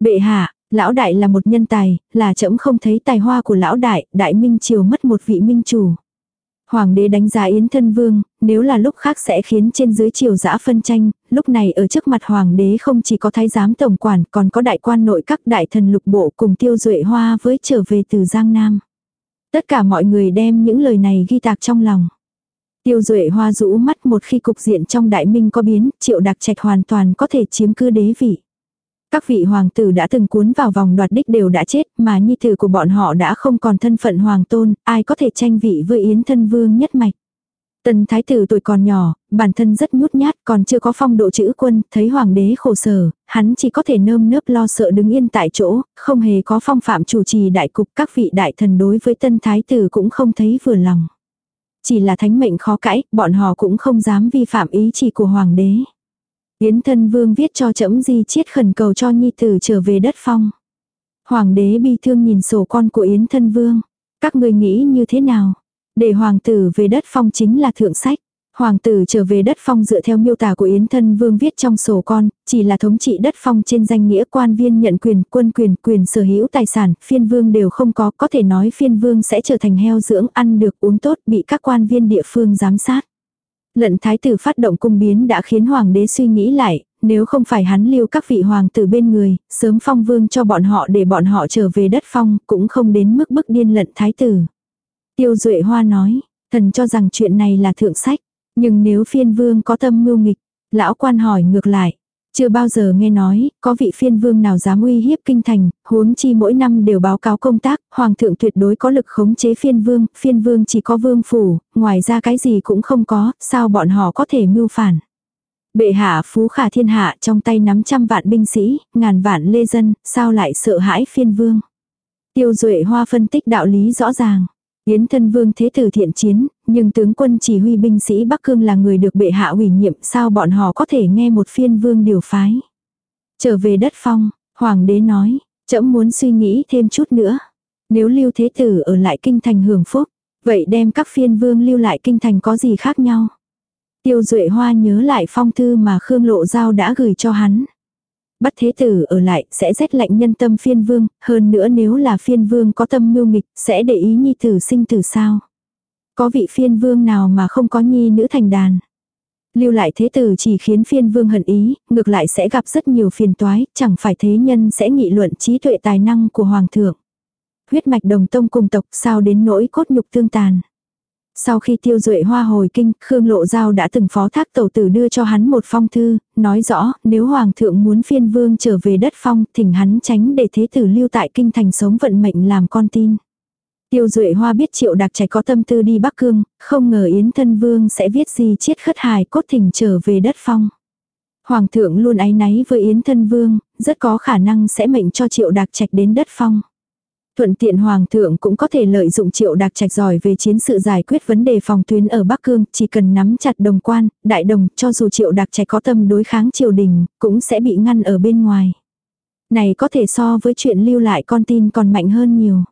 Bệ hạ, lão đại là một nhân tài, là chấm không thấy tài hoa của lão đại, đại minh triều mất một vị minh chủ. Hoàng đế đánh giá Yến thân vương, nếu là lúc khác sẽ khiến trên dưới triều giã phân tranh, lúc này ở trước mặt hoàng đế không chỉ có thái giám tổng quản còn có đại quan nội các đại thần lục bộ cùng tiêu duệ hoa với trở về từ Giang Nam. Tất cả mọi người đem những lời này ghi tạc trong lòng. Tiêu duệ hoa rũ mắt một khi cục diện trong đại minh có biến, triệu đặc trạch hoàn toàn có thể chiếm cư đế vị. Các vị hoàng tử đã từng cuốn vào vòng đoạt đích đều đã chết, mà nhi tử của bọn họ đã không còn thân phận hoàng tôn, ai có thể tranh vị với yến thân vương nhất mạch. Tần thái tử tuổi còn nhỏ, bản thân rất nhút nhát còn chưa có phong độ chữ quân, thấy hoàng đế khổ sở, hắn chỉ có thể nơm nớp lo sợ đứng yên tại chỗ, không hề có phong phạm chủ trì đại cục các vị đại thần đối với tân thái tử cũng không thấy vừa lòng. Chỉ là thánh mệnh khó cãi, bọn họ cũng không dám vi phạm ý chỉ của hoàng đế. Yến thân vương viết cho trẫm di chiết khẩn cầu cho nhi tử trở về đất phong. Hoàng đế bi thương nhìn sổ con của Yến thân vương. Các người nghĩ như thế nào? Để hoàng tử về đất phong chính là thượng sách. Hoàng tử trở về đất phong dựa theo miêu tả của Yến thân vương viết trong sổ con, chỉ là thống trị đất phong trên danh nghĩa quan viên nhận quyền, quân quyền, quyền sở hữu tài sản, phiên vương đều không có, có thể nói phiên vương sẽ trở thành heo dưỡng, ăn được uống tốt, bị các quan viên địa phương giám sát. Lận thái tử phát động cung biến đã khiến hoàng đế suy nghĩ lại, nếu không phải hắn lưu các vị hoàng tử bên người, sớm phong vương cho bọn họ để bọn họ trở về đất phong, cũng không đến mức bức điên lận thái tử. Tiêu Duệ Hoa nói, thần cho rằng chuyện này là thượng sách, nhưng nếu phiên vương có tâm mưu nghịch, lão quan hỏi ngược lại, chưa bao giờ nghe nói, có vị phiên vương nào dám uy hiếp kinh thành, huống chi mỗi năm đều báo cáo công tác, hoàng thượng tuyệt đối có lực khống chế phiên vương, phiên vương chỉ có vương phủ, ngoài ra cái gì cũng không có, sao bọn họ có thể mưu phản. Bệ hạ phú khả thiên hạ trong tay nắm trăm vạn binh sĩ, ngàn vạn lê dân, sao lại sợ hãi phiên vương. Tiêu duệ hoa phân tích đạo lý rõ ràng. Yến thân vương thế tử thiện chiến, nhưng tướng quân chỉ huy binh sĩ Bắc Cương là người được bệ hạ ủy nhiệm sao bọn họ có thể nghe một phiên vương điều phái. Trở về đất phong, hoàng đế nói, trẫm muốn suy nghĩ thêm chút nữa. Nếu lưu thế tử ở lại kinh thành hưởng phúc, vậy đem các phiên vương lưu lại kinh thành có gì khác nhau. Tiêu Duệ Hoa nhớ lại phong thư mà Khương Lộ Giao đã gửi cho hắn. Bắt thế tử ở lại sẽ rét lạnh nhân tâm phiên vương, hơn nữa nếu là phiên vương có tâm mưu nghịch sẽ để ý nhi tử sinh tử sao. Có vị phiên vương nào mà không có nhi nữ thành đàn. Lưu lại thế tử chỉ khiến phiên vương hận ý, ngược lại sẽ gặp rất nhiều phiền toái, chẳng phải thế nhân sẽ nghị luận trí tuệ tài năng của hoàng thượng. Huyết mạch đồng tông cùng tộc sao đến nỗi cốt nhục tương tàn. Sau khi tiêu duệ hoa hồi kinh, Khương Lộ Giao đã từng phó thác tẩu tử đưa cho hắn một phong thư, nói rõ nếu Hoàng thượng muốn phiên vương trở về đất phong, thỉnh hắn tránh để thế tử lưu tại kinh thành sống vận mệnh làm con tin. Tiêu duệ hoa biết triệu đặc trẻ có tâm tư đi Bắc Cương, không ngờ Yến thân vương sẽ viết gì chiết khất hài cốt thỉnh trở về đất phong. Hoàng thượng luôn áy náy với Yến thân vương, rất có khả năng sẽ mệnh cho triệu đặc trạch đến đất phong. Thuận tiện hoàng thượng cũng có thể lợi dụng triệu đặc trạch giỏi về chiến sự giải quyết vấn đề phòng tuyến ở Bắc Cương, chỉ cần nắm chặt đồng quan, đại đồng, cho dù triệu đặc trạch có tâm đối kháng triều đình, cũng sẽ bị ngăn ở bên ngoài. Này có thể so với chuyện lưu lại con tin còn mạnh hơn nhiều.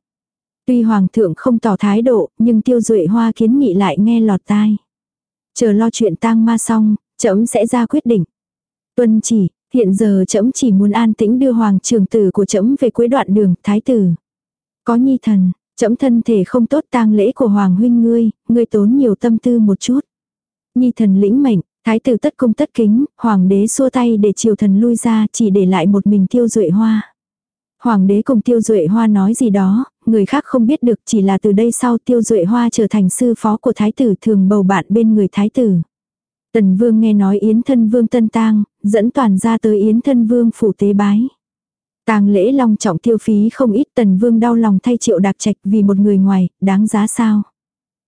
Tuy hoàng thượng không tỏ thái độ, nhưng tiêu duệ hoa kiến nghị lại nghe lọt tai. Chờ lo chuyện tang ma xong, trẫm sẽ ra quyết định. Tuân chỉ, hiện giờ trẫm chỉ muốn an tĩnh đưa hoàng trường tử của trẫm về cuối đoạn đường, thái tử. Có nhi thần, trẫm thân thể không tốt tang lễ của hoàng huynh ngươi, ngươi tốn nhiều tâm tư một chút. Nhi thần lĩnh mệnh, thái tử tất cung tất kính, hoàng đế xua tay để triều thần lui ra chỉ để lại một mình tiêu duệ hoa. Hoàng đế cùng tiêu duệ hoa nói gì đó, người khác không biết được chỉ là từ đây sau tiêu duệ hoa trở thành sư phó của thái tử thường bầu bạn bên người thái tử. Tần vương nghe nói yến thân vương tân tang, dẫn toàn ra tới yến thân vương phủ tế bái. Tang lễ long trọng tiêu phí không ít tần vương đau lòng thay triệu đạc trạch vì một người ngoài, đáng giá sao.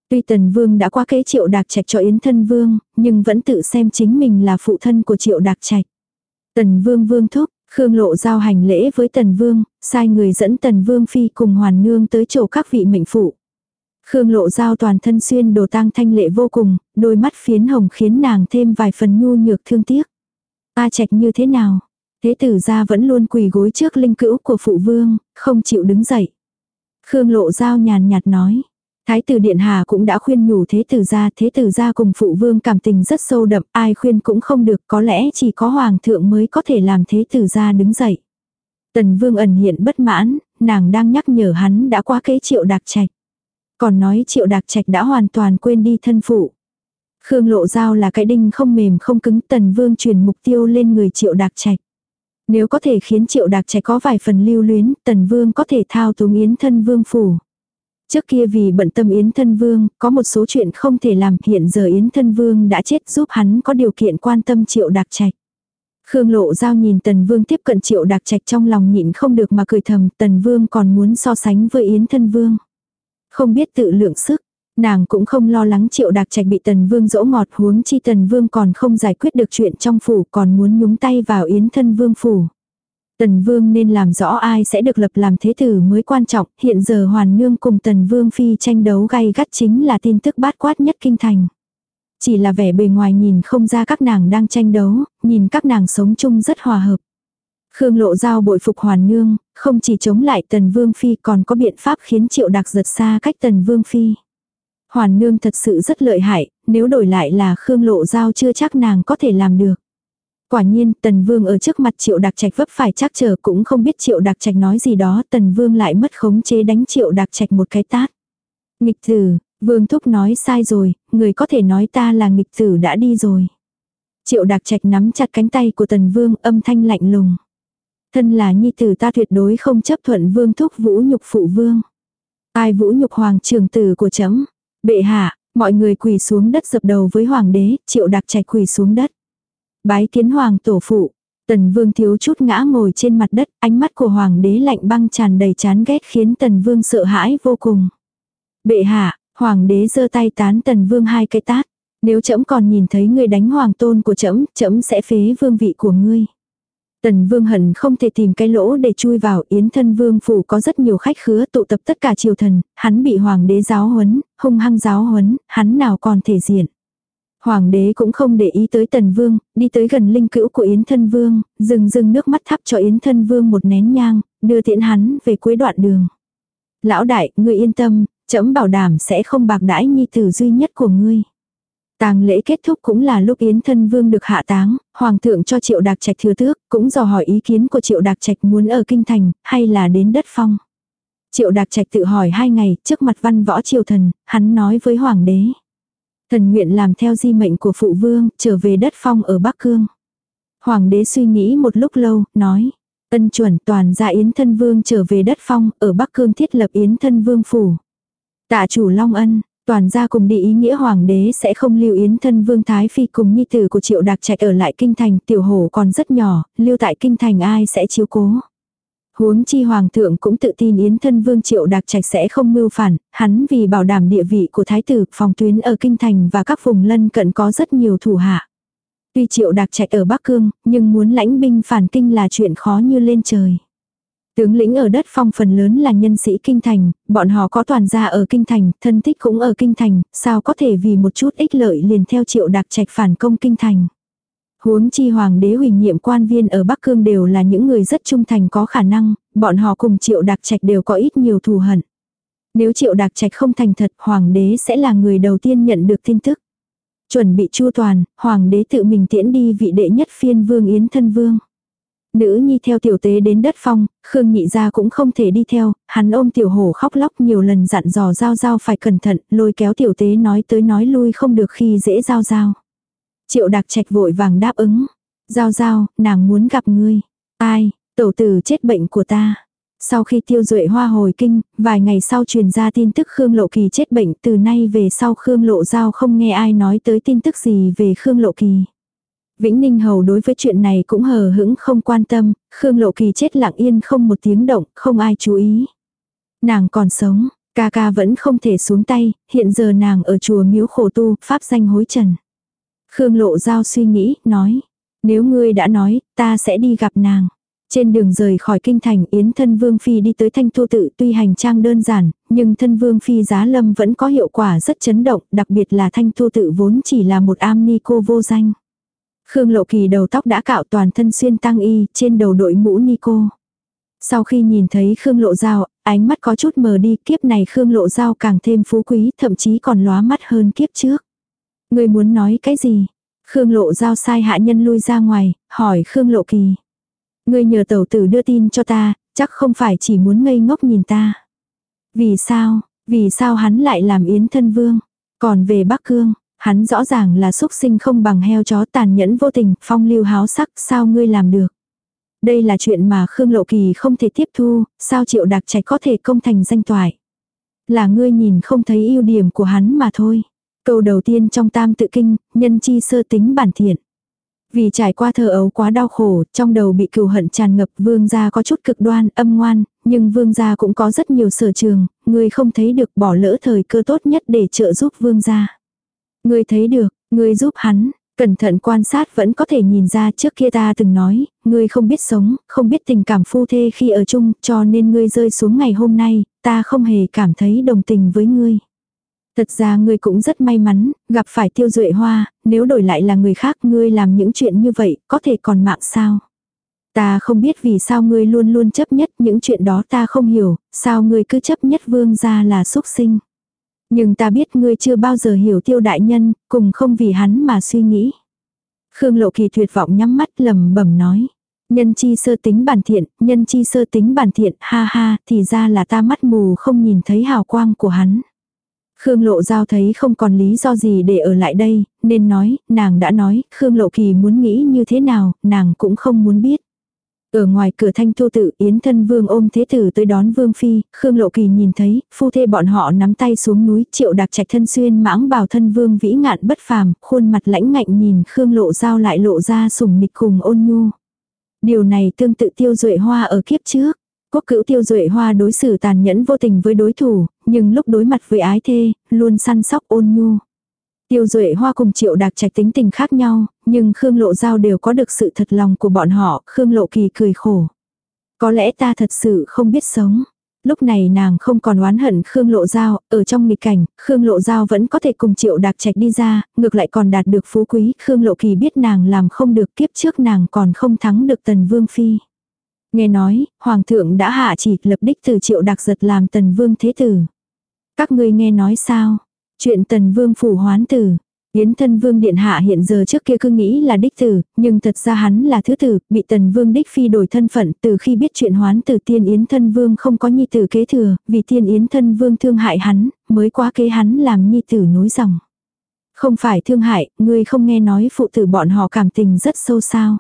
Tuy tần vương đã qua kế triệu đạc trạch cho yến thân vương, nhưng vẫn tự xem chính mình là phụ thân của triệu đạc trạch. Tần vương vương thúc, Khương lộ giao hành lễ với tần vương, sai người dẫn tần vương phi cùng hoàn nương tới chỗ các vị mệnh phụ. Khương lộ giao toàn thân xuyên đồ tang thanh lệ vô cùng, đôi mắt phiến hồng khiến nàng thêm vài phần nhu nhược thương tiếc. A trạch như thế nào? Thế tử gia vẫn luôn quỳ gối trước linh cữu của phụ vương, không chịu đứng dậy. Khương lộ giao nhàn nhạt nói. Thái tử Điện Hà cũng đã khuyên nhủ thế tử gia, thế tử gia cùng phụ vương cảm tình rất sâu đậm, ai khuyên cũng không được, có lẽ chỉ có hoàng thượng mới có thể làm thế tử gia đứng dậy. Tần vương ẩn hiện bất mãn, nàng đang nhắc nhở hắn đã quá kế triệu đạc trạch. Còn nói triệu đạc trạch đã hoàn toàn quên đi thân phụ. Khương lộ giao là cái đinh không mềm không cứng tần vương truyền mục tiêu lên người triệu đạc trạch. Nếu có thể khiến triệu đạc trẻ có vài phần lưu luyến, tần vương có thể thao túng yến thân vương phủ. Trước kia vì bận tâm Yến Thân Vương, có một số chuyện không thể làm, hiện giờ Yến Thân Vương đã chết giúp hắn có điều kiện quan tâm Triệu Đạc Trạch. Khương Lộ Giao nhìn Tần Vương tiếp cận Triệu Đạc Trạch trong lòng nhịn không được mà cười thầm, Tần Vương còn muốn so sánh với Yến Thân Vương. Không biết tự lượng sức, nàng cũng không lo lắng Triệu Đạc Trạch bị Tần Vương dỗ ngọt huống chi Tần Vương còn không giải quyết được chuyện trong phủ còn muốn nhúng tay vào Yến Thân Vương phủ. Tần Vương nên làm rõ ai sẽ được lập làm thế tử mới quan trọng, hiện giờ Hoàn Nương cùng Tần Vương Phi tranh đấu gay gắt chính là tin tức bát quát nhất kinh thành. Chỉ là vẻ bề ngoài nhìn không ra các nàng đang tranh đấu, nhìn các nàng sống chung rất hòa hợp. Khương Lộ Giao bội phục Hoàn Nương, không chỉ chống lại Tần Vương Phi còn có biện pháp khiến Triệu Đặc giật xa cách Tần Vương Phi. Hoàn Nương thật sự rất lợi hại, nếu đổi lại là Khương Lộ Giao chưa chắc nàng có thể làm được. Quả nhiên, Tần Vương ở trước mặt Triệu Đạc Trạch vấp phải chắc chờ cũng không biết Triệu Đạc Trạch nói gì đó, Tần Vương lại mất khống chế đánh Triệu Đạc Trạch một cái tát. Nghịch tử, Vương Thúc nói sai rồi, người có thể nói ta là nghịch tử đã đi rồi. Triệu Đạc Trạch nắm chặt cánh tay của Tần Vương âm thanh lạnh lùng. Thân là nhi tử ta tuyệt đối không chấp thuận Vương Thúc vũ nhục phụ Vương. Ai vũ nhục hoàng trường tử của chấm. Bệ hạ, mọi người quỳ xuống đất dập đầu với hoàng đế, Triệu đặc Trạch quỳ xuống đất. Bái kiến hoàng tổ phụ. Tần vương thiếu chút ngã ngồi trên mặt đất, ánh mắt của hoàng đế lạnh băng tràn đầy chán ghét khiến tần vương sợ hãi vô cùng. Bệ hạ, hoàng đế giơ tay tán tần vương hai cái tát. Nếu trẫm còn nhìn thấy người đánh hoàng tôn của trẫm, trẫm sẽ phế vương vị của ngươi. Tần vương hận không thể tìm cái lỗ để chui vào yến thân vương phủ có rất nhiều khách khứa tụ tập tất cả triều thần, hắn bị hoàng đế giáo huấn, hung hăng giáo huấn, hắn nào còn thể diện. Hoàng đế cũng không để ý tới tần vương, đi tới gần linh cữu của Yến thân vương, dừng dừng nước mắt thắp cho Yến thân vương một nén nhang, đưa tiễn hắn về cuối đoạn đường. Lão đại, ngươi yên tâm, trẫm bảo đảm sẽ không bạc đãi nhi tử duy nhất của ngươi. Tàng lễ kết thúc cũng là lúc Yến thân vương được hạ táng, hoàng thượng cho triệu đạc trạch thừa tước, cũng dò hỏi ý kiến của triệu đạc trạch muốn ở kinh thành, hay là đến đất phong. Triệu đạc trạch tự hỏi hai ngày, trước mặt văn võ triều thần, hắn nói với hoàng đế. Thần nguyện làm theo di mệnh của phụ vương, trở về đất phong ở Bắc Cương. Hoàng đế suy nghĩ một lúc lâu, nói. Ân chuẩn toàn gia Yến Thân Vương trở về đất phong, ở Bắc Cương thiết lập Yến Thân Vương Phủ. Tạ chủ Long Ân, toàn gia cùng đi ý nghĩa hoàng đế sẽ không lưu Yến Thân Vương Thái Phi cùng nhi tử của triệu đạc trạch ở lại kinh thành, tiểu hổ còn rất nhỏ, lưu tại kinh thành ai sẽ chiếu cố. Huống chi hoàng thượng cũng tự tin yến thân vương triệu đặc trạch sẽ không mưu phản, hắn vì bảo đảm địa vị của thái tử, phòng tuyến ở kinh thành và các vùng lân cận có rất nhiều thủ hạ. Tuy triệu đặc trạch ở Bắc Cương, nhưng muốn lãnh binh phản kinh là chuyện khó như lên trời. Tướng lĩnh ở đất phong phần lớn là nhân sĩ kinh thành, bọn họ có toàn gia ở kinh thành, thân thích cũng ở kinh thành, sao có thể vì một chút ích lợi liền theo triệu đặc trạch phản công kinh thành. Huống chi hoàng đế hủy nhiệm quan viên ở Bắc Cương đều là những người rất trung thành có khả năng, bọn họ cùng triệu đặc trạch đều có ít nhiều thù hận. Nếu triệu đặc trạch không thành thật, hoàng đế sẽ là người đầu tiên nhận được tin tức. Chuẩn bị chu toàn, hoàng đế tự mình tiễn đi vị đệ nhất phiên vương yến thân vương. Nữ nhi theo tiểu tế đến đất phong, Khương nhị gia cũng không thể đi theo, hắn ôm tiểu hổ khóc lóc nhiều lần dặn dò giao giao phải cẩn thận, lôi kéo tiểu tế nói tới nói lui không được khi dễ giao giao. Triệu đặc trạch vội vàng đáp ứng. Giao giao, nàng muốn gặp ngươi. Ai, tổ tử chết bệnh của ta. Sau khi tiêu duệ hoa hồi kinh, vài ngày sau truyền ra tin tức Khương Lộ Kỳ chết bệnh từ nay về sau Khương Lộ Giao không nghe ai nói tới tin tức gì về Khương Lộ Kỳ. Vĩnh Ninh Hầu đối với chuyện này cũng hờ hững không quan tâm, Khương Lộ Kỳ chết lặng yên không một tiếng động, không ai chú ý. Nàng còn sống, ca ca vẫn không thể xuống tay, hiện giờ nàng ở chùa miếu khổ tu, pháp danh hối trần. Khương Lộ Giao suy nghĩ, nói. Nếu ngươi đã nói, ta sẽ đi gặp nàng. Trên đường rời khỏi kinh thành Yến thân Vương Phi đi tới thanh thu tự tuy hành trang đơn giản, nhưng thân Vương Phi giá lâm vẫn có hiệu quả rất chấn động, đặc biệt là thanh thu tự vốn chỉ là một am ni cô vô danh. Khương Lộ Kỳ đầu tóc đã cạo toàn thân xuyên tăng y, trên đầu đội mũ ni cô. Sau khi nhìn thấy Khương Lộ Giao, ánh mắt có chút mờ đi, kiếp này Khương Lộ Giao càng thêm phú quý, thậm chí còn lóa mắt hơn kiếp trước. Người muốn nói cái gì? Khương Lộ Giao sai hạ nhân lui ra ngoài, hỏi Khương Lộ Kỳ. Người nhờ tẩu tử đưa tin cho ta, chắc không phải chỉ muốn ngây ngốc nhìn ta. Vì sao, vì sao hắn lại làm yến thân vương? Còn về Bắc Cương, hắn rõ ràng là xúc sinh không bằng heo chó tàn nhẫn vô tình, phong lưu háo sắc, sao ngươi làm được? Đây là chuyện mà Khương Lộ Kỳ không thể tiếp thu, sao triệu đặc trạch có thể công thành danh toại. Là ngươi nhìn không thấy ưu điểm của hắn mà thôi. Câu đầu tiên trong tam tự kinh, nhân chi sơ tính bản thiện. Vì trải qua thờ ấu quá đau khổ, trong đầu bị cừu hận tràn ngập vương gia có chút cực đoan, âm ngoan, nhưng vương gia cũng có rất nhiều sở trường, người không thấy được bỏ lỡ thời cơ tốt nhất để trợ giúp vương gia ngươi thấy được, ngươi giúp hắn, cẩn thận quan sát vẫn có thể nhìn ra trước kia ta từng nói, ngươi không biết sống, không biết tình cảm phu thê khi ở chung, cho nên ngươi rơi xuống ngày hôm nay, ta không hề cảm thấy đồng tình với ngươi. Thật ra ngươi cũng rất may mắn, gặp phải tiêu duệ hoa, nếu đổi lại là người khác ngươi làm những chuyện như vậy, có thể còn mạng sao? Ta không biết vì sao ngươi luôn luôn chấp nhất những chuyện đó ta không hiểu, sao ngươi cứ chấp nhất vương gia là xuất sinh. Nhưng ta biết ngươi chưa bao giờ hiểu tiêu đại nhân, cùng không vì hắn mà suy nghĩ. Khương Lộ Kỳ tuyệt vọng nhắm mắt lầm bẩm nói. Nhân chi sơ tính bản thiện, nhân chi sơ tính bản thiện, ha ha, thì ra là ta mắt mù không nhìn thấy hào quang của hắn. Khương Lộ Giao thấy không còn lý do gì để ở lại đây, nên nói, nàng đã nói, Khương Lộ Kỳ muốn nghĩ như thế nào, nàng cũng không muốn biết. Ở ngoài cửa thanh thu tự Yến thân vương ôm thế tử tới đón vương phi, Khương Lộ Kỳ nhìn thấy, phu thê bọn họ nắm tay xuống núi, triệu đặc trạch thân xuyên mãng bảo thân vương vĩ ngạn bất phàm, khuôn mặt lãnh ngạnh nhìn Khương Lộ Giao lại lộ ra sùng nịch cùng ôn nhu. Điều này tương tự tiêu duệ hoa ở kiếp trước. Quốc cữu tiêu duệ hoa đối xử tàn nhẫn vô tình với đối thủ, nhưng lúc đối mặt với ái thê, luôn săn sóc ôn nhu. Tiêu duệ hoa cùng triệu đạc trạch tính tình khác nhau, nhưng Khương Lộ Giao đều có được sự thật lòng của bọn họ, Khương Lộ Kỳ cười khổ. Có lẽ ta thật sự không biết sống. Lúc này nàng không còn oán hận Khương Lộ Giao, ở trong nghịch cảnh, Khương Lộ Giao vẫn có thể cùng triệu đạc trạch đi ra, ngược lại còn đạt được phú quý, Khương Lộ Kỳ biết nàng làm không được kiếp trước nàng còn không thắng được Tần Vương Phi. Nghe nói, Hoàng thượng đã hạ chỉ lập đích từ triệu đặc giật làm Tần Vương Thế Tử. Các ngươi nghe nói sao? Chuyện Tần Vương phủ hoán tử. Yến thân vương điện hạ hiện giờ trước kia cứ nghĩ là đích tử, nhưng thật ra hắn là thứ tử, bị tần vương đích phi đổi thân phận từ khi biết chuyện hoán tử tiên yến thân vương không có nhi tử kế thừa, vì tiên yến thân vương thương hại hắn, mới quá kế hắn làm nhi tử nối dòng. Không phải thương hại, ngươi không nghe nói phụ tử bọn họ cảm tình rất sâu sao.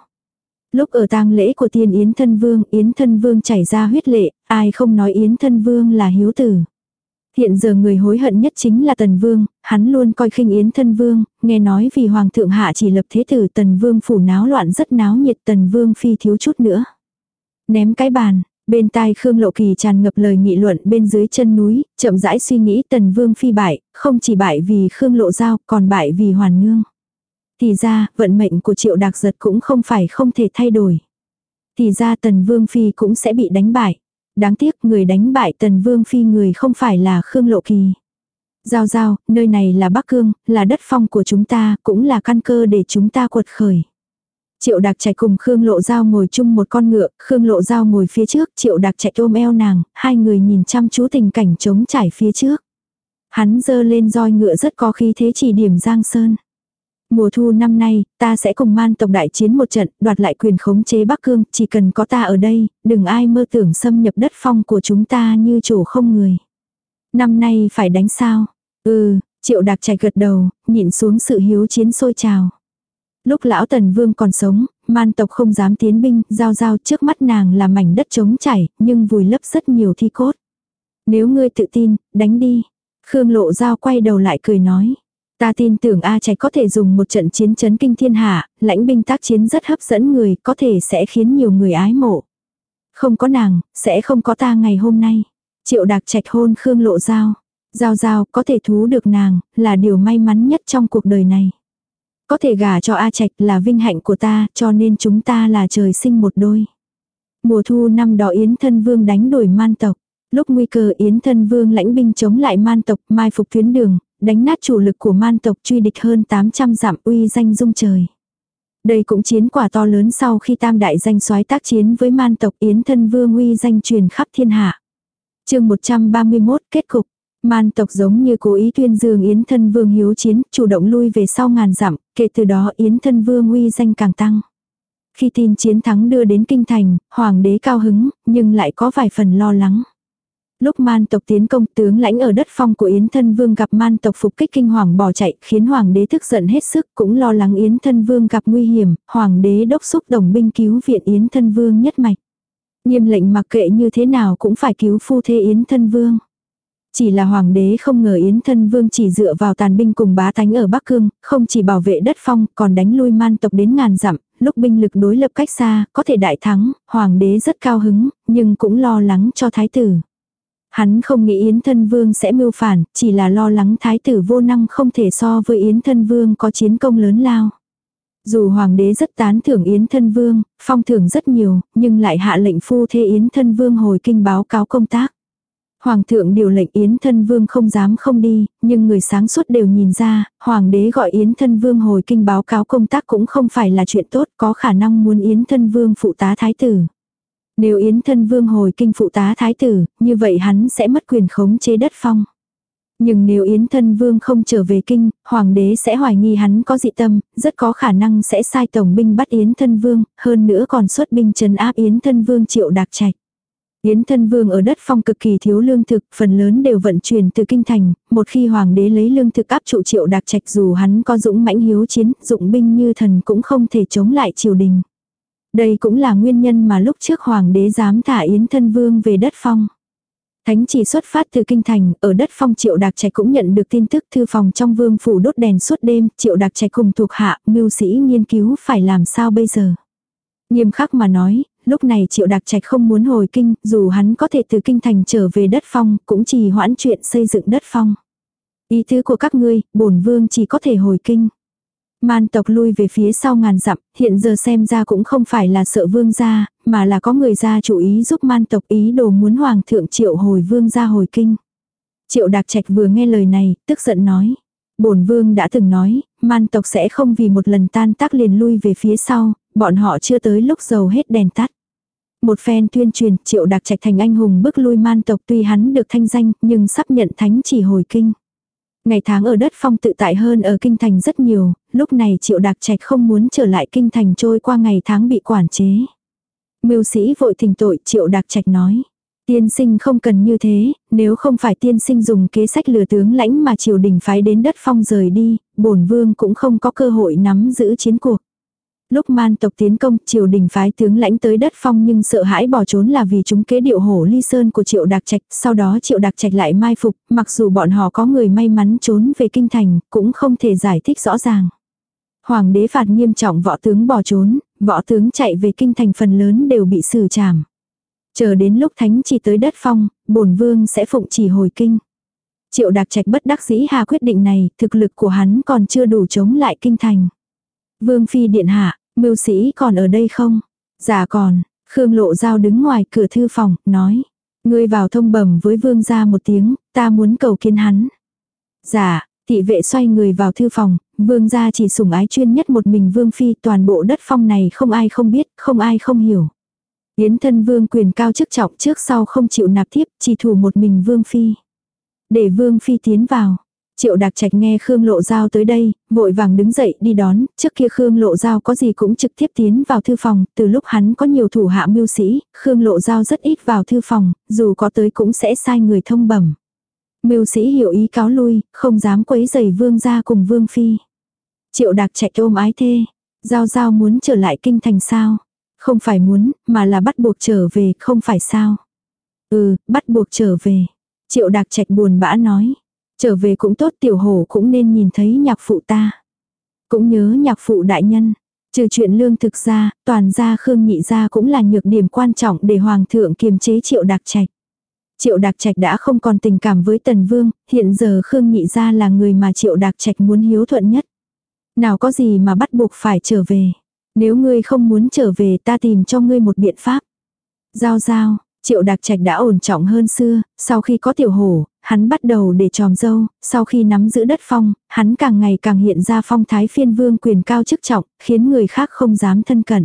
Lúc ở tang lễ của tiên yến thân vương, yến thân vương chảy ra huyết lệ, ai không nói yến thân vương là hiếu tử. Hiện giờ người hối hận nhất chính là Tần Vương, hắn luôn coi khinh Yến thân Vương, nghe nói vì Hoàng thượng hạ chỉ lập thế tử Tần Vương phủ náo loạn rất náo nhiệt Tần Vương phi thiếu chút nữa. Ném cái bàn, bên tai Khương Lộ Kỳ tràn ngập lời nghị luận bên dưới chân núi, chậm rãi suy nghĩ Tần Vương phi bại, không chỉ bại vì Khương Lộ Giao, còn bại vì Hoàn Nương. Thì ra, vận mệnh của triệu đạc giật cũng không phải không thể thay đổi. Thì ra Tần Vương phi cũng sẽ bị đánh bại. Đáng tiếc người đánh bại tần vương phi người không phải là Khương Lộ Kỳ. Giao giao, nơi này là Bắc Cương, là đất phong của chúng ta, cũng là căn cơ để chúng ta quật khởi. Triệu Đạc chạy cùng Khương Lộ Giao ngồi chung một con ngựa, Khương Lộ Giao ngồi phía trước, Triệu Đạc chạy ôm eo nàng, hai người nhìn chăm chú tình cảnh trống trải phía trước. Hắn dơ lên roi ngựa rất có khí thế chỉ điểm Giang Sơn. Mùa thu năm nay, ta sẽ cùng man tộc đại chiến một trận, đoạt lại quyền khống chế Bắc Cương, chỉ cần có ta ở đây, đừng ai mơ tưởng xâm nhập đất phong của chúng ta như chủ không người. Năm nay phải đánh sao? Ừ, triệu đạc chạy gật đầu, nhịn xuống sự hiếu chiến sôi trào. Lúc lão tần vương còn sống, man tộc không dám tiến binh, giao giao trước mắt nàng là mảnh đất trống chảy, nhưng vùi lấp rất nhiều thi cốt. Nếu ngươi tự tin, đánh đi. Khương lộ giao quay đầu lại cười nói. Ta tin tưởng A Trạch có thể dùng một trận chiến chấn kinh thiên hạ, lãnh binh tác chiến rất hấp dẫn người, có thể sẽ khiến nhiều người ái mộ. Không có nàng, sẽ không có ta ngày hôm nay. Triệu Đạc Trạch hôn Khương Lộ Giao. Giao Giao có thể thú được nàng, là điều may mắn nhất trong cuộc đời này. Có thể gả cho A Trạch là vinh hạnh của ta, cho nên chúng ta là trời sinh một đôi. Mùa thu năm đó Yến Thân Vương đánh đuổi man tộc. Lúc nguy cơ Yến Thân Vương lãnh binh chống lại man tộc mai phục tuyến đường, đánh nát chủ lực của man tộc truy địch hơn 800 dặm uy danh dung trời. Đây cũng chiến quả to lớn sau khi tam đại danh soái tác chiến với man tộc Yến thân vương uy danh truyền khắp thiên hạ. chương 131 kết cục. Man tộc giống như cố ý tuyên dương Yến thân vương hiếu chiến, chủ động lui về sau ngàn dặm, kể từ đó Yến thân vương uy danh càng tăng. Khi tin chiến thắng đưa đến kinh thành, hoàng đế cao hứng, nhưng lại có vài phần lo lắng. Lúc man tộc tiến công tướng lãnh ở đất phong của Yến Thân Vương gặp man tộc phục kích kinh hoàng bỏ chạy khiến hoàng đế tức giận hết sức cũng lo lắng Yến Thân Vương gặp nguy hiểm, hoàng đế đốc xúc đồng binh cứu viện Yến Thân Vương nhất mạch. Nghiêm lệnh mặc kệ như thế nào cũng phải cứu phu thê Yến Thân Vương. Chỉ là hoàng đế không ngờ Yến Thân Vương chỉ dựa vào tàn binh cùng bá thánh ở Bắc Cương, không chỉ bảo vệ đất phong, còn đánh lui man tộc đến ngàn dặm, lúc binh lực đối lập cách xa, có thể đại thắng, hoàng đế rất cao hứng, nhưng cũng lo lắng cho thái tử. Hắn không nghĩ Yến Thân Vương sẽ mưu phản, chỉ là lo lắng thái tử vô năng không thể so với Yến Thân Vương có chiến công lớn lao. Dù hoàng đế rất tán thưởng Yến Thân Vương, phong thưởng rất nhiều, nhưng lại hạ lệnh phu thê Yến Thân Vương hồi kinh báo cáo công tác. Hoàng thượng điều lệnh Yến Thân Vương không dám không đi, nhưng người sáng suốt đều nhìn ra, Hoàng đế gọi Yến Thân Vương hồi kinh báo cáo công tác cũng không phải là chuyện tốt, có khả năng muốn Yến Thân Vương phụ tá thái tử. Nếu Yến Thân Vương hồi kinh phụ tá thái tử, như vậy hắn sẽ mất quyền khống chế đất phong. Nhưng nếu Yến Thân Vương không trở về kinh, Hoàng đế sẽ hoài nghi hắn có dị tâm, rất có khả năng sẽ sai tổng binh bắt Yến Thân Vương, hơn nữa còn xuất binh trấn áp Yến Thân Vương triệu đạc trạch. Yến thân vương ở đất phong cực kỳ thiếu lương thực, phần lớn đều vận chuyển từ kinh thành, một khi hoàng đế lấy lương thực áp trụ triệu đặc trạch dù hắn có dũng mãnh hiếu chiến, dụng binh như thần cũng không thể chống lại triều đình. Đây cũng là nguyên nhân mà lúc trước hoàng đế dám thả Yến thân vương về đất phong. Thánh chỉ xuất phát từ kinh thành, ở đất phong triệu đặc trạch cũng nhận được tin tức thư phòng trong vương phủ đốt đèn suốt đêm, triệu đặc trạch cùng thuộc hạ, mưu sĩ nghiên cứu phải làm sao bây giờ. Nghiêm khắc mà nói, lúc này triệu đặc trạch không muốn hồi kinh, dù hắn có thể từ kinh thành trở về đất phong, cũng chỉ hoãn chuyện xây dựng đất phong. Ý tứ của các ngươi, bổn vương chỉ có thể hồi kinh. Man tộc lui về phía sau ngàn dặm, hiện giờ xem ra cũng không phải là sợ vương gia, mà là có người gia chủ ý giúp man tộc ý đồ muốn hoàng thượng triệu hồi vương gia hồi kinh. Triệu đạc trạch vừa nghe lời này, tức giận nói. bổn vương đã từng nói, man tộc sẽ không vì một lần tan tác liền lui về phía sau, bọn họ chưa tới lúc dầu hết đèn tắt. Một phen tuyên truyền, triệu đạc trạch thành anh hùng bước lui man tộc tuy hắn được thanh danh, nhưng sắp nhận thánh chỉ hồi kinh. Ngày tháng ở đất phong tự tại hơn ở kinh thành rất nhiều, lúc này triệu đặc trạch không muốn trở lại kinh thành trôi qua ngày tháng bị quản chế. Mưu sĩ vội thỉnh tội triệu đặc trạch nói. Tiên sinh không cần như thế, nếu không phải tiên sinh dùng kế sách lừa tướng lãnh mà triều đình phái đến đất phong rời đi, bổn vương cũng không có cơ hội nắm giữ chiến cuộc. Lúc man tộc tiến công, triều đình phái tướng lãnh tới đất phong nhưng sợ hãi bỏ trốn là vì chúng kế điệu hổ ly sơn của triệu đặc trạch, sau đó triệu đặc trạch lại mai phục, mặc dù bọn họ có người may mắn trốn về kinh thành, cũng không thể giải thích rõ ràng. Hoàng đế phạt nghiêm trọng võ tướng bỏ trốn, võ tướng chạy về kinh thành phần lớn đều bị xử trảm. Chờ đến lúc thánh chỉ tới đất phong, bổn vương sẽ phụng chỉ hồi kinh. Triệu đặc trạch bất đắc dĩ hà quyết định này, thực lực của hắn còn chưa đủ chống lại kinh thành. Vương phi điện hạ, mưu sĩ còn ở đây không? Dạ còn, Khương Lộ Giao đứng ngoài cửa thư phòng, nói. Ngươi vào thông bẩm với vương gia một tiếng, ta muốn cầu kiến hắn. Dạ, thị vệ xoay người vào thư phòng, vương gia chỉ sủng ái chuyên nhất một mình vương phi, toàn bộ đất phong này không ai không biết, không ai không hiểu. Yến thân vương quyền cao chức trọng trước sau không chịu nạp thiếp, chỉ thủ một mình vương phi. Để vương phi tiến vào, Triệu Đạc Trạch nghe Khương Lộ Giao tới đây, vội vàng đứng dậy đi đón, trước kia Khương Lộ Giao có gì cũng trực tiếp tiến vào thư phòng, từ lúc hắn có nhiều thủ hạ mưu sĩ, Khương Lộ Giao rất ít vào thư phòng, dù có tới cũng sẽ sai người thông bẩm. Mưu sĩ hiểu ý cáo lui, không dám quấy giày vương gia cùng vương phi. Triệu Đạc Trạch ôm ái thê, Giao Giao muốn trở lại kinh thành sao? Không phải muốn, mà là bắt buộc trở về, không phải sao? Ừ, bắt buộc trở về. Triệu Đạc Trạch buồn bã nói. Trở về cũng tốt tiểu hổ cũng nên nhìn thấy nhạc phụ ta. Cũng nhớ nhạc phụ đại nhân. Trừ chuyện lương thực ra, toàn gia Khương Nhị gia cũng là nhược điểm quan trọng để Hoàng thượng kiềm chế triệu đặc trạch. Triệu Đạc Trạch đã không còn tình cảm với Tần Vương, hiện giờ Khương Nhị gia là người mà Triệu Đạc Trạch muốn hiếu thuận nhất. Nào có gì mà bắt buộc phải trở về. Nếu ngươi không muốn trở về ta tìm cho ngươi một biện pháp. Giao giao, Triệu Đạc Trạch đã ổn trọng hơn xưa, sau khi có tiểu hổ, hắn bắt đầu để tròm dâu, sau khi nắm giữ đất phong, hắn càng ngày càng hiện ra phong thái phiên vương quyền cao chức trọng, khiến người khác không dám thân cận.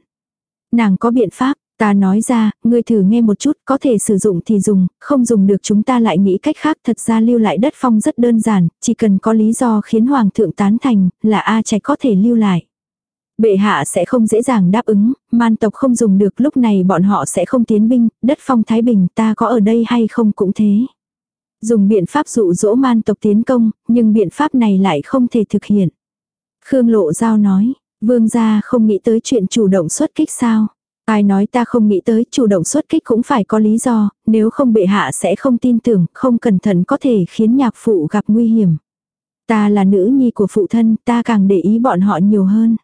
Nàng có biện pháp, Ta nói ra, ngươi thử nghe một chút, có thể sử dụng thì dùng, không dùng được chúng ta lại nghĩ cách khác. Thật ra lưu lại đất phong rất đơn giản, chỉ cần có lý do khiến Hoàng thượng tán thành, là A Trạch có thể lưu lại. Bệ hạ sẽ không dễ dàng đáp ứng, man tộc không dùng được lúc này bọn họ sẽ không tiến binh, đất phong Thái Bình ta có ở đây hay không cũng thế. Dùng biện pháp dụ dỗ man tộc tiến công, nhưng biện pháp này lại không thể thực hiện. Khương Lộ Giao nói, vương gia không nghĩ tới chuyện chủ động xuất kích sao. Ai nói ta không nghĩ tới chủ động xuất kích cũng phải có lý do, nếu không bệ hạ sẽ không tin tưởng, không cẩn thận có thể khiến nhạc phụ gặp nguy hiểm. Ta là nữ nhi của phụ thân, ta càng để ý bọn họ nhiều hơn.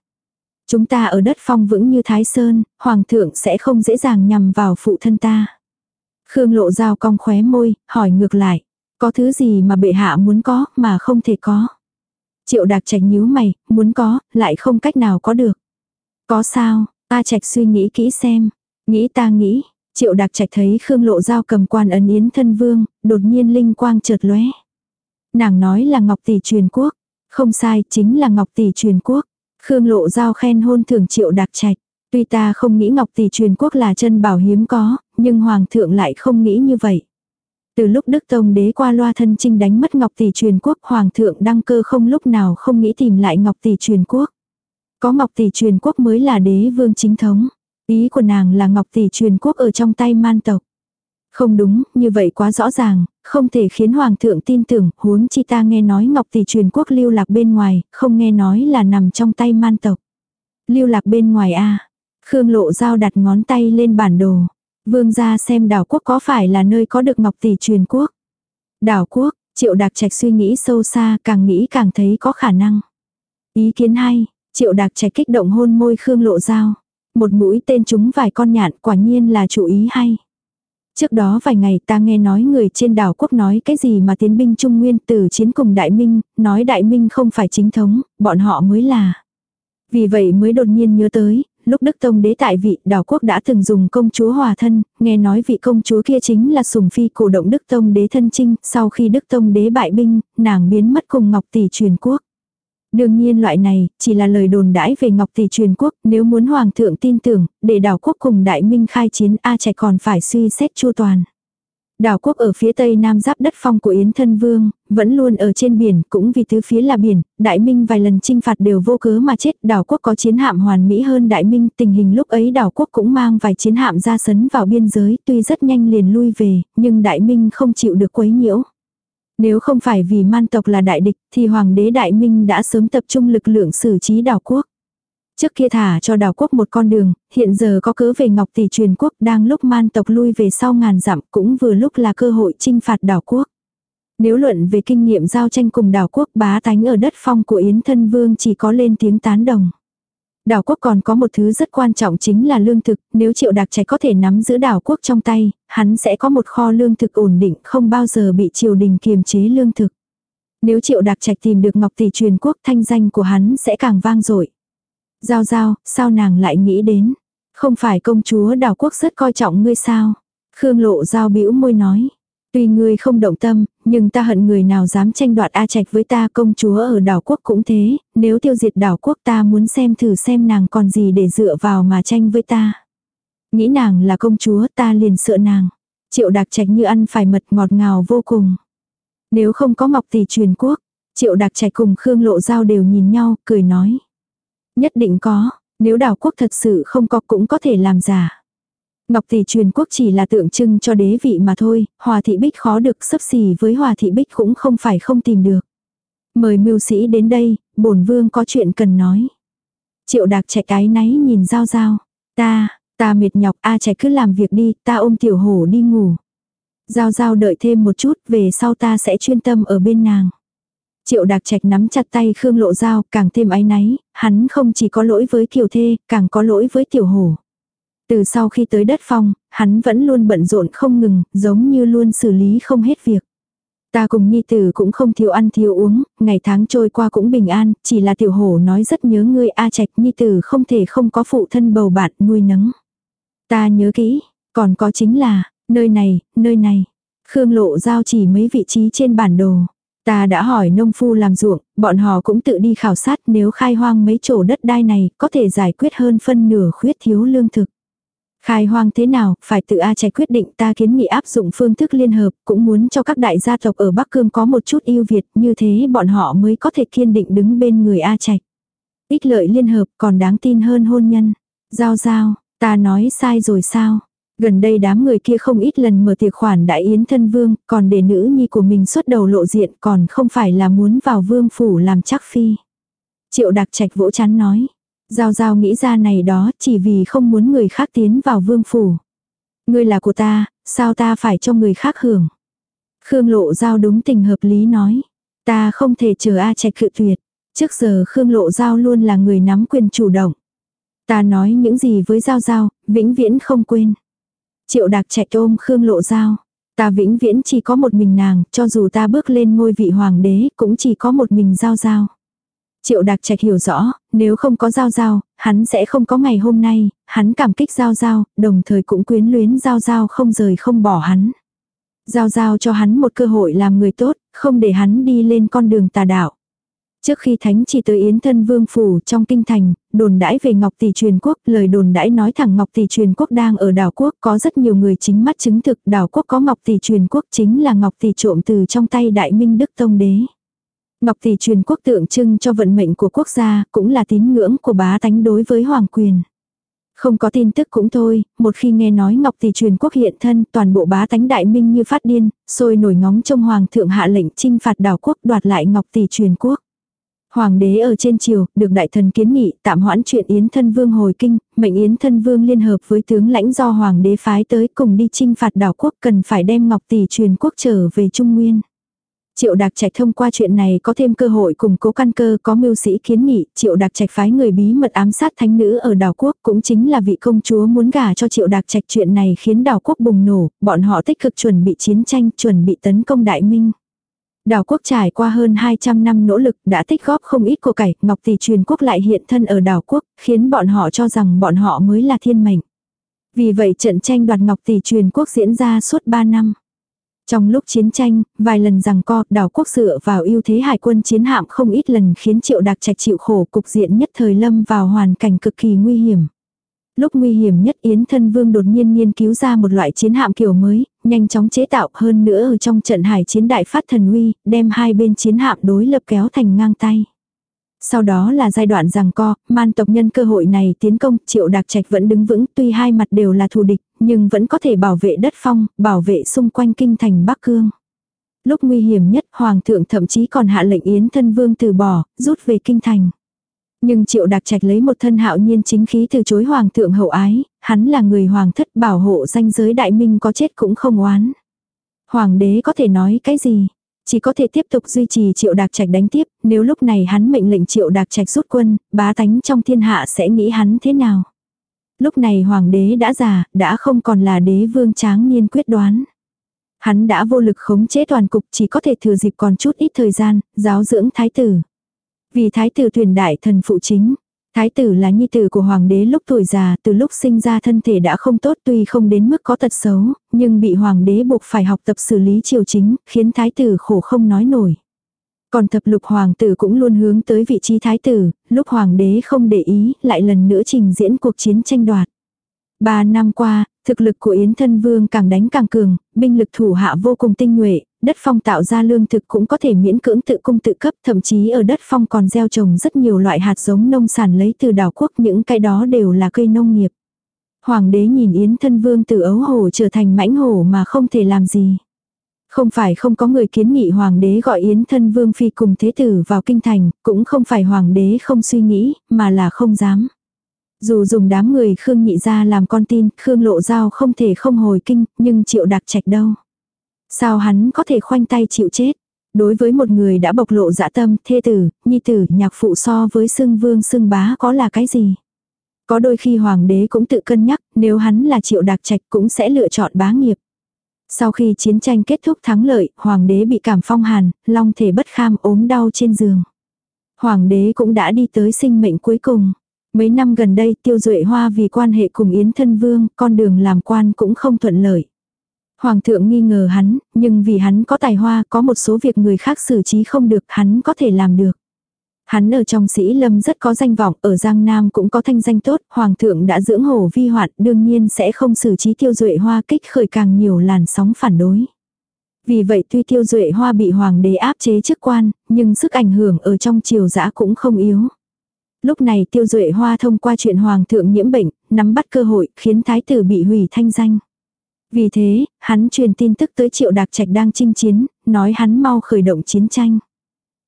Chúng ta ở đất phong vững như Thái Sơn, Hoàng thượng sẽ không dễ dàng nhằm vào phụ thân ta. Khương lộ dao cong khóe môi, hỏi ngược lại. Có thứ gì mà bệ hạ muốn có, mà không thể có. Triệu đạc trạch nhíu mày, muốn có, lại không cách nào có được. Có sao, A Trạch suy nghĩ kỹ xem. Nghĩ ta nghĩ, triệu đạc trạch thấy Khương Lộ Giao cầm quan ấn yến thân vương, đột nhiên linh quang chợt lóe. Nàng nói là Ngọc Tỷ truyền quốc. Không sai, chính là Ngọc Tỷ truyền quốc. Khương Lộ Giao khen hôn thưởng triệu đạc trạch. Tuy ta không nghĩ Ngọc Tỷ truyền quốc là chân bảo hiếm có, nhưng Hoàng thượng lại không nghĩ như vậy. Từ lúc Đức Tông đế qua loa thân trinh đánh mất Ngọc Tỷ truyền quốc, Hoàng thượng đăng cơ không lúc nào không nghĩ tìm lại Ngọc Tỷ truyền quốc. Có Ngọc Tỷ truyền quốc mới là đế vương chính thống. Ý của nàng là Ngọc Tỷ truyền quốc ở trong tay man tộc. Không đúng, như vậy quá rõ ràng, không thể khiến Hoàng thượng tin tưởng, huống chi ta nghe nói Ngọc Tỷ truyền quốc lưu lạc bên ngoài, không nghe nói là nằm trong tay man tộc. Lưu lạc bên ngoài a Khương Lộ Giao đặt ngón tay lên bản đồ. Vương gia xem đảo quốc có phải là nơi có được Ngọc Tỷ truyền quốc. Đảo quốc, Triệu Đạc Trạch suy nghĩ sâu xa, càng nghĩ càng thấy có khả năng. Ý kiến hay, Triệu đạc trạch kích động hôn môi Khương Lộ Giao. Một mũi tên chúng vài con nhạn quả nhiên là chủ ý hay. Trước đó vài ngày ta nghe nói người trên đảo quốc nói cái gì mà tiến binh Trung Nguyên từ chiến cùng Đại Minh, nói Đại Minh không phải chính thống, bọn họ mới là. Vì vậy mới đột nhiên nhớ tới, lúc Đức Tông đế tại vị đảo quốc đã từng dùng công chúa hòa thân, nghe nói vị công chúa kia chính là sùng phi cổ động Đức Tông đế thân trinh, sau khi Đức Tông đế bại binh, nàng biến mất cùng Ngọc Tỷ truyền quốc. Đương nhiên loại này, chỉ là lời đồn đãi về Ngọc Tỷ truyền quốc, nếu muốn Hoàng thượng tin tưởng, để đảo quốc cùng Đại Minh khai chiến A trẻ còn phải suy xét chu toàn. Đảo quốc ở phía tây nam giáp đất phong của Yến Thân Vương, vẫn luôn ở trên biển, cũng vì tứ phía là biển, Đại Minh vài lần chinh phạt đều vô cớ mà chết, đảo quốc có chiến hạm hoàn mỹ hơn Đại Minh, tình hình lúc ấy đảo quốc cũng mang vài chiến hạm ra sấn vào biên giới, tuy rất nhanh liền lui về, nhưng Đại Minh không chịu được quấy nhiễu. Nếu không phải vì man tộc là đại địch thì hoàng đế đại minh đã sớm tập trung lực lượng xử trí đảo quốc. Trước kia thả cho đảo quốc một con đường, hiện giờ có cớ về ngọc tỷ truyền quốc đang lúc man tộc lui về sau ngàn dặm cũng vừa lúc là cơ hội chinh phạt đảo quốc. Nếu luận về kinh nghiệm giao tranh cùng đảo quốc bá tánh ở đất phong của Yến Thân Vương chỉ có lên tiếng tán đồng. Đảo quốc còn có một thứ rất quan trọng chính là lương thực, nếu triệu đặc trạch có thể nắm giữ đảo quốc trong tay, hắn sẽ có một kho lương thực ổn định không bao giờ bị triều đình kiềm chế lương thực. Nếu triệu đặc trạch tìm được ngọc tỷ truyền quốc thanh danh của hắn sẽ càng vang dội. Giao giao, sao nàng lại nghĩ đến? Không phải công chúa đảo quốc rất coi trọng ngươi sao? Khương lộ giao bĩu môi nói. Tuy ngươi không động tâm, nhưng ta hận người nào dám tranh đoạt A Trạch với ta công chúa ở đảo quốc cũng thế, nếu tiêu diệt đảo quốc ta muốn xem thử xem nàng còn gì để dựa vào mà tranh với ta. Nghĩ nàng là công chúa ta liền sợ nàng. Triệu đặc trạch như ăn phải mật ngọt ngào vô cùng. Nếu không có ngọc tỷ truyền quốc, triệu đặc trạch cùng Khương Lộ Giao đều nhìn nhau, cười nói. Nhất định có, nếu đảo quốc thật sự không có cũng có thể làm giả. Ngọc tỷ truyền quốc chỉ là tượng trưng cho đế vị mà thôi, hòa thị bích khó được sấp xỉ với hòa thị bích cũng không phải không tìm được. Mời mưu sĩ đến đây, bổn vương có chuyện cần nói. Triệu đạc chạy cái náy nhìn giao giao. Ta, ta mệt nhọc, a chạy cứ làm việc đi, ta ôm tiểu hổ đi ngủ. Giao giao đợi thêm một chút, về sau ta sẽ chuyên tâm ở bên nàng. Triệu đạc trạch nắm chặt tay Khương Lộ Giao, càng thêm áy náy, hắn không chỉ có lỗi với kiều thê, càng có lỗi với tiểu hổ. Từ sau khi tới đất phong, hắn vẫn luôn bận rộn không ngừng, giống như luôn xử lý không hết việc. Ta cùng nhi tử cũng không thiếu ăn thiếu uống, ngày tháng trôi qua cũng bình an, chỉ là tiểu hổ nói rất nhớ ngươi A Trạch nhi tử không thể không có phụ thân bầu bạn nuôi nấng. Ta nhớ kỹ, còn có chính là, nơi này, nơi này. Khương lộ giao chỉ mấy vị trí trên bản đồ. Ta đã hỏi nông phu làm ruộng, bọn họ cũng tự đi khảo sát nếu khai hoang mấy chỗ đất đai này có thể giải quyết hơn phân nửa khuyết thiếu lương thực. Khai hoang thế nào, phải tự A Trạch quyết định ta kiến nghị áp dụng phương thức liên hợp, cũng muốn cho các đại gia tộc ở Bắc Cương có một chút ưu việt, như thế bọn họ mới có thể kiên định đứng bên người A Trạch. Ích lợi liên hợp còn đáng tin hơn hôn nhân. Giao giao, ta nói sai rồi sao? Gần đây đám người kia không ít lần mở tiệc khoản đại yến thân vương, còn để nữ nhi của mình xuất đầu lộ diện còn không phải là muốn vào vương phủ làm chắc phi. Triệu đặc trạch vỗ chán nói. Giao giao nghĩ ra này đó chỉ vì không muốn người khác tiến vào vương phủ. Ngươi là của ta, sao ta phải cho người khác hưởng. Khương lộ giao đúng tình hợp lý nói. Ta không thể chờ A trạch cự tuyệt. Trước giờ Khương lộ giao luôn là người nắm quyền chủ động. Ta nói những gì với giao giao, vĩnh viễn không quên. Triệu đặc chạy ôm Khương lộ giao. Ta vĩnh viễn chỉ có một mình nàng, cho dù ta bước lên ngôi vị hoàng đế, cũng chỉ có một mình giao giao. Triệu Đạc Trạch hiểu rõ, nếu không có Giao Giao, hắn sẽ không có ngày hôm nay, hắn cảm kích Giao Giao, đồng thời cũng quyến luyến Giao Giao không rời không bỏ hắn. Giao Giao cho hắn một cơ hội làm người tốt, không để hắn đi lên con đường tà đạo. Trước khi thánh chỉ tới Yến thân vương phủ trong kinh thành, đồn đãi về Ngọc Tỷ truyền quốc, lời đồn đãi nói thẳng Ngọc Tỷ truyền quốc đang ở đảo quốc, có rất nhiều người chính mắt chứng thực đảo quốc có Ngọc Tỷ truyền quốc chính là Ngọc Tỷ trộm từ trong tay Đại Minh Đức Tông Đế. Ngọc tỷ truyền quốc tượng trưng cho vận mệnh của quốc gia, cũng là tín ngưỡng của bá tánh đối với hoàng quyền. Không có tin tức cũng thôi, một khi nghe nói Ngọc tỷ truyền quốc hiện thân, toàn bộ bá tánh đại minh như phát điên, sôi nổi ngóng trong hoàng thượng hạ lệnh chinh phạt đảo quốc đoạt lại Ngọc tỷ truyền quốc. Hoàng đế ở trên triều, được đại thần kiến nghị tạm hoãn chuyện Yến thân vương hồi kinh, mệnh Yến thân vương liên hợp với tướng lãnh do hoàng đế phái tới cùng đi chinh phạt đảo quốc cần phải đem Ngọc tỷ truyền quốc trở về Trung Nguyên. Triệu Đạc Trạch thông qua chuyện này có thêm cơ hội củng cố căn cơ có mưu sĩ kiến nghị, Triệu Đạc Trạch phái người bí mật ám sát thánh nữ ở đảo quốc cũng chính là vị công chúa muốn gả cho Triệu Đạc Trạch chuyện này khiến đảo quốc bùng nổ, bọn họ tích cực chuẩn bị chiến tranh, chuẩn bị tấn công Đại Minh. Đảo quốc trải qua hơn 200 năm nỗ lực đã tích góp không ít của cải, Ngọc Tỷ truyền quốc lại hiện thân ở đảo quốc, khiến bọn họ cho rằng bọn họ mới là thiên mệnh. Vì vậy trận tranh đoạt Ngọc Tỷ truyền quốc diễn ra suốt 3 năm. Trong lúc chiến tranh, vài lần rằng co, đảo quốc dựa vào ưu thế hải quân chiến hạm không ít lần khiến triệu đặc trạch chịu khổ cục diện nhất thời lâm vào hoàn cảnh cực kỳ nguy hiểm. Lúc nguy hiểm nhất Yến Thân Vương đột nhiên nghiên cứu ra một loại chiến hạm kiểu mới, nhanh chóng chế tạo hơn nữa ở trong trận hải chiến đại phát thần uy, đem hai bên chiến hạm đối lập kéo thành ngang tay. Sau đó là giai đoạn rằng co, man tộc nhân cơ hội này tiến công, triệu đặc trạch vẫn đứng vững tuy hai mặt đều là thù địch, nhưng vẫn có thể bảo vệ đất phong, bảo vệ xung quanh kinh thành Bắc Cương. Lúc nguy hiểm nhất, Hoàng thượng thậm chí còn hạ lệnh Yến thân vương từ bỏ, rút về kinh thành. Nhưng triệu đặc trạch lấy một thân hạo nhiên chính khí từ chối Hoàng thượng hậu ái, hắn là người Hoàng thất bảo hộ danh giới đại minh có chết cũng không oán. Hoàng đế có thể nói cái gì? Chỉ có thể tiếp tục duy trì triệu đạc trạch đánh tiếp, nếu lúc này hắn mệnh lệnh triệu đạc trạch rút quân, bá tánh trong thiên hạ sẽ nghĩ hắn thế nào. Lúc này hoàng đế đã già, đã không còn là đế vương tráng niên quyết đoán. Hắn đã vô lực khống chế toàn cục chỉ có thể thừa dịp còn chút ít thời gian, giáo dưỡng thái tử. Vì thái tử tuyển đại thần phụ chính, Thái tử là nhi tử của hoàng đế lúc tuổi già, từ lúc sinh ra thân thể đã không tốt tuy không đến mức có tật xấu, nhưng bị hoàng đế buộc phải học tập xử lý triều chính, khiến thái tử khổ không nói nổi. Còn thập lục hoàng tử cũng luôn hướng tới vị trí thái tử, lúc hoàng đế không để ý, lại lần nữa trình diễn cuộc chiến tranh đoạt. Ba năm qua, thực lực của Yến Thân Vương càng đánh càng cường, binh lực thủ hạ vô cùng tinh nhuệ, đất phong tạo ra lương thực cũng có thể miễn cưỡng tự cung tự cấp, thậm chí ở đất phong còn gieo trồng rất nhiều loại hạt giống nông sản lấy từ đảo quốc, những cái đó đều là cây nông nghiệp. Hoàng đế nhìn Yến Thân Vương từ ấu hổ trở thành mãnh hổ mà không thể làm gì. Không phải không có người kiến nghị hoàng đế gọi Yến thân vương phi cùng thế tử vào kinh thành, cũng không phải hoàng đế không suy nghĩ, mà là không dám. Dù dùng đám người Khương nhị ra làm con tin, Khương lộ giao không thể không hồi kinh, nhưng triệu đặc trạch đâu. Sao hắn có thể khoanh tay chịu chết? Đối với một người đã bộc lộ dạ tâm, thê tử, nhi tử, nhạc phụ so với xưng vương xưng bá có là cái gì? Có đôi khi hoàng đế cũng tự cân nhắc, nếu hắn là triệu đặc trạch cũng sẽ lựa chọn bá nghiệp. Sau khi chiến tranh kết thúc thắng lợi, hoàng đế bị cảm phong hàn, long thể bất kham ốm đau trên giường. Hoàng đế cũng đã đi tới sinh mệnh cuối cùng. Mấy năm gần đây tiêu duệ hoa vì quan hệ cùng Yến Thân Vương, con đường làm quan cũng không thuận lợi. Hoàng thượng nghi ngờ hắn, nhưng vì hắn có tài hoa, có một số việc người khác xử trí không được, hắn có thể làm được. Hắn ở trong sĩ lâm rất có danh vọng, ở Giang Nam cũng có thanh danh tốt, Hoàng thượng đã dưỡng hổ vi hoạn, đương nhiên sẽ không xử trí tiêu duệ hoa kích khởi càng nhiều làn sóng phản đối. Vì vậy tuy tiêu duệ hoa bị hoàng đế áp chế chức quan, nhưng sức ảnh hưởng ở trong triều giã cũng không yếu. Lúc này tiêu duệ hoa thông qua chuyện hoàng thượng nhiễm bệnh, nắm bắt cơ hội khiến thái tử bị hủy thanh danh. Vì thế, hắn truyền tin tức tới triệu đạc trạch đang chinh chiến, nói hắn mau khởi động chiến tranh.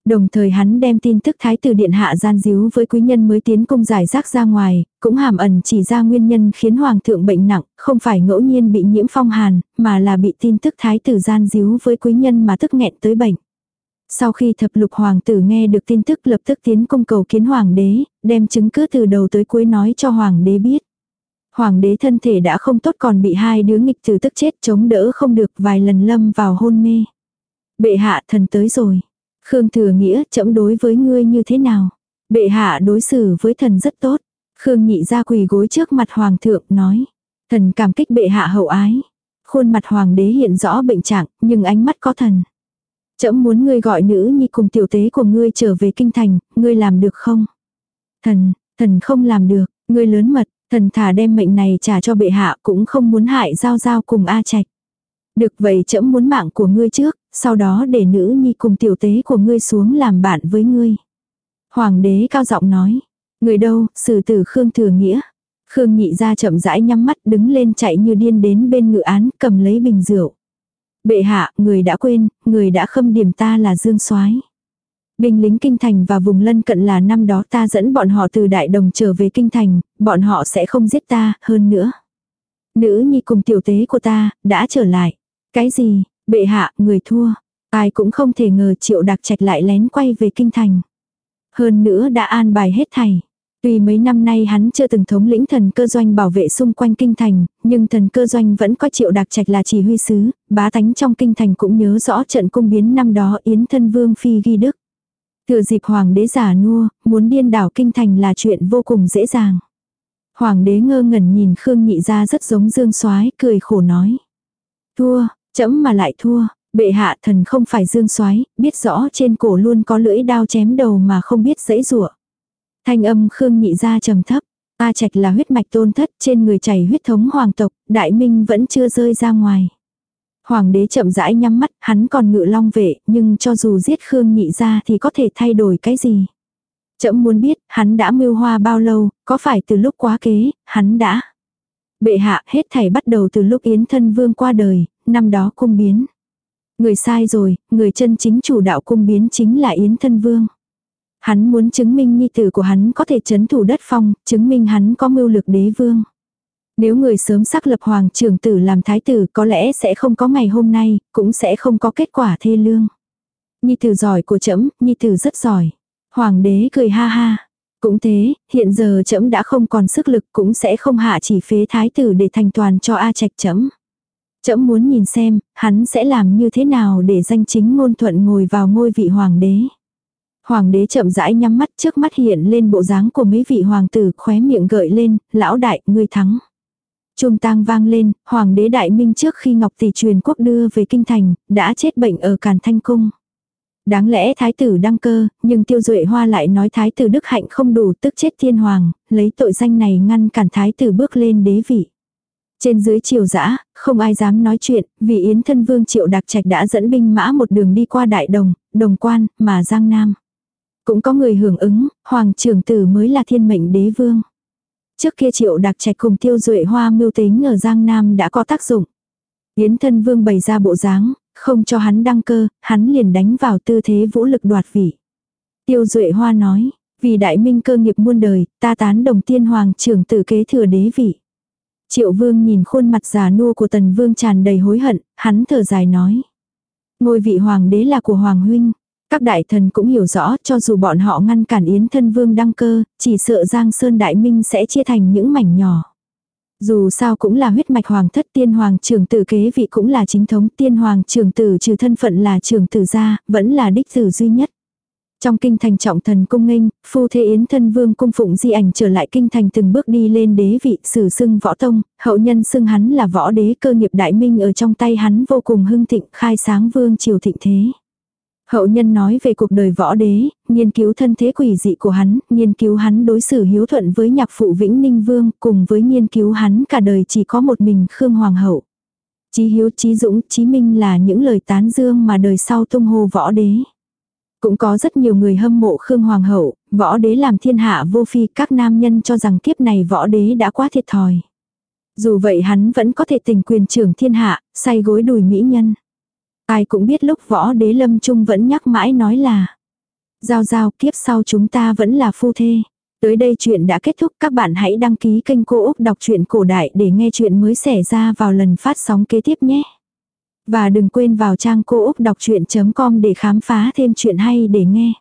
Đồng thời hắn đem tin tức thái tử điện hạ gian díu với quý nhân mới tiến công giải rác ra ngoài, cũng hàm ẩn chỉ ra nguyên nhân khiến hoàng thượng bệnh nặng, không phải ngẫu nhiên bị nhiễm phong hàn, mà là bị tin tức thái tử gian díu với quý nhân mà tức nghẹn tới bệnh. Sau khi thập lục hoàng tử nghe được tin tức lập tức tiến công cầu kiến hoàng đế, đem chứng cứ từ đầu tới cuối nói cho hoàng đế biết. Hoàng đế thân thể đã không tốt còn bị hai đứa nghịch tử tức chết chống đỡ không được vài lần lâm vào hôn mê. Bệ hạ thần tới rồi. Khương thừa nghĩa chậm đối với ngươi như thế nào? Bệ hạ đối xử với thần rất tốt. Khương nhị ra quỳ gối trước mặt hoàng thượng nói. Thần cảm kích bệ hạ hậu ái. Khuôn mặt hoàng đế hiện rõ bệnh trạng, nhưng ánh mắt có thần. Chậm muốn ngươi gọi nữ nhi cùng tiểu tế của ngươi trở về kinh thành, ngươi làm được không? Thần, thần không làm được, ngươi lớn mật, thần thả đem mệnh này trả cho bệ hạ cũng không muốn hại giao giao cùng A Trạch. Được vậy chậm muốn mạng của ngươi trước, sau đó để nữ nhi cùng tiểu tế của ngươi xuống làm bạn với ngươi. Hoàng đế cao giọng nói, người đâu, sử tử Khương Thừa Nghĩa. Khương nhị ra chậm rãi nhắm mắt đứng lên chạy như điên đến bên ngự án cầm lấy bình rượu. Bệ hạ, người đã quên, người đã khâm điểm ta là Dương soái Binh lính kinh thành và vùng lân cận là năm đó ta dẫn bọn họ từ đại đồng trở về kinh thành, bọn họ sẽ không giết ta, hơn nữa. Nữ nhi cùng tiểu tế của ta, đã trở lại. Cái gì, bệ hạ, người thua. Ai cũng không thể ngờ triệu đặc trạch lại lén quay về kinh thành. Hơn nữa đã an bài hết thảy. Tuy mấy năm nay hắn chưa từng thống lĩnh thần cơ doanh bảo vệ xung quanh kinh thành, nhưng thần cơ doanh vẫn có triệu đặc trạch là chỉ huy sứ, bá tánh trong kinh thành cũng nhớ rõ trận cung biến năm đó yến thân vương phi ghi đức. Thừa dịp hoàng đế giả nua, muốn điên đảo kinh thành là chuyện vô cùng dễ dàng. Hoàng đế ngơ ngẩn nhìn Khương nhị ra rất giống dương soái cười khổ nói. Thua, chấm mà lại thua, bệ hạ thần không phải dương soái biết rõ trên cổ luôn có lưỡi đao chém đầu mà không biết dãy rủa Thanh âm Khương nhị ra trầm thấp. A Trạch là huyết mạch tôn thất trên người chảy huyết thống hoàng tộc, đại minh vẫn chưa rơi ra ngoài. Hoàng đế chậm rãi nhắm mắt, hắn còn ngự long vệ, nhưng cho dù giết Khương nhị ra thì có thể thay đổi cái gì. Chậm muốn biết, hắn đã mưu hoa bao lâu, có phải từ lúc quá kế, hắn đã. Bệ hạ hết thảy bắt đầu từ lúc Yến thân vương qua đời, năm đó cung biến. Người sai rồi, người chân chính chủ đạo cung biến chính là Yến thân vương. Hắn muốn chứng minh nhi tử của hắn có thể chấn thủ đất phong, chứng minh hắn có mưu lực đế vương. Nếu người sớm xác lập hoàng trưởng tử làm thái tử có lẽ sẽ không có ngày hôm nay, cũng sẽ không có kết quả thê lương. Nhi tử giỏi của trẫm nhi tử rất giỏi. Hoàng đế cười ha ha. Cũng thế, hiện giờ trẫm đã không còn sức lực cũng sẽ không hạ chỉ phế thái tử để thành toàn cho A Trạch trẫm. Trẫm muốn nhìn xem, hắn sẽ làm như thế nào để danh chính ngôn thuận ngồi vào ngôi vị hoàng đế. Hoàng đế chậm rãi nhắm mắt trước mắt hiện lên bộ dáng của mấy vị hoàng tử khóe miệng gợi lên, lão đại, ngươi thắng. Trung tang vang lên, hoàng đế đại minh trước khi Ngọc Tỷ truyền quốc đưa về kinh thành, đã chết bệnh ở Càn Thanh Cung. Đáng lẽ thái tử đăng cơ, nhưng tiêu duệ hoa lại nói thái tử đức hạnh không đủ tức chết thiên hoàng, lấy tội danh này ngăn cản thái tử bước lên đế vị. Trên dưới triều dã không ai dám nói chuyện, vì Yến thân vương triệu đặc trạch đã dẫn binh mã một đường đi qua đại đồng, đồng quan, mà Giang Nam. Cũng có người hưởng ứng, hoàng trưởng tử mới là thiên mệnh đế vương. Trước kia triệu đặc trạch cùng tiêu duệ hoa mưu tính ở Giang Nam đã có tác dụng. Yến thân vương bày ra bộ dáng, không cho hắn đăng cơ, hắn liền đánh vào tư thế vũ lực đoạt vị. Tiêu duệ hoa nói, vì đại minh cơ nghiệp muôn đời, ta tán đồng tiên hoàng trưởng tử kế thừa đế vị. Triệu vương nhìn khuôn mặt già nua của tần vương tràn đầy hối hận, hắn thở dài nói. Ngôi vị hoàng đế là của hoàng huynh. Các đại thần cũng hiểu rõ cho dù bọn họ ngăn cản yến thân vương đăng cơ, chỉ sợ Giang Sơn Đại Minh sẽ chia thành những mảnh nhỏ. Dù sao cũng là huyết mạch hoàng thất tiên hoàng trường tử kế vị cũng là chính thống tiên hoàng trường tử trừ thân phận là trường tử gia, vẫn là đích tử duy nhất. Trong kinh thành trọng thần cung nghênh, phu thế yến thân vương cung phụng di ảnh trở lại kinh thành từng bước đi lên đế vị sử xưng võ tông, hậu nhân xưng hắn là võ đế cơ nghiệp đại minh ở trong tay hắn vô cùng hưng thịnh khai sáng vương triều thịnh thế. Hậu nhân nói về cuộc đời võ đế, nghiên cứu thân thế quỷ dị của hắn, nghiên cứu hắn đối xử hiếu thuận với nhạc phụ Vĩnh Ninh Vương, cùng với nghiên cứu hắn cả đời chỉ có một mình Khương Hoàng hậu. Chí hiếu, chí dũng, chí minh là những lời tán dương mà đời sau tung hô võ đế. Cũng có rất nhiều người hâm mộ Khương Hoàng hậu, võ đế làm thiên hạ vô phi, các nam nhân cho rằng kiếp này võ đế đã quá thiệt thòi. Dù vậy hắn vẫn có thể tình quyền trưởng thiên hạ, say gối đùi mỹ nhân. Ai cũng biết lúc võ đế lâm trung vẫn nhắc mãi nói là, Giao giao, kiếp sau chúng ta vẫn là phu thê. Tới đây chuyện đã kết thúc, các bạn hãy đăng ký kênh Cô Úc Đọc truyện Cổ Đại để nghe chuyện mới xảy ra vào lần phát sóng kế tiếp nhé. Và đừng quên vào trang cô úc đọc chuyện.com để khám phá thêm chuyện hay để nghe.